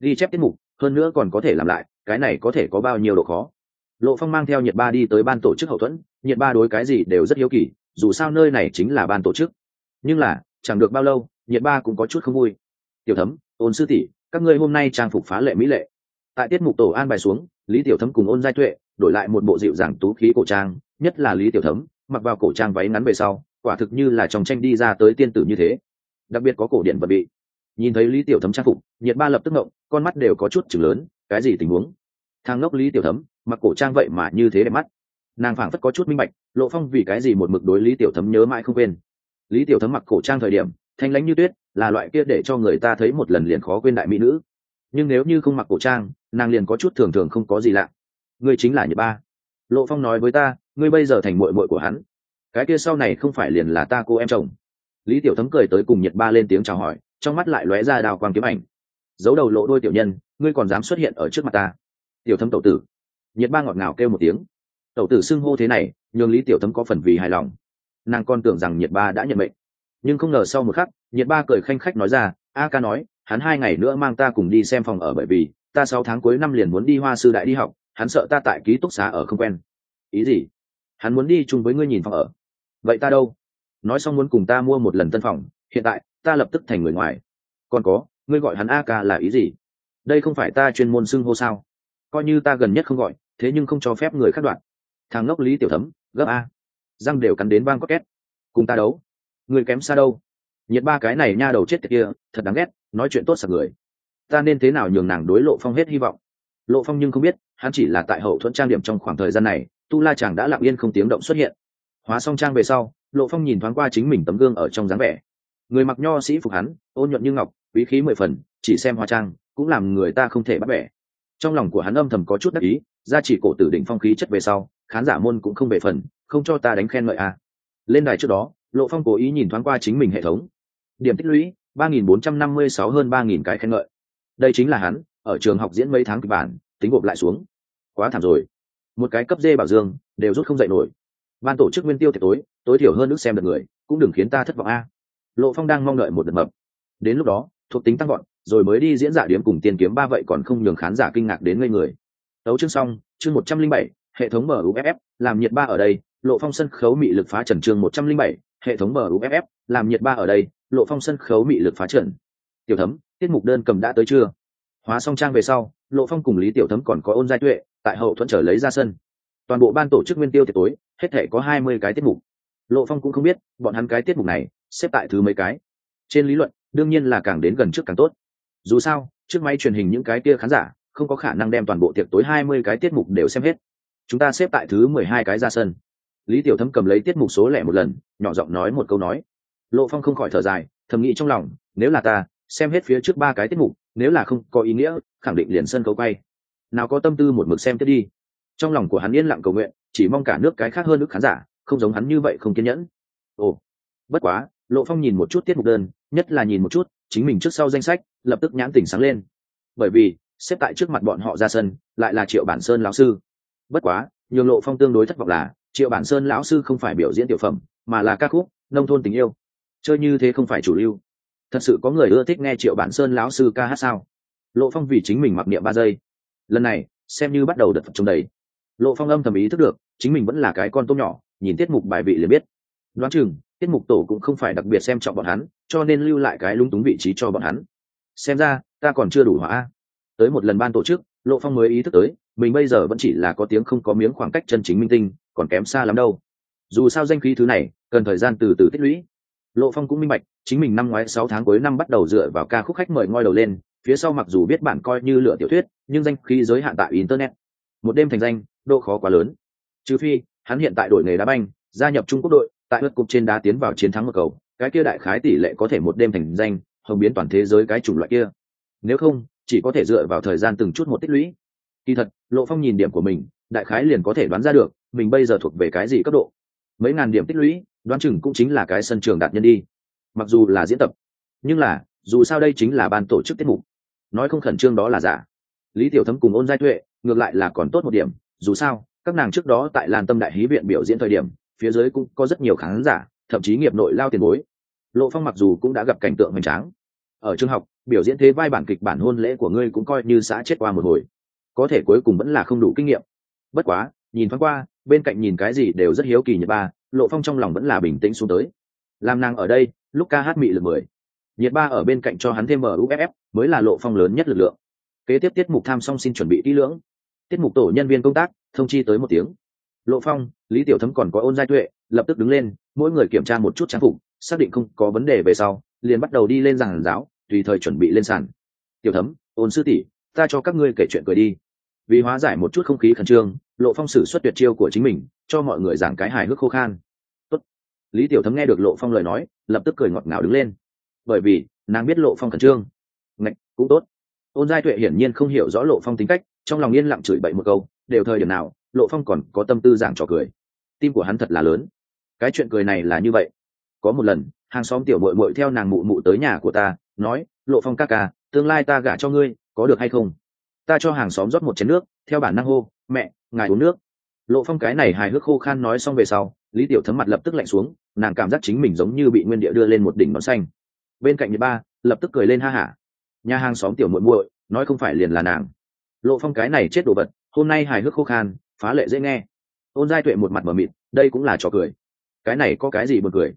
Ghi chép tiết mục, hơn nữa còn có thể làm lại, cái này có thể có bao nhiêu độ khó. Lộ phong mang theo nhiệt ba đi tới ban tổ chức hậu thuẫn, nhiệt ba đối cái gì đều rất hiếu kỳ, dù sao nơi này chính là ban tổ chức. Nhưng là chẳng được bao lâu, nhiệt ba cũng có chút không vui. Tiểu thấm, ôn sư tỷ, các ngươi hôm nay trang phục phá lệ mỹ lệ. Tại tiết mục tổ an bài xuống, lý tiểu thấm cùng ôn giai tuệ đổi lại một bộ dịu dàng tú khí cổ trang, nhất là lý tiểu thấm, mặc vào cổ trang váy ngắn về sau, quả thực như là trong tranh đi ra tới tiên tử như thế. Đặc biệt có cổ điện vật bị. Nhìn thấy lý tiểu thấm trang phục, nhiệt ba lập tức ngộng, con mắt đều có chút chừng lớn, cái gì tình huống? Thang ngốc lý tiểu thấm, mặc cổ trang vậy mà như thế đẹp mắt. Nàng phảng phất có chút minh bạch, lộ phong vì cái gì một mực đối lý tiểu thấm nhớ mãi không quên lý tiểu thấm mặc cổ trang thời điểm, thanh lãnh như tuyết, là loại kia để cho người ta thấy một lần liền khó quên đại mỹ nữ. Nhưng nếu như không mặc cổ trang, nàng liền có chút thường thường không có gì lạ. Ngươi chính là nhật ba. Lộ phong nói với ta, ngươi bây giờ thành mội mội của hắn. Cái kia sau này không phải liền là ta cô em chồng. Lý tiểu thấm cười tới cùng nhật ba lên tiếng chào hỏi, trong mắt lại lóe ra đào quang kiếm ảnh. Giấu đầu lộ đôi tiểu nhân, ngươi còn dám xuất hiện ở trước mặt ta. Tiểu thấm tẩu tử. Nhật ba ngọt ngào kêu một tiếng. Tẩu tử xưng hô thế này, nhường lý tiểu thấm có phần vì hài lòng nàng còn tưởng rằng nhiệt ba đã nhận mệnh. Nhưng không ngờ sau một khắc, nhiệt ba cười khanh khách nói ra, a ca nói, hắn hai ngày nữa mang ta cùng đi xem phòng ở bởi vì, ta sáu tháng cuối năm liền muốn đi hoa sư đại đi học, hắn sợ ta tại ký túc xá ở không quen. Ý gì? Hắn muốn đi chung với ngươi nhìn phòng ở. Vậy ta đâu? Nói xong muốn cùng ta mua một lần tân phòng, hiện tại, ta lập tức thành người ngoài. Còn có, ngươi gọi hắn a ca là ý gì? Đây không phải ta chuyên môn xưng hô sao? Coi như ta gần nhất không gọi, thế nhưng không cho phép người khác đoạn thằng ngốc lý tiểu thấm, gấp a răng đều cắn đến vang có két. Cùng ta đấu. Người kém xa đâu? Nhiệt ba cái này nha đầu chết tiệt kia, thật đáng ghét, nói chuyện tốt sạc người. Ta nên thế nào nhường nàng đối lộ phong hết hy vọng? Lộ phong nhưng không biết, hắn chỉ là tại hậu thuẫn trang điểm trong khoảng thời gian này, tu la chàng đã lặng yên không tiếng động xuất hiện. Hóa xong trang về sau, lộ phong nhìn thoáng qua chính mình tấm gương ở trong dáng vẻ. Người mặc nho sĩ phục hắn, ôn nhuận như ngọc, quý khí mười phần, chỉ xem hóa trang, cũng làm người ta không thể bắt bẻ. Trong lòng của hắn âm thầm có chút đắc ý, ra chỉ cổ tử đỉnh phong khí chất về sau khán giả môn cũng không về phần, không cho ta đánh khen ngợi à. lên đài trước đó, lộ phong cố ý nhìn thoáng qua chính mình hệ thống. Điểm tích lũy, ba nghìn bốn trăm năm mươi sáu hơn ba nghìn cái khen ngợi. Đây chính là hắn, ở trường học diễn mấy tháng kịch bản, tính gộp lại xuống. Quá thảm rồi. Một cái cấp dê bảo dương, đều rút không dậy nổi. Ban tổ chức nguyên tiêu tiệc tối tối thiểu hơn nước xem được người, cũng đừng khiến ta thất vọng a lộ phong đang mong đợi một đợt mập. Đến lúc đó, thuộc tính tăng gọn rồi mới đi diễn giả điếm cùng tiền kiếm ba vậy còn không nhường khán giả kinh ngạc đến ngây người. Đấu chương xong, chương một trăm linh bảy hệ thống muff làm nhiệt ba ở đây, lộ phong sân khấu mị lực phá trần chương một trăm linh bảy, hệ thống muff làm nhiệt ba ở đây, lộ phong sân khấu mị lực phá trần. Tiểu thấm, tiết mục đơn cầm đã tới chưa? Hóa xong trang về sau, lộ phong cùng lý tiểu thấm còn có ôn giai tuệ, tại hậu thuận trở lấy ra sân. Toàn bộ ban tổ chức nguyên tiêu tiệc tối, hết thể có hai mươi cái tiết mục. Lộ phong cũng không biết, bọn hắn cái tiết mục này, xếp tại thứ mấy cái. Trên lý luận, đương nhiên là càng đến gần trước càng tốt. Dù sao, trước máy truyền hình những cái kia khán giả, không có khả năng đem toàn bộ tiệc tối hai mươi cái tiết mục đều xem hết chúng ta xếp tại thứ mười hai cái ra sân. Lý tiểu thấm cầm lấy tiết mục số lẻ một lần, nhỏ giọng nói một câu nói. Lộ phong không khỏi thở dài, thầm nghĩ trong lòng, nếu là ta, xem hết phía trước ba cái tiết mục, nếu là không có ý nghĩa, khẳng định liền sân cầu quay. Nào có tâm tư một mực xem tiếp đi. Trong lòng của hắn yên lặng cầu nguyện, chỉ mong cả nước cái khác hơn nước khán giả, không giống hắn như vậy không kiên nhẫn. Ồ, bất quá, lộ phong nhìn một chút tiết mục đơn, nhất là nhìn một chút, chính mình trước sau danh sách, lập tức nhãn tỉnh sáng lên. Bởi vì, xếp tại trước mặt bọn họ ra sân, lại là triệu bản sơn lão sư bất quá, nhường lộ phong tương đối thất vọng là, triệu bản sơn lão sư không phải biểu diễn tiểu phẩm, mà là ca khúc, nông thôn tình yêu. Chơi như thế không phải chủ lưu. Thật sự có người ưa thích nghe triệu bản sơn lão sư ca hát sao? Lộ phong vì chính mình mặc niệm ba giây. Lần này, xem như bắt đầu đợt trông đầy. Lộ phong âm thầm ý thức được, chính mình vẫn là cái con tôm nhỏ, nhìn tiết mục bài vị liền biết. Đoán chừng, tiết mục tổ cũng không phải đặc biệt xem trọng bọn hắn, cho nên lưu lại cái lung túng vị trí cho bọn hắn. Xem ra, ta còn chưa đủ hỏa. Tới một lần ban tổ chức, lộ phong mới ý thức tới mình bây giờ vẫn chỉ là có tiếng không có miếng khoảng cách chân chính minh tinh, còn kém xa lắm đâu. Dù sao danh khí thứ này, cần thời gian từ từ tích lũy. Lộ phong cũng minh bạch, chính mình năm ngoái sáu tháng cuối năm bắt đầu dựa vào ca khúc khách mời ngoi đầu lên, phía sau mặc dù biết bản coi như lựa tiểu thuyết, nhưng danh khí giới hạn tại internet. Một đêm thành danh, độ khó quá lớn. Trừ phi, hắn hiện tại đội nghề đá banh, gia nhập trung quốc đội, tại lượt cục trên đá tiến vào chiến thắng một cầu, cái kia đại khái tỷ lệ có thể một đêm thành danh, hồng biến toàn thế giới cái chủng loại kia. Nếu không, chỉ có thể dựa vào thời gian từng chút một tích lũy kỳ thật, lộ phong nhìn điểm của mình, đại khái liền có thể đoán ra được, mình bây giờ thuộc về cái gì cấp độ. Mấy ngàn điểm tích lũy, đoán chừng cũng chính là cái sân trường đạt nhân đi. Mặc dù là diễn tập, nhưng là, dù sao đây chính là ban tổ chức tiết mục. Nói không khẩn trương đó là giả. Lý tiểu thấm cùng ôn giai tuệ, ngược lại là còn tốt một điểm, dù sao, các nàng trước đó tại làn tâm đại hí viện biểu diễn thời điểm, phía dưới cũng có rất nhiều khán giả, thậm chí nghiệp nội lao tiền bối. Lộ phong mặc dù cũng đã gặp cảnh tượng hoành tráng. Ở trường học, biểu diễn thế vai bản kịch bản hôn lễ của ngươi cũng coi như xã chết qua một hồi có thể cuối cùng vẫn là không đủ kinh nghiệm. Bất quá, nhìn thoáng qua, bên cạnh nhìn cái gì đều rất hiếu kỳ nhật ba, lộ phong trong lòng vẫn là bình tĩnh xuống tới. Làm nàng ở đây, lúc ca hát mị lực mười. Nhiệt ba ở bên cạnh cho hắn thêm muff mới là lộ phong lớn nhất lực lượng. Kế tiếp tiết mục tham xong xin chuẩn bị kỹ lưỡng. Tiết mục tổ nhân viên công tác, thông chi tới một tiếng. Lộ phong, lý tiểu thấm còn có ôn giai tuệ, lập tức đứng lên, mỗi người kiểm tra một chút trang phục, xác định không có vấn đề về sau, liền bắt đầu đi lên giảng giáo, tùy thời chuẩn bị lên sàn. Tiểu thấm, ôn sư tỷ, ta cho các ngươi kể chuyện cười đi vì hóa giải một chút không khí khẩn trương, lộ phong sử xuất tuyệt chiêu của chính mình, cho mọi người giảng cái hài hước khô khan. Tốt. lý tiểu thấm nghe được lộ phong lời nói, lập tức cười ngọt ngào đứng lên. Bởi vì, nàng biết lộ phong khẩn trương. Ngạch, cũng tốt. Ôn giai tuệ hiển nhiên không hiểu rõ lộ phong tính cách, trong lòng yên lặng chửi bậy một câu, đều thời điểm nào, lộ phong còn có tâm tư giảng trò cười. Tim của hắn thật là lớn. Cái chuyện cười này là như vậy. Có một lần, hàng xóm tiểu mội mội theo nàng mụ mụ tới nhà của ta, nói, lộ phong ca ca, tương lai ta gả cho ngươi, có được hay không? Ta cho hàng xóm rót một chén nước, theo bản năng hô, mẹ, ngài uống nước. Lộ phong cái này hài hước khô khan nói xong về sau, lý tiểu thấm mặt lập tức lạnh xuống, nàng cảm giác chính mình giống như bị nguyên địa đưa lên một đỉnh nón xanh. Bên cạnh nhật ba, lập tức cười lên ha hả. Nhà hàng xóm tiểu muội muội, nói không phải liền là nàng. Lộ phong cái này chết đồ vật, hôm nay hài hước khô khan, phá lệ dễ nghe. Ôn giai tuệ một mặt mờ mịt, đây cũng là trò cười. Cái này có cái gì buồn cười?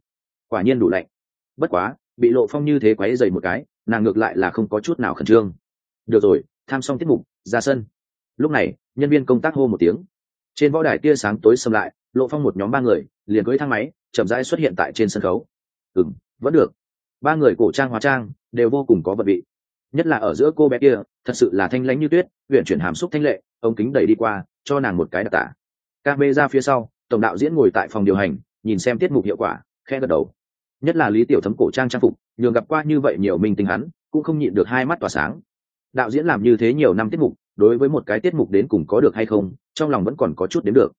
Quả nhiên đủ lạnh. Bất quá, bị lộ phong như thế quấy dày một cái, nàng ngược lại là không có chút nào khẩn trương. Được rồi tham xong tiết mục, ra sân. Lúc này, nhân viên công tác hô một tiếng. Trên võ đài tia sáng tối xâm lại, lộ phong một nhóm ba người, liền cưới thang máy, chậm rãi xuất hiện tại trên sân khấu. Ừ m vẫn được. Ba người cổ trang hóa trang, đều vô cùng có vật vị. Nhất là ở giữa cô bé kia, thật sự là thanh lãnh như tuyết huyện chuyển hàm xúc thanh lệ, ông kính đẩy đi qua, cho nàng một cái đặc tả. Ca bê ra phía sau, tổng đạo diễn ngồi tại phòng điều hành, nhìn xem tiết mục hiệu quả khe gật đầu. Nhất là lý tiểu thấm cổ trang trang phục, nhường gặp qua như vậy nhiều minh tinh hắn, cũng không nhịn được hai mắt tỏa sáng đạo diễn làm như thế nhiều năm tiết mục, đối với một cái tiết mục đến cùng có được hay không, trong lòng vẫn còn có chút đến được.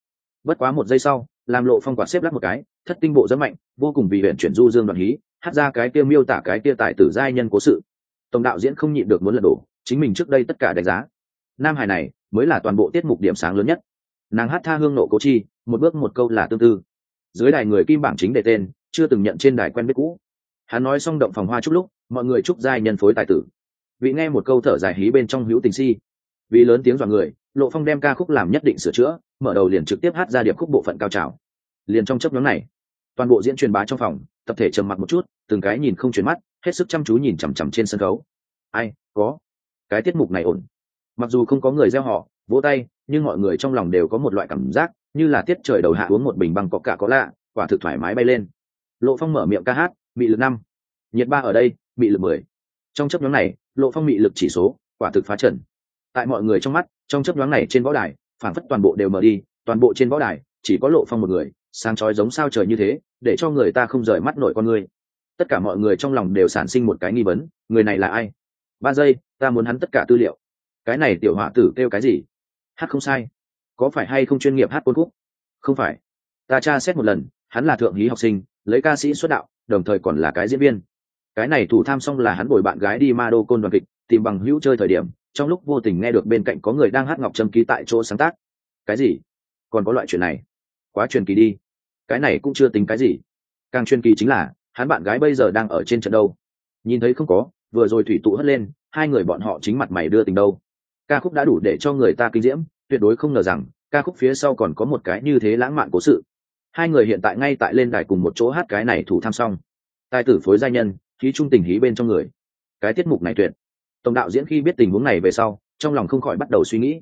Bất quá một giây sau, làm lộ phong quạt xếp lắp một cái, thất tinh bộ rất mạnh, vô cùng vì huyện chuyển du dương đoạn hí, hát ra cái kia miêu tả cái kia tại tử giai nhân cố sự. Tổng đạo diễn không nhịn được muốn lật đổ, chính mình trước đây tất cả đánh giá. Nam hải này, mới là toàn bộ tiết mục điểm sáng lớn nhất. Nàng hát tha hương nộ cố chi, một bước một câu là tương tư. Dưới đài người kim bảng chính đề tên, chưa từng nhận trên đài quen biết cũ. Hắn nói xong động phòng hoa chúc lúc, mọi người chúc giai nhân phối tài tử vị nghe một câu thở dài hí bên trong hữu tình si. Vì lớn tiếng dọa người, lộ phong đem ca khúc làm nhất định sửa chữa, mở đầu liền trực tiếp hát ra điệp khúc bộ phận cao trào. Liền trong chấp nhóm này, toàn bộ diễn truyền bá trong phòng, tập thể trầm mặc một chút, từng cái nhìn không chuyển mắt, hết sức chăm chú nhìn chằm chằm trên sân khấu. Ai, có. Cái tiết mục này ổn. Mặc dù không có người gieo họ, vỗ tay, nhưng mọi người trong lòng đều có một loại cảm giác, như là tiết trời đầu hạ uống một bình bằng có cả có lạ, quả thực thoải mái bay lên. Lộ phong mở miệng ca hát bị lực năm. Nhiệt ba ở đây bị lực mười. Trong chấp nhóm này lộ phong mị lực chỉ số, quả thực phá trần. Tại mọi người trong mắt, trong chấp nhóm này trên võ đài phản phất toàn bộ đều mở đi, toàn bộ trên võ đài, chỉ có lộ phong một người, sáng chói giống sao trời như thế, để cho người ta không rời mắt nổi con người. Tất cả mọi người trong lòng đều sản sinh một cái nghi vấn, người này là ai? Ba giây, ta muốn hắn tất cả tư liệu. Cái này tiểu họa tử kêu cái gì? Hát không sai. Có phải hay không chuyên nghiệp hát quân khúc? Không phải. Ta tra xét một lần, hắn là thượng hí học sinh, lấy ca sĩ xuất đạo, đồng thời còn là cái diễn viên cái này thủ tham xong là hắn bồi bạn gái đi ma đô côn đoàn kịch, tìm bằng hữu chơi thời điểm, trong lúc vô tình nghe được bên cạnh có người đang hát ngọc trâm ký tại chỗ sáng tác. Cái gì? Còn có loại chuyện này? Quá truyền kỳ đi. Cái này cũng chưa tính cái gì. Càng truyền kỳ chính là, hắn bạn gái bây giờ đang ở trên trận đâu. Nhìn thấy không có, vừa rồi thủy tụ hất lên, hai người bọn họ chính mặt mày đưa tình đâu. Ca khúc đã đủ để cho người ta kinh diễm, tuyệt đối không ngờ rằng, ca khúc phía sau còn có một cái như thế lãng mạn cố sự. Hai người hiện tại ngay tại lên đài cùng một chỗ hát cái này thủ tham xong. Tài tử phối gia nhân khí trung tình hí bên trong người. Cái tiết mục này tuyệt. Tổng đạo diễn khi biết tình huống này về sau, trong lòng không khỏi bắt đầu suy nghĩ.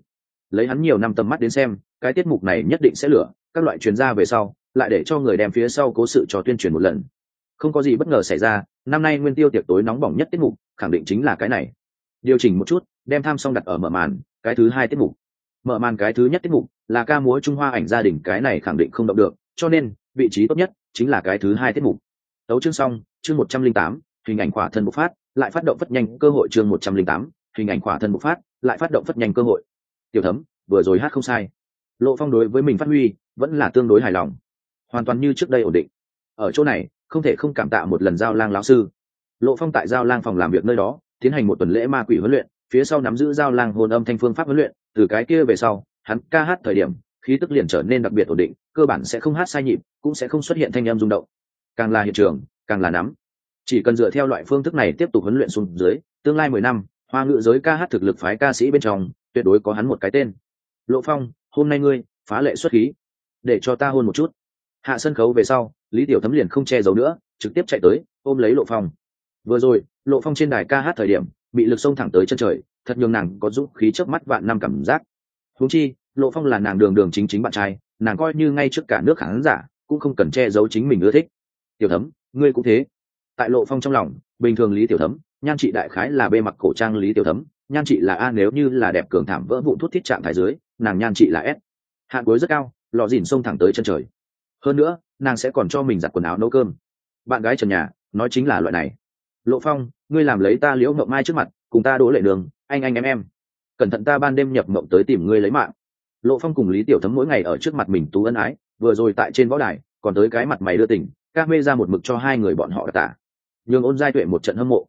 Lấy hắn nhiều năm tầm mắt đến xem, cái tiết mục này nhất định sẽ lửa, các loại chuyên gia về sau, lại để cho người đem phía sau cố sự cho tuyên truyền một lần. Không có gì bất ngờ xảy ra, năm nay nguyên tiêu tiệc tối nóng bỏng nhất tiết mục, khẳng định chính là cái này. Điều chỉnh một chút, đem tham xong đặt ở mở màn, cái thứ hai tiết mục. Mở màn cái thứ nhất tiết mục, là ca múa trung hoa ảnh gia đình, cái này khẳng định không động được, cho nên, vị trí tốt nhất chính là cái thứ hai tiết mục. Tấu chương xong, chương một trăm linh tám hình ảnh khỏa thân bộc phát, lại phát động phất nhanh cơ hội chương một trăm linh tám, hình ảnh khỏa thân bộc phát, lại phát động phất nhanh cơ hội. Tiểu thấm, vừa rồi hát không sai. Lộ phong đối với mình phát huy, vẫn là tương đối hài lòng. Hoàn toàn như trước đây ổn định. Ở chỗ này, không thể không cảm tạ một lần giao lang lão sư. Lộ phong tại giao lang phòng làm việc nơi đó, tiến hành một tuần lễ ma quỷ huấn luyện, phía sau nắm giữ giao lang hồn âm thanh phương pháp huấn luyện, từ cái kia về sau, hắn ca hát thời điểm, khí tức liền trở nên đặc biệt ổn định, cơ bản sẽ không hát sai nhịp, cũng sẽ không xuất hiện thanh âm rung động. Càng là hiện trường, càng là nắm chỉ cần dựa theo loại phương thức này tiếp tục huấn luyện xuống dưới, tương lai mười năm, hoa ngữ giới ca hát thực lực phái ca sĩ bên trong, tuyệt đối có hắn một cái tên. Lộ phong, hôm nay ngươi, phá lệ xuất khí. Để cho ta hôn một chút. Hạ sân khấu về sau, lý tiểu thấm liền không che giấu nữa, trực tiếp chạy tới, ôm lấy lộ phong. Vừa rồi, lộ phong trên đài ca hát thời điểm, bị lực xông thẳng tới chân trời, thật nhường nàng có dũng khí trước mắt vạn năm cảm giác. Huống chi, lộ phong là nàng đường đường chính chính bạn trai, nàng coi như ngay trước cả nước khán giả, cũng không cần che giấu chính mình ưa thích. Tiểu thấm, ngươi cũng thế tại lộ phong trong lòng, bình thường lý tiểu thấm, nhan chị đại khái là bê mặc cổ trang lý tiểu thấm, nhan chị là a nếu như là đẹp cường thảm vỡ vụn thuốc thiết trạng thái dưới, nàng nhan chị là s. Hạn cuối rất cao lò dìn xông thẳng tới chân trời. Hơn nữa, nàng sẽ còn cho mình giặt quần áo nấu cơm. Bạn gái trần nhà, nói chính là loại này. Lộ phong, ngươi làm lấy ta liễu mộng mai trước mặt, cùng ta đỗ lệ đường, anh anh em em. Cẩn thận ta ban đêm nhập mộng tới tìm ngươi lấy mạng. Lộ phong cùng lý tiểu thấm mỗi ngày ở trước mặt mình tú ân ái, vừa rồi tại trên võ đài, còn tới cái mặt mày đưa tỉnh ca mê ra một mực cho hai người bọn họ đặc tả nhường ôn giai tuệ một trận hâm mộ.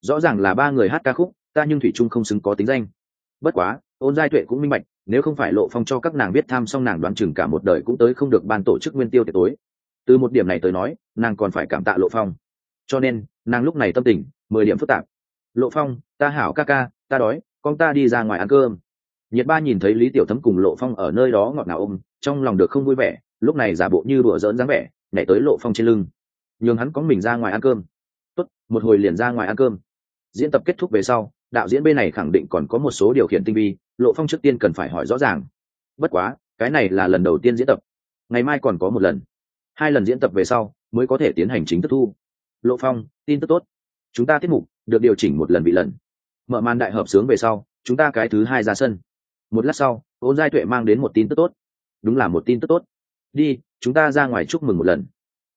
Rõ ràng là ba người hát ca khúc, ta nhưng thủy trung không xứng có tính danh. Bất quá, ôn giai tuệ cũng minh bạch, nếu không phải lộ phong cho các nàng biết tham xong nàng đoán chừng cả một đời cũng tới không được ban tổ chức nguyên tiêu tiệc tối. Từ một điểm này tới nói, nàng còn phải cảm tạ lộ phong. Cho nên, nàng lúc này tâm tình, mười điểm phức tạp. Lộ phong, ta hảo ca ca, ta đói, con ta đi ra ngoài ăn cơm. Nhiệt ba nhìn thấy lý tiểu thấm cùng lộ phong ở nơi đó ngọt ngào ôm, trong lòng được không vui vẻ, lúc này giả bộ như đùa giỡn dáng vẻ, nhảy tới lộ phong trên lưng. Nhường hắn có mình ra ngoài ăn cơm tốt, một hồi liền ra ngoài ăn cơm. Diễn tập kết thúc về sau, đạo diễn bên này khẳng định còn có một số điều khiển tinh vi, lộ phong trước tiên cần phải hỏi rõ ràng. Bất quá, cái này là lần đầu tiên diễn tập. Ngày mai còn có một lần. Hai lần diễn tập về sau, mới có thể tiến hành chính thức thu. Lộ phong, tin tức tốt. Chúng ta tiết mục được điều chỉnh một lần bị lần. Mở màn đại hợp sướng về sau, chúng ta cái thứ hai ra sân. Một lát sau, ôn giai tuệ mang đến một tin tức tốt. Đúng là một tin tức tốt. Đi, chúng ta ra ngoài chúc mừng một lần.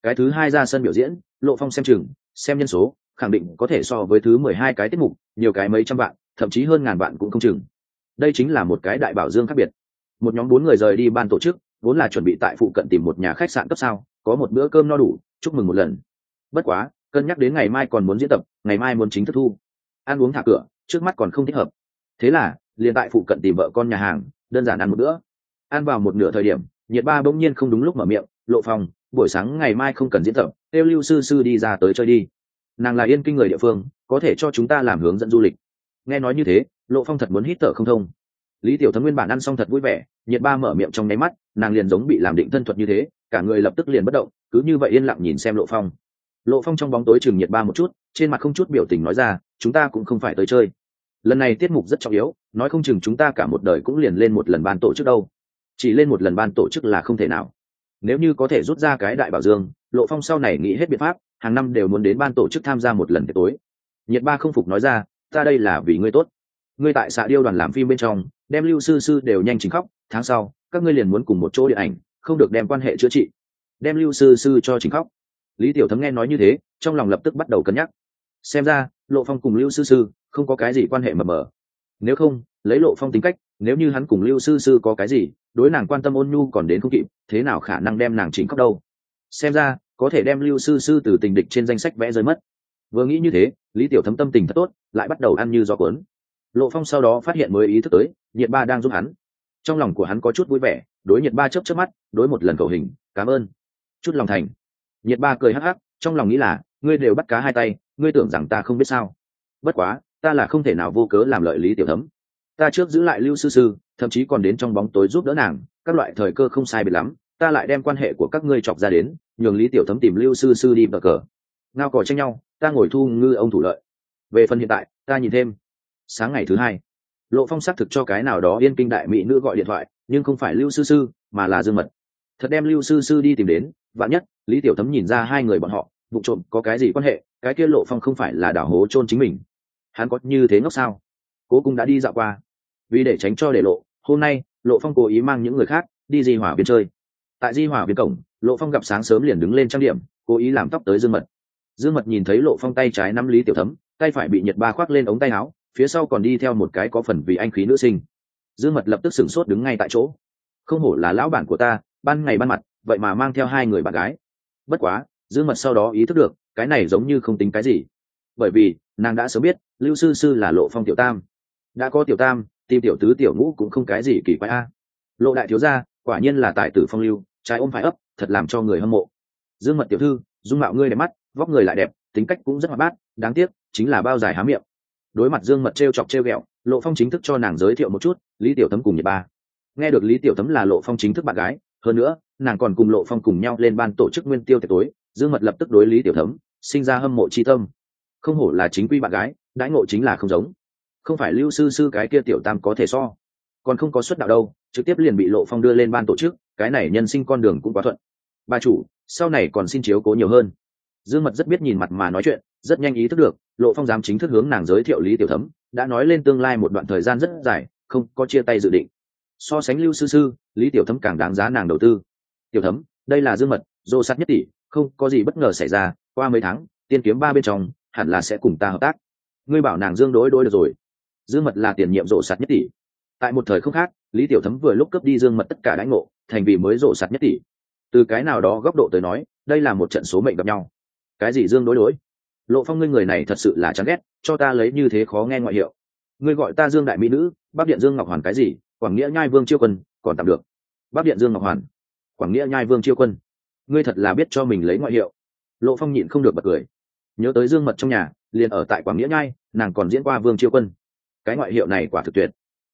Cái thứ hai ra sân biểu diễn, lộ phong xem chừng xem nhân số, khẳng định có thể so với thứ mười hai cái tiết mục, nhiều cái mấy trăm vạn, thậm chí hơn ngàn vạn cũng không chừng. Đây chính là một cái đại bảo dương khác biệt. Một nhóm bốn người rời đi ban tổ chức, vốn là chuẩn bị tại phụ cận tìm một nhà khách sạn cấp sao, có một bữa cơm no đủ, chúc mừng một lần. Bất quá, cân nhắc đến ngày mai còn muốn diễn tập, ngày mai muốn chính thức thu. Ăn uống thả cửa, trước mắt còn không thích hợp. Thế là, liền tại phụ cận tìm vợ con nhà hàng, đơn giản ăn một bữa. Ăn vào một nửa thời điểm, nhiệt ba bỗng nhiên không đúng lúc mở miệng, lộ phòng buổi sáng ngày mai không cần diễn tập, kêu lưu sư sư đi ra tới chơi đi. Nàng là yên kinh người địa phương, có thể cho chúng ta làm hướng dẫn du lịch. Nghe nói như thế, lộ phong thật muốn hít thở không thông. Lý tiểu thấm nguyên bản ăn xong thật vui vẻ, nhiệt ba mở miệng trong nháy mắt, nàng liền giống bị làm định thân thuật như thế, cả người lập tức liền bất động, cứ như vậy yên lặng nhìn xem lộ phong. Lộ phong trong bóng tối chừng nhiệt ba một chút, trên mặt không chút biểu tình nói ra, chúng ta cũng không phải tới chơi. Lần này tiết mục rất trọng yếu, nói không chừng chúng ta cả một đời cũng liền lên một lần ban tổ chức đâu. Chỉ lên một lần ban tổ chức là không thể nào nếu như có thể rút ra cái đại bảo dương, lộ phong sau này nghĩ hết biện pháp, hàng năm đều muốn đến ban tổ chức tham gia một lần tiệc tối. Nhiệt ba không phục nói ra, ta đây là vì ngươi tốt. Ngươi tại xạ điêu đoàn làm phim bên trong, đem lưu sư sư đều nhanh chính khóc, tháng sau, các ngươi liền muốn cùng một chỗ điện ảnh, không được đem quan hệ chữa trị. Đem lưu sư sư cho chính khóc. Lý tiểu thấm nghe nói như thế, trong lòng lập tức bắt đầu cân nhắc. Xem ra, lộ phong cùng lưu sư sư không có cái gì quan hệ mờ mờ. Nếu không, lấy lộ phong tính cách nếu như hắn cùng lưu sư sư có cái gì, đối nàng quan tâm ôn nhu còn đến không kịp, thế nào khả năng đem nàng chính khóc đâu? Xem ra, có thể đem lưu sư sư từ tình địch trên danh sách vẽ rơi mất. Vừa nghĩ như thế, lý tiểu thấm tâm tình thật tốt, lại bắt đầu ăn như gió cuốn. Lộ phong sau đó phát hiện mới ý thức tới, nhiệt ba đang giúp hắn. Trong lòng của hắn có chút vui vẻ, đối nhiệt ba chớp chớp mắt, đối một lần cầu hình, cảm ơn. Chút lòng thành. Nhiệt ba cười hắc hắc, trong lòng nghĩ là, ngươi đều bắt cá hai tay, ngươi tưởng rằng ta không biết sao. Bất quá, ta là không thể nào vô cớ làm lợi lý tiểu thấm ta trước giữ lại lưu sư sư, thậm chí còn đến trong bóng tối giúp đỡ nàng, các loại thời cơ không sai biệt lắm, ta lại đem quan hệ của các ngươi chọc ra đến, nhường lý tiểu thấm tìm lưu sư sư đi bờ cờ. Ngao cỏ tranh nhau, ta ngồi thu ngư ông thủ lợi. Về phần hiện tại, ta nhìn thêm. Sáng ngày thứ hai, lộ phong xác thực cho cái nào đó yên kinh đại mỹ nữ gọi điện thoại, nhưng không phải lưu sư sư, mà là dương mật. Thật đem lưu sư sư đi tìm đến, vạn nhất, lý tiểu thấm nhìn ra hai người bọn họ, vụ trộm có cái gì quan hệ, cái kia lộ phong không phải là đảo hố chôn chính mình. Hắn có như thế ngốc sao? Cố cũng đã đi dạo qua vì để tránh cho để lộ, hôm nay, lộ phong cố ý mang những người khác đi di hỏa biên chơi. Tại di hỏa biên cổng, lộ phong gặp sáng sớm liền đứng lên trang điểm, cố ý làm tóc tới dương mật. Dương mật nhìn thấy lộ phong tay trái nắm lý tiểu thấm, tay phải bị nhiệt ba khoác lên ống tay áo, phía sau còn đi theo một cái có phần vì anh khí nữ sinh. Dương mật lập tức sửng sốt đứng ngay tại chỗ. Không hổ là lão bản của ta, ban ngày ban mặt, vậy mà mang theo hai người bạn gái. Bất quá, dương mật sau đó ý thức được, cái này giống như không tính cái gì. Bởi vì, nàng đã sớm biết, lưu sư sư là lộ phong tiểu tam. Đã có tiểu tam tìm tiểu tứ tiểu ngũ cũng không cái gì kỳ quái a. Lộ đại thiếu gia, quả nhiên là tài tử phong lưu, trái ôm phải ấp, thật làm cho người hâm mộ. Dương mật tiểu thư, dung mạo ngươi đẹp mắt, vóc người lại đẹp, tính cách cũng rất hoạt bát, đáng tiếc, chính là bao dài há miệng. Đối mặt dương mật t r e o chọc t r e o g ẹ o lộ phong chính thức cho nàng giới thiệu một chút, lý tiểu thấm cùng nhật ba. Nghe được lý tiểu thấm là lộ phong chính thức bạn gái, hơn nữa, nàng còn cùng lộ phong cùng nhau lên ban tổ chức nguyên tiêu tiệc tối, dương mật lập tức đối lý tiểu thấm, sinh ra hâm mộ c tâm. Không hổ là chính quy bạn gái, đãi ngộ chính là không giống không phải lưu sư sư cái kia tiểu tam có thể so. Còn không có suất đạo đâu, trực tiếp liền bị lộ phong đưa lên ban tổ chức, cái này nhân sinh con đường cũng quá thuận. Bà chủ, sau này còn xin chiếu cố nhiều hơn. Dương mật rất biết nhìn mặt mà nói chuyện, rất nhanh ý thức được, lộ phong dám chính thức hướng nàng giới thiệu lý tiểu thấm, đã nói lên tương lai một đoạn thời gian rất dài, không có chia tay dự định. So sánh lưu sư sư, lý tiểu thấm càng đáng giá nàng đầu tư. Tiểu thấm, đây là dương mật, dô sát nhất tỷ, không có gì bất ngờ xảy ra, qua mấy tháng, tiên kiếm ba bên trong, hẳn là sẽ cùng ta hợp tác. Ngươi bảo nàng dương đối đối được rồi dương mật là tiền nhiệm rộ sạt nhất tỷ. Tại một thời không khác, lý tiểu thấm vừa lúc cướp đi dương mật tất cả đãi ngộ, thành vì mới rộ sạt nhất tỷ. Từ cái nào đó góc độ tới nói, đây là một trận số mệnh gặp nhau. Cái gì dương đối đối? Lộ phong ngươi người này thật sự là chán ghét, cho ta lấy như thế khó nghe ngoại hiệu. Ngươi gọi ta dương đại mỹ nữ bắc điện dương ngọc hoàn cái gì? Quảng nghĩa nhai vương chiêu quân, còn tạm được. Bắc điện dương ngọc hoàn. Quảng nghĩa nhai vương chiêu quân. Ngươi thật là biết cho mình lấy ngoại hiệu. Lộ phong nhịn không được bật cười. Nhớ tới dương mật trong nhà, liền ở tại quảng nghĩa nhai, nàng còn diễn qua vương chiêu quân cái ngoại hiệu này quả thực tuyệt.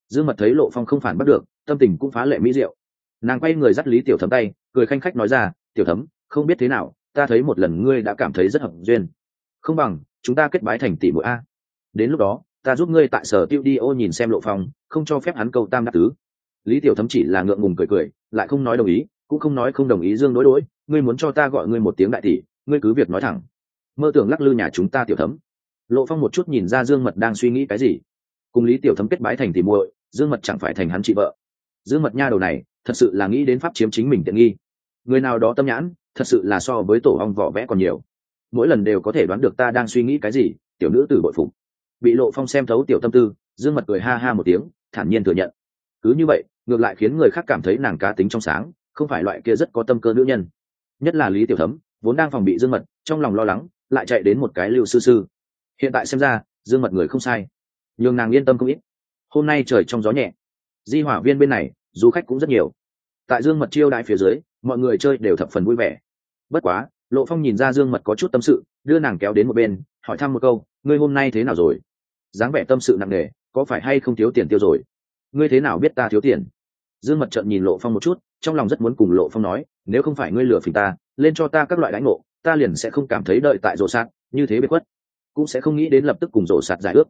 Dương mật thấy lộ phong không phản bắt được, tâm tình cũng phá lệ mỹ diệu. Nàng quay người dắt lý tiểu thấm tay, cười khanh khách nói ra, tiểu thấm, không biết thế nào, ta thấy một lần ngươi đã cảm thấy rất hợp duyên. Không bằng, chúng ta kết bái thành tỷ mũi a. Đến lúc đó, ta giúp ngươi tại sở tiêu đi ô nhìn xem lộ phong, không cho phép hắn câu tam đắc tứ. Lý tiểu thấm chỉ là ngượng ngùng cười cười, lại không nói đồng ý, cũng không nói không đồng ý dương đối đối, ngươi muốn cho ta gọi ngươi một tiếng đại tỷ, ngươi cứ việc nói thẳng. Mơ tưởng lắc lư nhà chúng ta, tiểu thấm. Lộ phong một chút nhìn ra dương mật đang suy nghĩ cái gì cùng lý tiểu thấm kết bái thành thì muội, dương mật chẳng phải thành hắn chị vợ. Dương mật nha đầu này, thật sự là nghĩ đến pháp chiếm chính mình tiện nghi. Người nào đó tâm nhãn, thật sự là so với tổ ong vỏ vẽ còn nhiều. Mỗi lần đều có thể đoán được ta đang suy nghĩ cái gì, tiểu nữ tử bội phục. Bị lộ phong xem thấu tiểu tâm tư, dương mật cười ha ha một tiếng, thản nhiên thừa nhận. Cứ như vậy, ngược lại khiến người khác cảm thấy nàng cá tính trong sáng, không phải loại kia rất có tâm cơ nữ nhân. Nhất là lý tiểu thấm, vốn đang phòng bị dương mật, trong lòng lo lắng, lại chạy đến một cái lưu sư sư. Hiện tại xem ra, dương mật người không sai nhường nàng yên tâm không ít. Hôm nay trời trong gió nhẹ. Di hỏa viên bên này, du khách cũng rất nhiều. Tại dương mật chiêu đại phía dưới, mọi người chơi đều thập phần vui vẻ. Bất quá, lộ phong nhìn ra dương mật có chút tâm sự, đưa nàng kéo đến một bên, hỏi thăm một câu, ngươi hôm nay thế nào rồi? Dáng vẻ tâm sự nặng nề, có phải hay không thiếu tiền tiêu rồi? Ngươi thế nào biết ta thiếu tiền? Dương mật trợn nhìn lộ phong một chút, trong lòng rất muốn cùng lộ phong nói, nếu không phải ngươi lừa phình ta, lên cho ta các loại đánh ngộ, ta liền sẽ không cảm thấy đợi tại rổ sạt, như thế bị khuất. Cũng sẽ không nghĩ đến lập tức cùng rổ sạt giải ước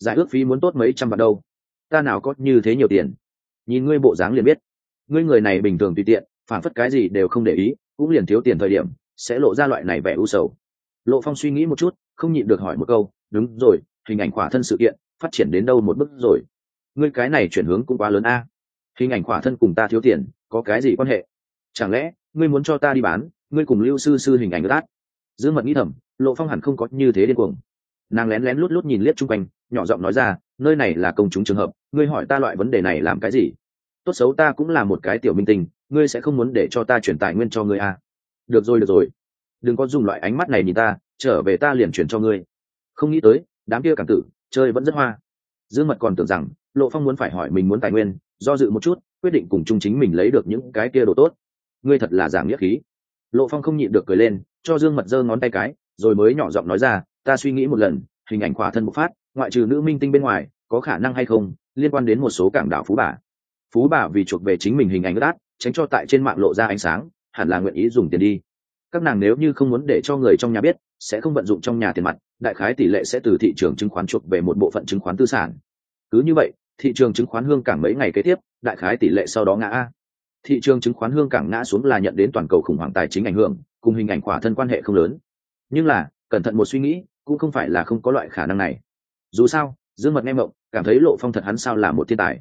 giải ước phí muốn tốt mấy trăm vạn đâu. Ta nào có như thế nhiều tiền? Nhìn ngươi bộ dáng liền biết. Ngươi người này bình thường tùy tiện, phản phất cái gì đều không để ý, cũng liền thiếu tiền thời điểm, sẽ lộ ra loại này vẻ u sầu. Lộ phong suy nghĩ một chút, không nhịn được hỏi một câu, đúng rồi, hình ảnh khỏa thân sự kiện, phát triển đến đâu một bước rồi? Ngươi cái này chuyển hướng cũng quá lớn a. Hình ảnh khỏa thân cùng ta thiếu tiền, có cái gì quan hệ? Chẳng lẽ, ngươi muốn cho ta đi bán, ngươi cùng lưu sư sư hình ảnh ướt dương mật nghĩ thầm, lộ phong hẳn không có như thế điên cuồng. Nàng lén lén lút lút nhìn liếc chung quanh nhỏ giọng nói ra, nơi này là công chúng trường hợp, ngươi hỏi ta loại vấn đề này làm cái gì? Tốt xấu ta cũng là một cái tiểu minh tình ngươi sẽ không muốn để cho ta chuyển tài nguyên cho ngươi à. được rồi được rồi. Đừng có dùng loại ánh mắt này nhìn ta, trở về ta liền chuyển cho ngươi. Không nghĩ tới, đám kia cảm tử, chơi vẫn rất hoa. Dương mật còn tưởng rằng, lộ phong muốn phải hỏi mình muốn tài nguyên, do dự một chút, quyết định cùng chung chính mình lấy được những cái kia đồ tốt. Ngươi thật là giảm nghĩa khí. Lộ phong không nhịn được cười lên, cho dương mật giơ ngón tay cái, rồi mới nhỏ giọng nói ra, ta suy nghĩ một lần, hình ảnh khỏa thân bộc phát ngoại trừ nữ minh tinh bên ngoài, có khả năng hay không, liên quan đến một số cảng đảo phú bà. Phú bà vì chuộc về chính mình hình ảnh ướt át, tránh cho tại trên mạng lộ ra ánh sáng, hẳn là nguyện ý dùng tiền đi. Các nàng nếu như không muốn để cho người trong nhà biết, sẽ không vận dụng trong nhà tiền mặt, đại khái tỷ lệ sẽ từ thị trường chứng khoán chuộc về một bộ phận chứng khoán tư sản. Cứ như vậy, thị trường chứng khoán hương cảng mấy ngày kế tiếp, đại khái tỷ lệ sau đó ngã. A thị trường chứng khoán hương cảng ngã xuống là nhận đến toàn cầu khủng hoảng tài chính ảnh hưởng, cùng hình ảnh khỏa thân quan hệ không lớn. Nhưng là, cẩn thận một suy nghĩ, cũng không phải là không có loại khả năng này dù sao, dương mật nghe mộng, cảm thấy lộ phong thật hắn sao là một thiên tài.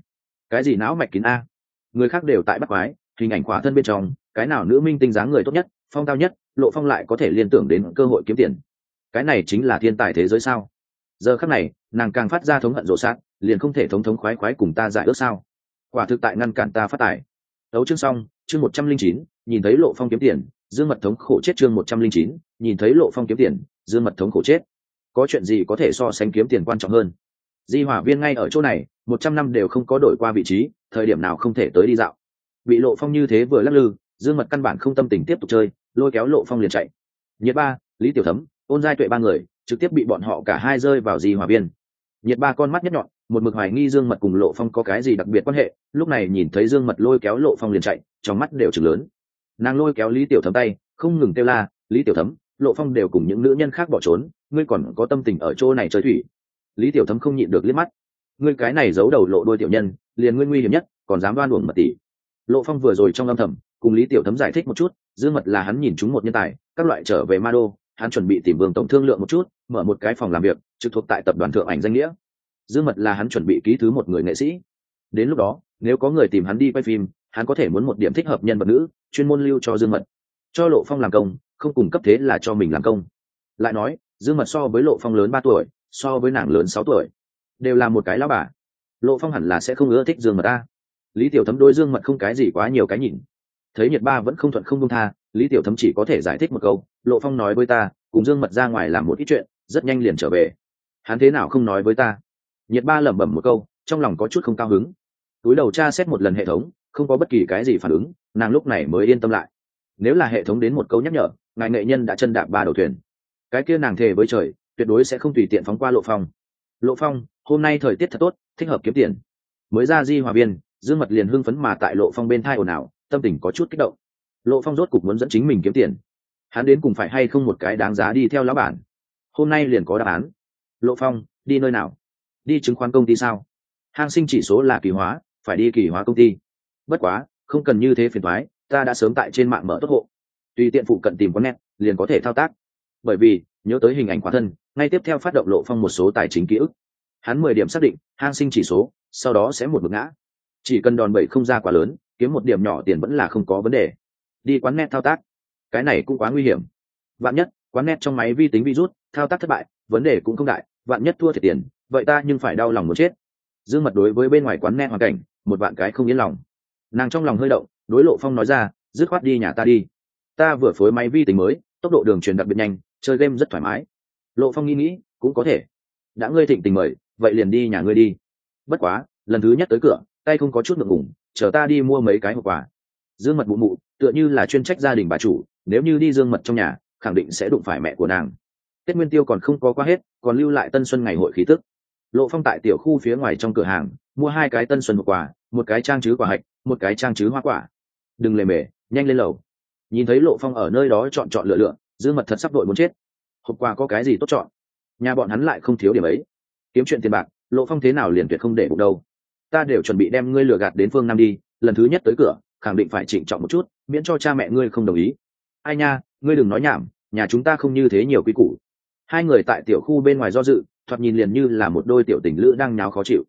Cái gì não mạch kín a? Người khác đều tại bắt quái, hình ảnh khỏa thân bên trong, cái nào nữ minh tinh dáng người tốt nhất, phong tao nhất, lộ phong lại có thể liên tưởng đến cơ hội kiếm tiền. Cái này chính là thiên tài thế giới sao? Giờ khắc này, nàng càng phát ra thống hận rộ sát, liền không thể thống thống khoái khoái cùng ta giải ước sao? Quả thực tại ngăn cản ta phát tài. Đấu chương xong, chương một trăm linh chín, nhìn thấy lộ phong kiếm tiền, dương mật thống khổ chết chương một trăm linh chín, nhìn thấy lộ phong kiếm tiền, dương mật thống khổ chết có chuyện gì có thể so sánh kiếm tiền quan trọng hơn? Di hỏa viên ngay ở chỗ này, một trăm năm đều không có đổi qua vị trí, thời điểm nào không thể tới đi dạo. Bị lộ phong như thế vừa lắc lư, dương mật căn bản không tâm tình tiếp tục chơi, lôi kéo lộ phong liền chạy. Nhiệt ba, lý tiểu thấm, ôn giai tuệ ba người, trực tiếp bị bọn họ cả hai rơi vào di hỏa viên. Nhiệt ba con mắt nhất nhọn, một mực hoài nghi dương mật cùng lộ phong có cái gì đặc biệt quan hệ, lúc này nhìn thấy dương mật lôi kéo lộ phong liền chạy, trong mắt đều chừng lớn. Nàng lôi kéo lý tiểu thấm tay, không ngừng kêu la, lý tiểu thấm lộ phong đều cùng những nữ nhân khác bỏ trốn, ngươi còn có tâm tình ở chỗ này chơi thủy. Lý tiểu thấm không nhịn được liếc mắt. Ngươi cái này giấu đầu lộ đôi tiểu nhân, liền ngươi nguy hiểm nhất, còn dám đoan uổng mật tỷ. Lộ phong vừa rồi trong âm thầm, cùng lý tiểu thấm giải thích một chút, dương mật là hắn nhìn chúng một nhân tài, các loại trở về ma đô, hắn chuẩn bị tìm vương tổng thương lượng một chút, mở một cái phòng làm việc, trực thuộc tại tập đoàn thượng ảnh danh nghĩa. Dương mật là hắn chuẩn bị ký thứ một người nghệ sĩ. Đến lúc đó, nếu có người tìm hắn đi quay phim, hắn có thể muốn một điểm thích hợp nhân vật nữ, chuyên môn lưu cho dương mật. Cho lộ phong làm công không cùng cấp thế là cho mình làm công. Lại nói, dương mật so với lộ phong lớn ba tuổi, so với nàng lớn sáu tuổi. Đều là một cái lão bà. Lộ phong hẳn là sẽ không ưa thích dương mật ta. Lý tiểu thấm đôi dương mật không cái gì quá nhiều cái nhìn. Thấy nhật ba vẫn không thuận không công tha, lý tiểu thấm chỉ có thể giải thích một câu, lộ phong nói với ta, cùng dương mật ra ngoài làm một ít chuyện, rất nhanh liền trở về. Hắn thế nào không nói với ta? Nhật ba lẩm bẩm một câu, trong lòng có chút không cao hứng. Túi đầu tra xét một lần hệ thống, không có bất kỳ cái gì phản ứng, nàng lúc này mới yên tâm lại. Nếu là hệ thống đến một câu nhắc nhở ngài nghệ nhân đã chân đạp ba đầu thuyền. Cái kia nàng thề với trời, tuyệt đối sẽ không tùy tiện phóng qua lộ phong. Lộ phong, hôm nay thời tiết thật tốt, thích hợp kiếm tiền. Mới ra di hòa viên, dương mật liền hưng phấn mà tại lộ phong bên thai ồn ào, tâm tình có chút kích động. Lộ phong rốt cục muốn dẫn chính mình kiếm tiền. Hắn đến cùng phải hay không một cái đáng giá đi theo lão bản? Hôm nay liền có đáp án. Lộ phong, đi nơi nào? Đi chứng khoán công ty sao? Hang sinh chỉ số là kỳ hóa, phải đi kỳ hóa công ty. Bất quá, không cần như thế phiền thoái ta đã sớm tại trên mạng mở tốt hộ tùy tiện phụ cận tìm quán nét, liền có thể thao tác. Bởi vì, nhớ tới hình ảnh khóa thân, ngay tiếp theo phát động lộ phong một số tài chính ký ức. Hắn mười điểm xác định, hang sinh chỉ số, sau đó sẽ một bước ngã. Chỉ cần đòn bẩy không ra quá lớn, kiếm một điểm nhỏ tiền vẫn là không có vấn đề. Đi quán net thao tác. Cái này cũng quá nguy hiểm. Vạn nhất, quán net trong máy vi tính virus, thao tác thất bại, vấn đề cũng không đại, vạn nhất thua thiệt tiền, vậy ta nhưng phải đau lòng muốn chết. Dương mật đối với bên ngoài quán net hoàn cảnh, một vạn cái không yên lòng. Nàng trong lòng hơi động, đối lộ phong nói ra, dứt khoát đi nhà ta đi ta vừa phối máy vi tính mới, tốc độ đường truyền đặc biệt nhanh, chơi game rất thoải mái. Lộ phong nghĩ nghĩ, cũng có thể. Đã ngươi thịnh tình mời, vậy liền đi nhà ngươi đi. Bất quá, lần thứ nhất tới cửa, tay không có chút ngượng ngủng chờ ta đi mua mấy cái hộp quà. Dương mật bụ mụ, tựa như là chuyên trách gia đình bà chủ, nếu như đi dương mật trong nhà, khẳng định sẽ đụng phải mẹ của nàng. Tết nguyên tiêu còn không có qua hết, còn lưu lại tân xuân ngày hội khí tức. Lộ phong tại tiểu khu phía ngoài trong cửa hàng, mua hai cái tân xuân hộp quà, một cái trang chứ quả hạch, một cái trang chứ hoa quả. Đừng lề mề, nhanh lên lầu nhìn thấy lộ phong ở nơi đó chọn chọn lựa lựa, dương mật thật sắp đội muốn chết. Hộp quà có cái gì tốt chọn? Nhà bọn hắn lại không thiếu điểm ấy. Kiếm chuyện tiền bạc, lộ phong thế nào liền tuyệt không để bụng đâu. Ta đều chuẩn bị đem ngươi lừa gạt đến phương nam đi, lần thứ nhất tới cửa, khẳng định phải trịnh trọng một chút, miễn cho cha mẹ ngươi không đồng ý. Ai nha, ngươi đừng nói nhảm, nhà chúng ta không như thế nhiều quy củ. Hai người tại tiểu khu bên ngoài do dự, thoạt nhìn liền như là một đôi tiểu tình lữ đang nháo khó chịu.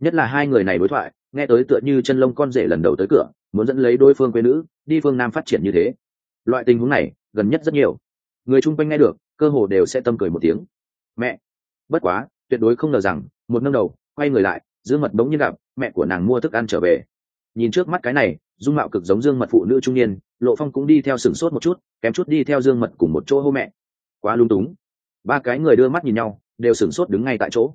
Nhất là hai người này đối thoại, nghe tới tựa như chân lông con rể lần đầu tới cửa, muốn dẫn lấy đôi phương quê nữ, đi phương nam phát triển như thế loại tình huống này, gần nhất rất nhiều. Người chung quanh nghe được, cơ hồ đều sẽ tâm cười một tiếng. Mẹ! Bất quá, tuyệt đối không ngờ rằng, một nâng đầu, quay người lại, dương mật bỗng nhiên gặp, mẹ của nàng mua thức ăn trở về. Nhìn trước mắt cái này, dung mạo cực giống dương mật phụ nữ trung niên, lộ phong cũng đi theo sửng sốt một chút, kém chút đi theo dương mật cùng một chỗ hô mẹ. Quá lung túng. Ba cái người đưa mắt nhìn nhau, đều sửng sốt đứng ngay tại chỗ.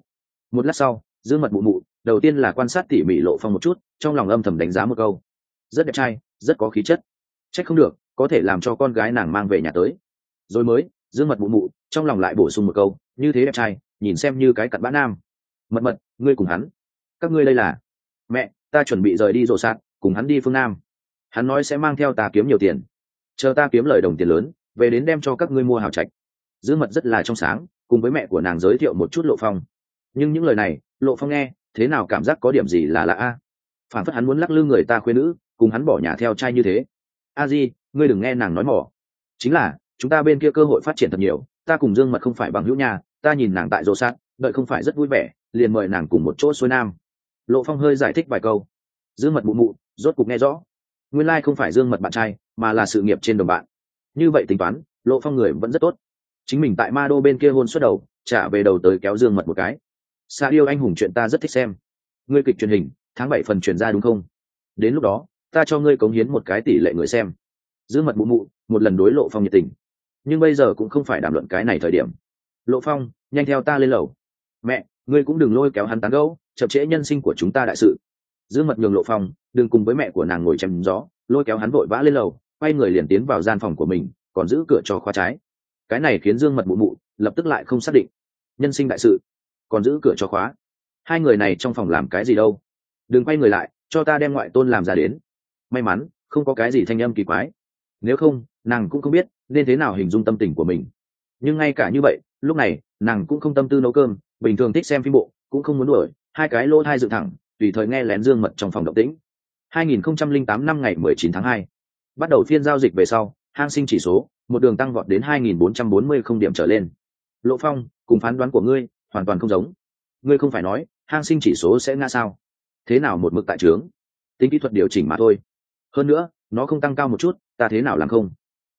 Một lát sau, dương mật mụ mụ, đầu tiên là quan sát tỉ mỉ lộ phong một chút, trong lòng âm thầm đánh giá một câu. Rất đẹp trai, rất có khí chất. C h ắ c không được có thể làm cho con gái nàng mang về nhà tới. Rồi mới, dương mật mụ mụ, trong lòng lại bổ sung một câu, như thế đẹp trai, nhìn xem như cái cặn bã nam. Mật mật, ngươi cùng hắn. Các ngươi đây là? Mẹ, ta chuẩn bị rời đi rộ sạt cùng hắn đi phương nam. Hắn nói sẽ mang theo ta kiếm nhiều tiền. Chờ ta kiếm lời đồng tiền lớn, về đến đem cho các ngươi mua hào trạch. Dương mật rất là trong sáng, cùng với mẹ của nàng giới thiệu một chút lộ phong. Nhưng những lời này, lộ phong nghe, thế nào cảm giác có điểm gì là lạ a? Phản phất hắn muốn lắc lư người ta khuyên nữ, cùng hắn bỏ nhà theo trai như thế. A di ngươi đừng nghe nàng nói mỏ. Chính là, chúng ta bên kia cơ hội phát triển thật nhiều, ta cùng dương mật không phải bằng hữu nhà ta nhìn nàng tại rô sát, đợi không phải rất vui vẻ, liền mời nàng cùng một chỗ xuôi nam. Lộ phong hơi giải thích vài câu. Dương mật mụ mụ, rốt cục nghe rõ. Nguyên lai không phải dương mật bạn trai, mà là sự nghiệp trên đồng bạn. Như vậy tính toán, lộ phong người vẫn rất tốt. Chính mình tại ma đô bên kia hôn xuất đầu, trả về đầu tới kéo dương mật một cái. Xa yêu anh hùng chuyện ta rất thích xem. Ngươi kịch truyền hình, tháng bảy phần truyền ra đúng không? Đến lúc đó, ta cho ngươi cống hiến một cái tỷ lệ người xem dương mật mụ mụ, một lần đối lộ phong nhiệt tình. Nhưng bây giờ cũng không phải đàm luận cái này thời điểm. Lộ phong, nhanh theo ta lên lầu. Mẹ, ngươi cũng đừng lôi kéo hắn tán gẫu, chậm trễ nhân sinh của chúng ta đại sự. Dương mật nhường lộ phong, đừng cùng với mẹ của nàng ngồi chém gió, lôi kéo hắn vội vã lên lầu, quay người liền tiến vào gian phòng của mình, còn giữ cửa cho khóa trái. Cái này khiến dương mật mụ mụ lập tức lại không xác định nhân sinh đại sự, còn giữ cửa cho khóa. Hai người này trong phòng làm cái gì đâu? Đừng quay người lại, cho ta đem ngoại tôn làm ra đến. May mắn, không có cái gì thanh âm kỳ quái nếu không nàng cũng không biết nên thế nào hình dung tâm tình của mình nhưng ngay cả như vậy lúc này nàng cũng không tâm tư nấu cơm bình thường thích xem phim bộ cũng không muốn đuổi hai cái lô thai dựng thẳng tùy thời nghe lén dương mật trong phòng động tĩnh 2008 năm ngày 19 tháng 2. bắt đầu phiên giao dịch về sau hang sinh chỉ số một đường tăng vọt đến 2.440 không điểm trở lên. Lộ Phong, cùng phán đoán của ngươi, hoàn toàn không giống. Ngươi không phải nói, hang sinh chỉ số sẽ ngã sao? Thế nào một mực tại trướng? Tính kỹ thuật điều chỉnh mà thôi. Hơn nữa, nó không tăng cao một chút, ta thế nào làm không?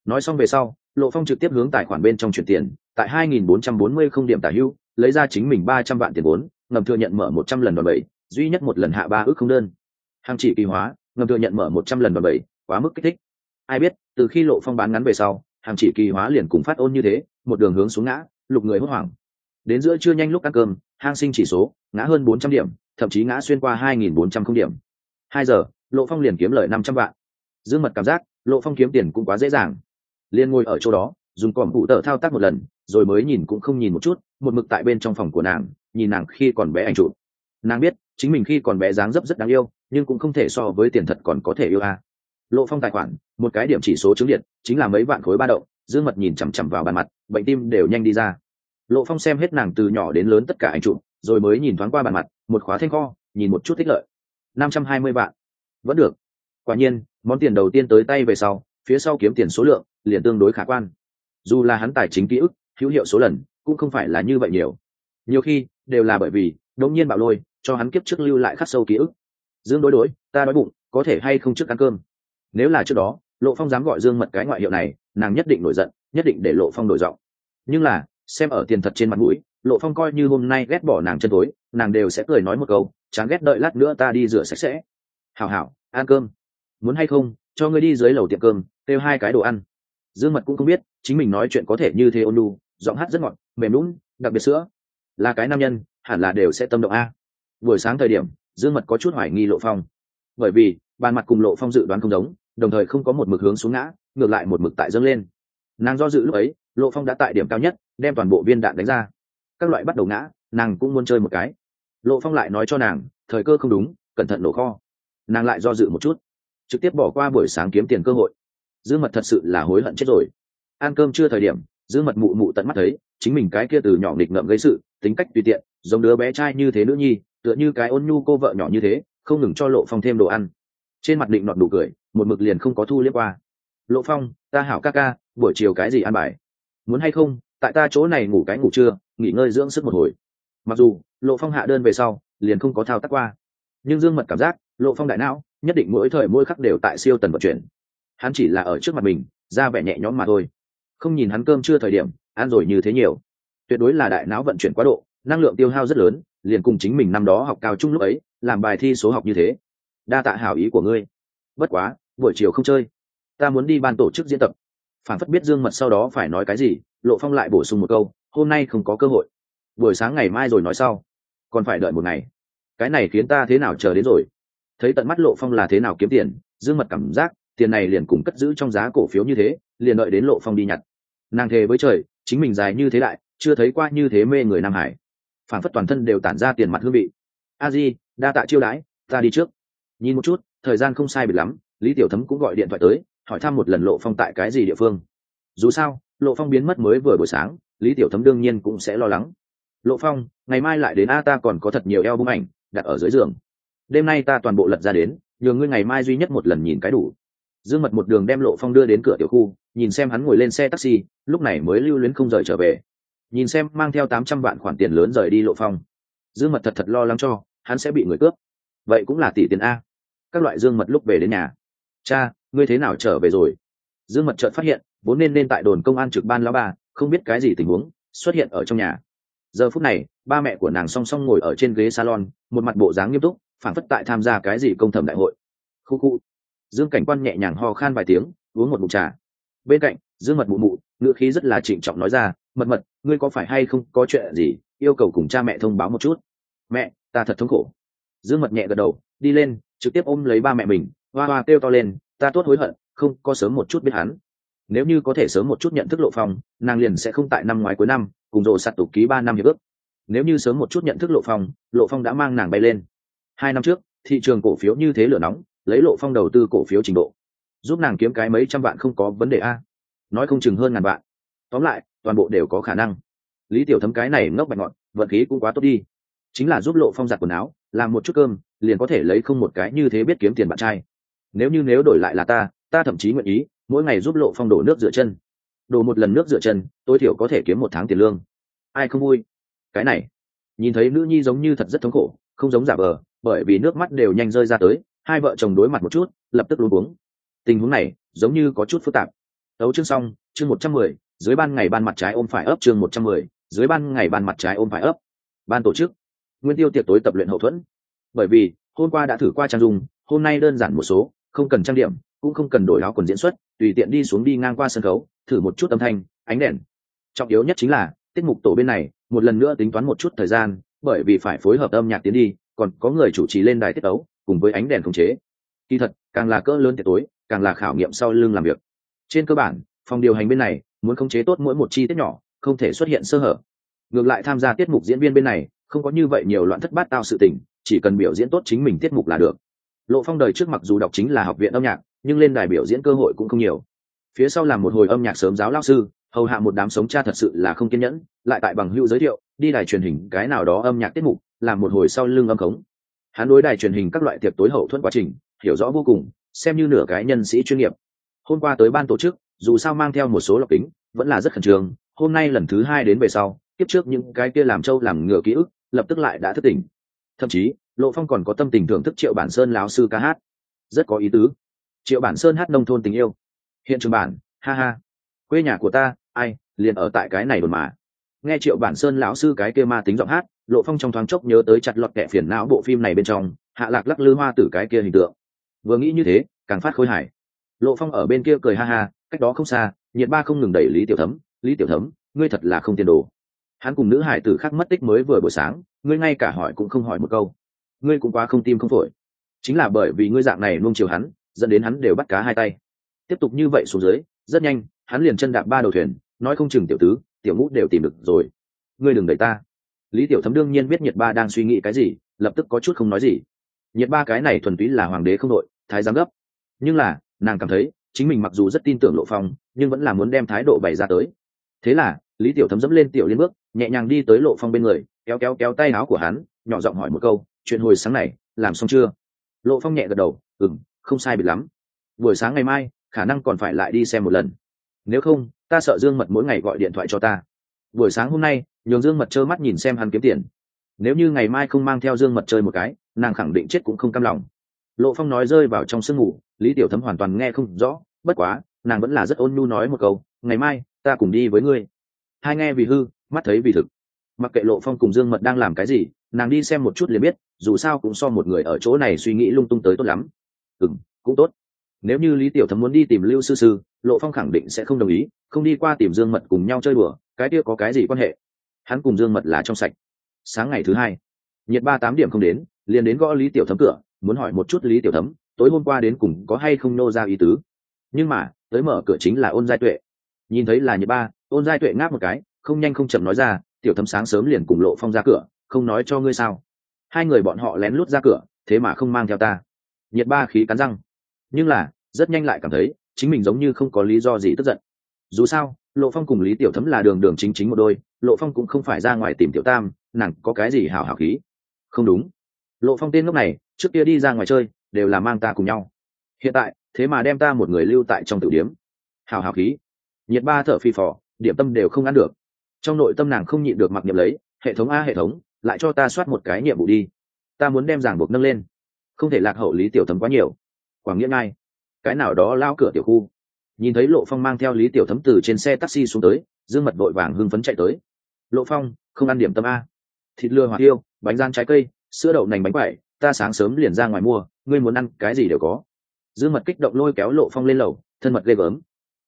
Nói xong về sau, Lộ Phong trực tiếp hướng tài khoản bên trong chuyển tiền, tại 2.440 không điểm tả hưu, lấy ra chính mình 300 vạn tiền vốn, ngầm thừa nhận mở 100 lần đòn bẩy, duy nhất một lần hạ ba ước không đơn. Hàng chỉ kỳ hóa, ngầm thừa nhận mở 100 lần đòn bẩy, quá mức kích thích. Ai biết, từ khi Lộ Phong bán ngắn về sau, hàng chỉ kỳ hóa liền cùng phát ôn như thế một đường hướng xuống ngã lục người hốt hoảng đến giữa trưa nhanh lúc ăn cơm hang sinh chỉ số ngã hơn bốn trăm điểm thậm chí ngã xuyên qua hai nghìn bốn trăm không điểm hai giờ lộ phong liền kiếm lời năm trăm vạn dương mật cảm giác, lộ phong kiếm tiền cũng quá dễ dàng. Liền ngồi ở chỗ đó, dùng còm cụ tờ thao tác một lần, rồi mới nhìn cũng không nhìn một chút, một mực tại bên trong phòng của nàng, nhìn nàng khi còn bé ảnh chụp. Nàng biết, chính mình khi còn bé dáng dấp rất đáng yêu, nhưng cũng không thể so với tiền thật còn có thể yêu a. Lộ phong tài khoản, một cái điểm chỉ số chứng điện, chính là mấy vạn khối ba đậu dương mật nhìn chằm chằm vào bàn mặt, bệnh tim đều nhanh đi ra. Lộ phong xem hết nàng từ nhỏ đến lớn tất cả ảnh chụp, rồi mới nhìn thoáng qua bàn mặt, một khóa thanh kho, nhìn một chút thích lợi. Năm trăm hai mươi vạn. Vẫn được quả nhiên, món tiền đầu tiên tới tay về sau, phía sau kiếm tiền số lượng liền tương đối khả quan. Dù là hắn tài chính ký ức, hữu hiệu số lần cũng không phải là như vậy nhiều. Nhiều khi, đều là bởi vì, đống nhiên bạo lôi, cho hắn kiếp trước lưu lại khắc sâu ký ức. Dương đối đối, ta đói bụng, có thể hay không trước ăn cơm? Nếu là trước đó, lộ phong dám gọi dương mật cái ngoại hiệu này, nàng nhất định nổi giận, nhất định để lộ phong đổi giọng. Nhưng là, xem ở tiền thật trên mặt mũi, lộ phong coi như hôm nay ghét bỏ nàng chân tối nàng đều sẽ cười nói một câu, chán ghét đợi lát nữa ta đi rửa sạch sẽ. Hảo hảo, ăn cơm muốn hay không, cho ngươi đi dưới lầu tiệm cơm, kêu hai cái đồ ăn. Dương mật cũng không biết, chính mình nói chuyện có thể như thế ôn lu giọng hát rất ngọt, mềm lún đặc biệt sữa. Là cái nam nhân, hẳn là đều sẽ tâm động a. Buổi sáng thời điểm, dương mật có chút hoài nghi lộ phong. Bởi vì, bàn mặt cùng lộ phong dự đoán không giống, đồng thời không có một mực hướng xuống ngã, ngược lại một mực tại dâng lên. Nàng do dự lúc ấy, lộ phong đã tại điểm cao nhất, đem toàn bộ viên đạn đánh ra. Các loại bắt đầu ngã, nàng cũng muốn chơi một cái. Lộ phong lại nói cho nàng, thời cơ không đúng, cẩn thận nổ kho. Nàng lại do dự một chút trực tiếp bỏ qua buổi sáng kiếm tiền cơ hội. Dương mật thật sự là hối hận chết rồi. Ăn cơm chưa thời điểm, dương mật mụ mụ tận mắt thấy, chính mình cái kia từ nhỏ nghịch ngợm gây sự, tính cách tùy tiện, giống đứa bé trai như thế nữ nhi, tựa như cái ôn nhu cô vợ nhỏ như thế, không ngừng cho lộ phong thêm đồ ăn. Trên mặt định nọt đủ cười, một mực liền không có thu liếc qua. Lộ phong, ta hảo ca ca, buổi chiều cái gì ăn bài? Muốn hay không, tại ta chỗ này ngủ cái ngủ trưa, nghỉ ngơi dưỡng sức một hồi. Mặc dù, lộ phong hạ đơn về sau, liền không có thao tác qua. Nhưng dương mật cảm giác lộ phong đại não, nhất định mỗi thời mỗi khắc đều tại siêu tần vận chuyển. Hắn chỉ là ở trước mặt mình, ra vẻ nhẹ nhõm mà thôi. Không nhìn hắn cơm chưa thời điểm, ăn rồi như thế nhiều. Tuyệt đối là đại não vận chuyển quá độ, năng lượng tiêu hao rất lớn, liền cùng chính mình năm đó học cao trung lúc ấy, làm bài thi số học như thế. Đa tạ hảo ý của ngươi. Bất quá, buổi chiều không chơi. Ta muốn đi ban tổ chức diễn tập. Phản phất biết dương mật sau đó phải nói cái gì, lộ phong lại bổ sung một câu, hôm nay không có cơ hội. Buổi sáng ngày mai rồi nói sau. Còn phải đợi một ngày. Cái này khiến ta thế nào chờ đến rồi? Thấy tận mắt lộ phong là thế nào kiếm tiền, dương mật cảm giác, tiền này liền cùng cất giữ trong giá cổ phiếu như thế, liền đợi đến lộ phong đi nhặt. Nàng thề với trời, chính mình dài như thế đại chưa thấy qua như thế mê người nam hải. Phản phất toàn thân đều tản ra tiền mặt hương vị. A di, đa tạ chiêu đãi, ta đi trước. Nhìn một chút, thời gian không sai biệt lắm, lý tiểu thấm cũng gọi điện thoại tới, hỏi thăm một lần lộ phong tại cái gì địa phương. Dù sao, lộ phong biến mất mới vừa buổi sáng, lý tiểu thấm đương nhiên cũng sẽ lo lắng. Lộ phong, ngày mai lại đến a ta còn có thật nhiều eo bung ảnh đặt ở dưới giường đêm nay ta toàn bộ lật ra đến nhường ngươi ngày mai duy nhất một lần nhìn cái đủ. Dương mật một đường đem lộ phong đưa đến cửa tiểu khu, nhìn xem hắn ngồi lên xe taxi, lúc này mới lưu luyến không rời trở về. Nhìn xem mang theo tám trăm vạn khoản tiền lớn rời đi lộ phong. Dương mật thật thật lo lắng cho, hắn sẽ bị người cướp. Vậy cũng là tỷ tiền a. Các loại dương mật lúc về đến nhà. Cha, ngươi thế nào trở về rồi? Dương mật chợt phát hiện, vốn nên nên tại đồn công an trực ban lão ba không biết cái gì tình huống, xuất hiện ở trong nhà. Giờ phút này, ba mẹ của nàng song song ngồi ở trên ghế salon, một mặt bộ dáng nghiêm túc phản phất tại tham gia cái gì công thẩm đại hội. Khu khu. Dương cảnh quan nhẹ nhàng ho khan vài tiếng, uống một mụn trà. Bên cạnh, dương mật mụ mụ, ngữ khí rất là trịnh trọng nói ra, mật mật, ngươi có phải hay không có chuyện gì, yêu cầu cùng cha mẹ thông báo một chút? Mẹ, ta thật thống khổ. Dương mật nhẹ gật đầu, đi lên, trực tiếp ôm lấy ba mẹ mình, hoa hoa kêu to lên, ta tốt hối hận, không có sớm một chút biết hắn. Nếu như có thể sớm một chút nhận thức lộ phong, nàng liền sẽ không tại năm ngoái cuối năm, cùng rộ sạt tục ký ba năm hiệp ước. Nếu như sớm một chút nhận thức lộ phong lộ phong đã mang nàng bay lên hai năm trước, thị trường cổ phiếu như thế lửa nóng, lấy lộ phong đầu tư cổ phiếu trình độ. Giúp nàng kiếm cái mấy trăm vạn không có vấn đề a. Nói không chừng hơn ngàn vạn. Tóm lại, toàn bộ đều có khả năng. Lý tiểu thấm cái này ngốc bạch ngọn, vận khí cũng quá tốt đi. Chính là giúp lộ phong giặt quần áo, làm một chút cơm, liền có thể lấy không một cái như thế biết kiếm tiền bạn trai. Nếu như nếu đổi lại là ta ta thậm chí nguyện ý, mỗi ngày giúp lộ phong đổ nước rửa chân. Đổ một lần nước rửa chân, tối thiểu có thể kiếm một tháng tiền lương. Ai không vui? Cái này, nhìn thấy nữ nhi giống như thật rất thống khổ, không giống giả vờ bởi vì nước mắt đều nhanh rơi ra tới, hai vợ chồng đối mặt một chút, lập tức luôn uống tình huống này giống như có chút phức tạp. Đấu chương xong, chương một trăm mười, dưới ban ngày ban mặt trái ôm phải ấp, chương một trăm mười, dưới ban ngày ban mặt trái ôm phải ấp. Ban tổ chức, nguyên tiêu tiệc tối tập luyện hậu thuẫn. Bởi vì, hôm qua đã thử qua trang dung, hôm nay đơn giản một số, không cần trang điểm, cũng không cần đổi áo quần diễn xuất, tùy tiện đi xuống đi ngang qua sân khấu, thử một chút âm thanh, ánh đèn. Trọng yếu nhất chính là, tiết mục tổ bên này, một lần nữa tính toán một chút thời gian, bởi vì phải phối hợp âm nhạc tiến đi còn có người chủ trì lên đài tiết ấu cùng với ánh đèn khống chế. Kỳ thật, càng là cỡ lớn tiệc tối, càng là khảo nghiệm sau lưng làm việc. Trên cơ bản, phòng điều hành bên này, muốn khống chế tốt mỗi một chi tiết nhỏ, không thể xuất hiện sơ hở. Ngược lại tham gia tiết mục diễn viên bên này, không có như vậy nhiều loạn thất bát tao sự tình, chỉ cần biểu diễn tốt chính mình tiết mục là được. Lộ phong đời trước mặc dù đọc chính là học viện âm nhạc, nhưng lên đài biểu diễn cơ hội cũng không nhiều. Phía sau làm một hồi âm nhạc sớm giáo lao sư, hầu hạ một đám sống cha thật sự là không kiên nhẫn, lại tại bằng hữu giới thiệu, đi đài truyền hình cái nào đó âm nhạc tiết mục làm một hồi sau lưng âm khống. Hắn đối đài truyền hình các loại tiệc tối hậu thuẫn quá trình, hiểu rõ vô cùng, xem như nửa cái nhân sĩ chuyên nghiệp. Hôm qua tới ban tổ chức, dù sao mang theo một số lọc kính, vẫn là rất khẩn trương. Hôm nay lần thứ hai đến về sau tiếp trước những cái kia làm trâu làm ngựa ký ức, lập tức lại đã thất tỉnh. Thậm chí, lộ phong còn có tâm tình thưởng thức triệu bản sơn láo sư ca hát. Rất có ý tứ. Triệu bản sơn hát nông thôn tình yêu. Hiện trường bản, ha ha. Quê nhà của ta, ai, liền ở tại cái này đồn mà. Nghe triệu bản sơn lão sư cái kia ma tính giọng hát lộ phong trong thoáng chốc nhớ tới chặt lọt kẻ phiền não bộ phim này bên trong, hạ lạc lắc lư hoa tử cái kia hình tượng. Vừa nghĩ như thế, càng phát khôi hài. Lộ phong ở bên kia cười ha ha, cách đó không xa, nhiệt ba không ngừng đẩy lý tiểu thấm, lý tiểu thấm, ngươi thật là không tiền đồ. Hắn cùng nữ hải tử khác mất tích mới vừa buổi sáng, ngươi ngay cả hỏi cũng không hỏi một câu. Ngươi cũng quá không tim không phổi. Chính là bởi vì ngươi dạng này luôn chiều hắn, dẫn đến hắn đều bắt cá hai tay. Tiếp tục như vậy xuống dưới, rất nhanh, hắn liền chân đạp ba đầu thuyền, nói không chừng tiểu tứ, tiểu ngũ đều tìm được rồi. Ngươi đừng đẩy ta lý tiểu thấm đương nhiên biết nhiệt ba đang suy nghĩ cái gì, lập tức có chút không nói gì. Nhiệt ba cái này thuần túy là hoàng đế không đội, thái giám gấp nhưng là, nàng cảm thấy, chính mình mặc dù rất tin tưởng lộ phong, nhưng vẫn là muốn đem thái độ bày ra tới. Thế là, lý tiểu thấm dẫm lên tiểu liên bước, nhẹ nhàng đi tới lộ phong bên người, kéo kéo kéo tay áo của hắn, nhỏ giọng hỏi một câu, chuyện hồi sáng này, làm xong chưa? Lộ phong nhẹ gật đầu ừng không sai biệt lắm. Buổi sáng ngày mai, khả năng còn phải lại đi xem một lần. Nếu không, ta sợ dương mật mỗi ngày gọi điện thoại cho ta buổi sáng hôm nay, nhường dương mật trơ mắt nhìn xem hắn kiếm tiền. Nếu như ngày mai không mang theo dương mật chơi một cái, nàng khẳng định chết cũng không cam lòng. Lộ phong nói rơi vào trong sương ngủ lý tiểu thấm hoàn toàn nghe không rõ, bất quá, nàng vẫn là rất ôn nhu nói một câu, ngày mai, ta cùng đi với ngươi. Hai nghe vì hư, mắt thấy vì thực. Mặc kệ lộ phong cùng dương mật đang làm cái gì, nàng đi xem một chút liền biết, dù sao cũng so một người ở chỗ này suy nghĩ lung tung tới tốt lắm. Ừ m cũng tốt. Nếu như lý tiểu thấm muốn đi tìm lưu sư sư, lộ phong khẳng định sẽ không đồng ý, không đi qua tìm dương mật cùng nhau chơi đùa cái kia có cái gì quan hệ? Hắn cùng dương mật là trong sạch. Sáng ngày thứ hai, nhiệt ba tám điểm không đến, liền đến gõ lý tiểu thấm cửa, muốn hỏi một chút lý tiểu thấm, tối hôm qua đến cùng có hay không nô ra ý tứ. Nhưng mà, tới mở cửa chính là ôn giai tuệ. Nhìn thấy là nhiệt ba, ôn giai tuệ ngáp một cái, không nhanh không chậm nói ra, tiểu thấm sáng sớm liền cùng lộ phong ra cửa, không nói cho ngươi sao? Hai người bọn họ lén lút ra cửa, thế mà không mang theo ta. Nhiệt ba khí cắn răng. Nhưng là, rất nhanh lại cảm thấy, chính mình giống như không có lý do gì tức giận. Dù sao lộ phong cùng lý tiểu thấm là đường đường chính chính một đôi, lộ phong cũng không phải ra ngoài tìm tiểu tam, nàng có cái gì hào hào khí? Không đúng. Lộ phong tên lúc này, trước kia đi ra ngoài chơi, đều là mang ta cùng nhau. Hiện tại, thế mà đem ta một người lưu tại trong tử điếm hào hào khí. Nhiệt ba thở phi phò, điểm tâm đều không ăn được. Trong nội tâm nàng không nhịn được mặc nhiệm lấy, hệ thống a hệ thống, lại cho ta soát một cái nhiệm vụ đi. Ta muốn đem giảng buộc nâng lên. Không thể lạc hậu lý tiểu thấm quá nhiều. Quảng nghĩa ngay. Cái nào đó lao cửa tiểu khu nhìn thấy lộ phong mang theo lý tiểu thấm từ trên xe taxi xuống tới, dương mật vội vàng hưng phấn chạy tới. Lộ phong, không ăn điểm tâm a. Thịt lừa hoặc tiêu, bánh gian trái cây, sữa đậu nành bánh quậy ta sáng sớm liền ra ngoài mua, ngươi muốn ăn cái gì đều có. Dương mật kích động lôi kéo lộ phong lên lầu, thân mật ghê gớm.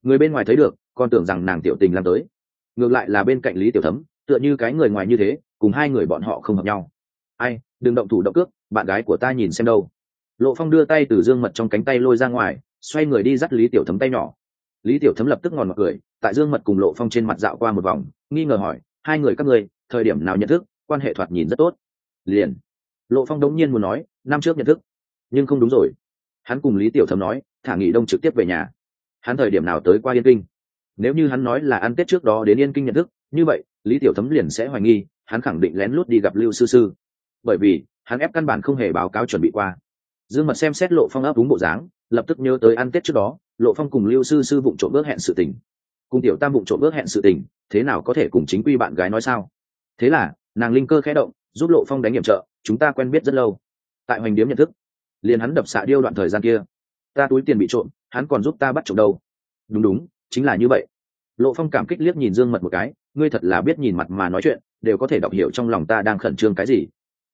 Người bên ngoài thấy được, còn tưởng rằng nàng tiểu tình làm tới. Ngược lại là bên cạnh lý tiểu thấm, tựa như cái người ngoài như thế, cùng hai người bọn họ không hợp nhau. Ai, đừng động thủ động cước, bạn gái của ta nhìn xem đâu. Lộ phong đưa tay từ dương mật trong cánh tay lôi ra ngoài, xoay người đi dắt lý tiểu thấm tay nhỏ lý tiểu thấm lập tức ngòn mặt cười, tại dương mật cùng lộ phong trên mặt dạo qua một vòng, nghi ngờ hỏi, hai người các ngươi, thời điểm nào nhận thức, quan hệ thoạt nhìn rất tốt? Liền. Lộ phong đống nhiên muốn nói, năm trước nhận thức. Nhưng không đúng rồi. Hắn cùng lý tiểu thấm nói, thả nghỉ đông trực tiếp về nhà. Hắn thời điểm nào tới qua yên kinh? Nếu như hắn nói là ăn tết trước đó đến yên kinh nhận thức, như vậy, lý tiểu thấm liền sẽ hoài nghi, hắn khẳng định lén lút đi gặp lưu sư sư. Bởi vì, hắn ép căn bản không hề báo cáo chuẩn bị qua. Dương mật xem xét lộ phong ấp đúng bộ dáng, lập tức nhớ tới ăn tết trước đó lộ phong cùng lưu sư sư vụng trộm ước hẹn sự tình. Cùng tiểu tam vụng trộm ước hẹn sự tình, thế nào có thể cùng chính quy bạn gái nói sao? Thế là, nàng linh cơ khẽ động, giúp lộ phong đánh hiểm trợ, chúng ta quen biết rất lâu. Tại hoành điếm nhận thức, liền hắn đập xạ điêu đoạn thời gian kia. Ta túi tiền bị trộm, hắn còn giúp ta bắt trộm đâu. Đúng đúng, chính là như vậy. Lộ phong cảm kích liếc nhìn dương mật một cái, ngươi thật là biết nhìn mặt mà nói chuyện, đều có thể đọc hiểu trong lòng ta đang khẩn trương cái gì.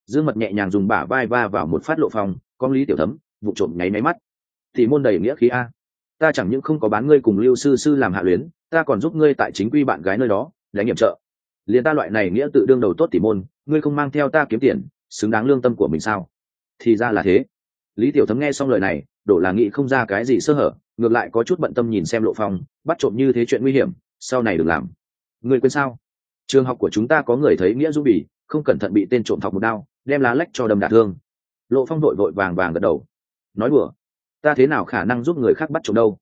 Dương mật nhẹ nhàng dùng bả vai va vào một phát lộ phong, con lý tiểu thấm vụ trộm nháy máy mắt. Thì môn đầy nghĩa khí a ta chẳng những không có bán ngươi cùng lưu sư sư làm hạ luyến, ta còn giúp ngươi tại chính quy bạn gái nơi đó, đánh nghiệm trợ. Liền ta loại này nghĩa tự đương đầu tốt tỉ môn, ngươi không mang theo ta kiếm tiền, xứng đáng lương tâm của mình sao? Thì ra là thế. Lý tiểu thấm nghe xong lời này, đổ là nghĩ không ra cái gì sơ hở, ngược lại có chút bận tâm nhìn xem lộ phong, bắt trộm như thế chuyện nguy hiểm, sau này đừng làm. Ngươi quên sao? Trường học của chúng ta có người thấy nghĩa du bỉ, không cẩn thận bị tên trộm thọc một đao, đem lá lách cho đâm đả thương. Lộ phong đội vội vàng vàng gật đầu. Nói đùa ta thế nào khả năng giúp người khác bắt trộm đâu?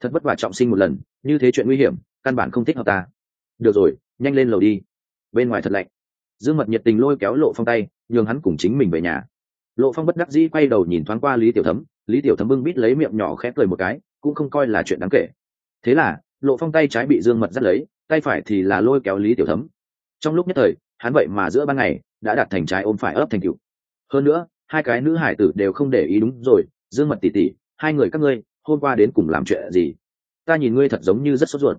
Thật vất vả trọng sinh một lần, như thế chuyện nguy hiểm, căn bản không thích hợp ta. Được rồi, nhanh lên lầu đi. Bên ngoài thật lạnh. Dương mật nhiệt tình lôi kéo lộ phong tay, nhường hắn cùng chính mình về nhà. Lộ phong bất đắc dĩ quay đầu nhìn thoáng qua lý tiểu thấm, lý tiểu thấm bưng bít lấy miệng nhỏ khẽ cười một cái, cũng không coi là chuyện đáng kể. Thế là, lộ phong tay trái bị dương mật dắt lấy, tay phải thì là lôi kéo lý tiểu thấm. Trong lúc nhất thời, hắn vậy mà giữa ban ngày đã đặt thành trái ôm phải ấp thành cựu. Hơn nữa, hai cái nữ hải tử đều không để ý đúng rồi, dương mật tỉ tỉ hai người các ngươi, hôm qua đến cùng làm chuyện gì? Ta nhìn ngươi thật giống như rất sốt ruột.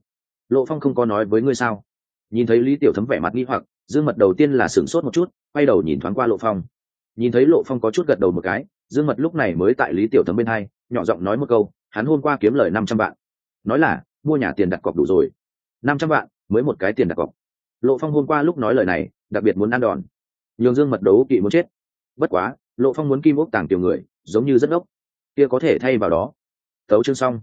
Lộ phong không có nói với ngươi sao? Nhìn thấy lý tiểu thấm vẻ mặt nghi hoặc, dương mật đầu tiên là sửng sốt một chút, quay đầu nhìn thoáng qua lộ phong. Nhìn thấy lộ phong có chút gật đầu một cái, dương mật lúc này mới tại lý tiểu thấm bên hai, nhỏ giọng nói một câu, hắn hôm qua kiếm lời năm trăm vạn. Nói là, mua nhà tiền đặt cọc đủ rồi. Năm trăm vạn, mới một cái tiền đặt cọc. Lộ phong hôm qua lúc nói lời này, đặc biệt muốn ăn đòn. Nhường dương mật đấu kỵ muốn chết. Bất quá, lộ phong muốn kim ốc tàng tiểu người, giống như rất ốc kia có thể thay vào đó. Tấu chương xong.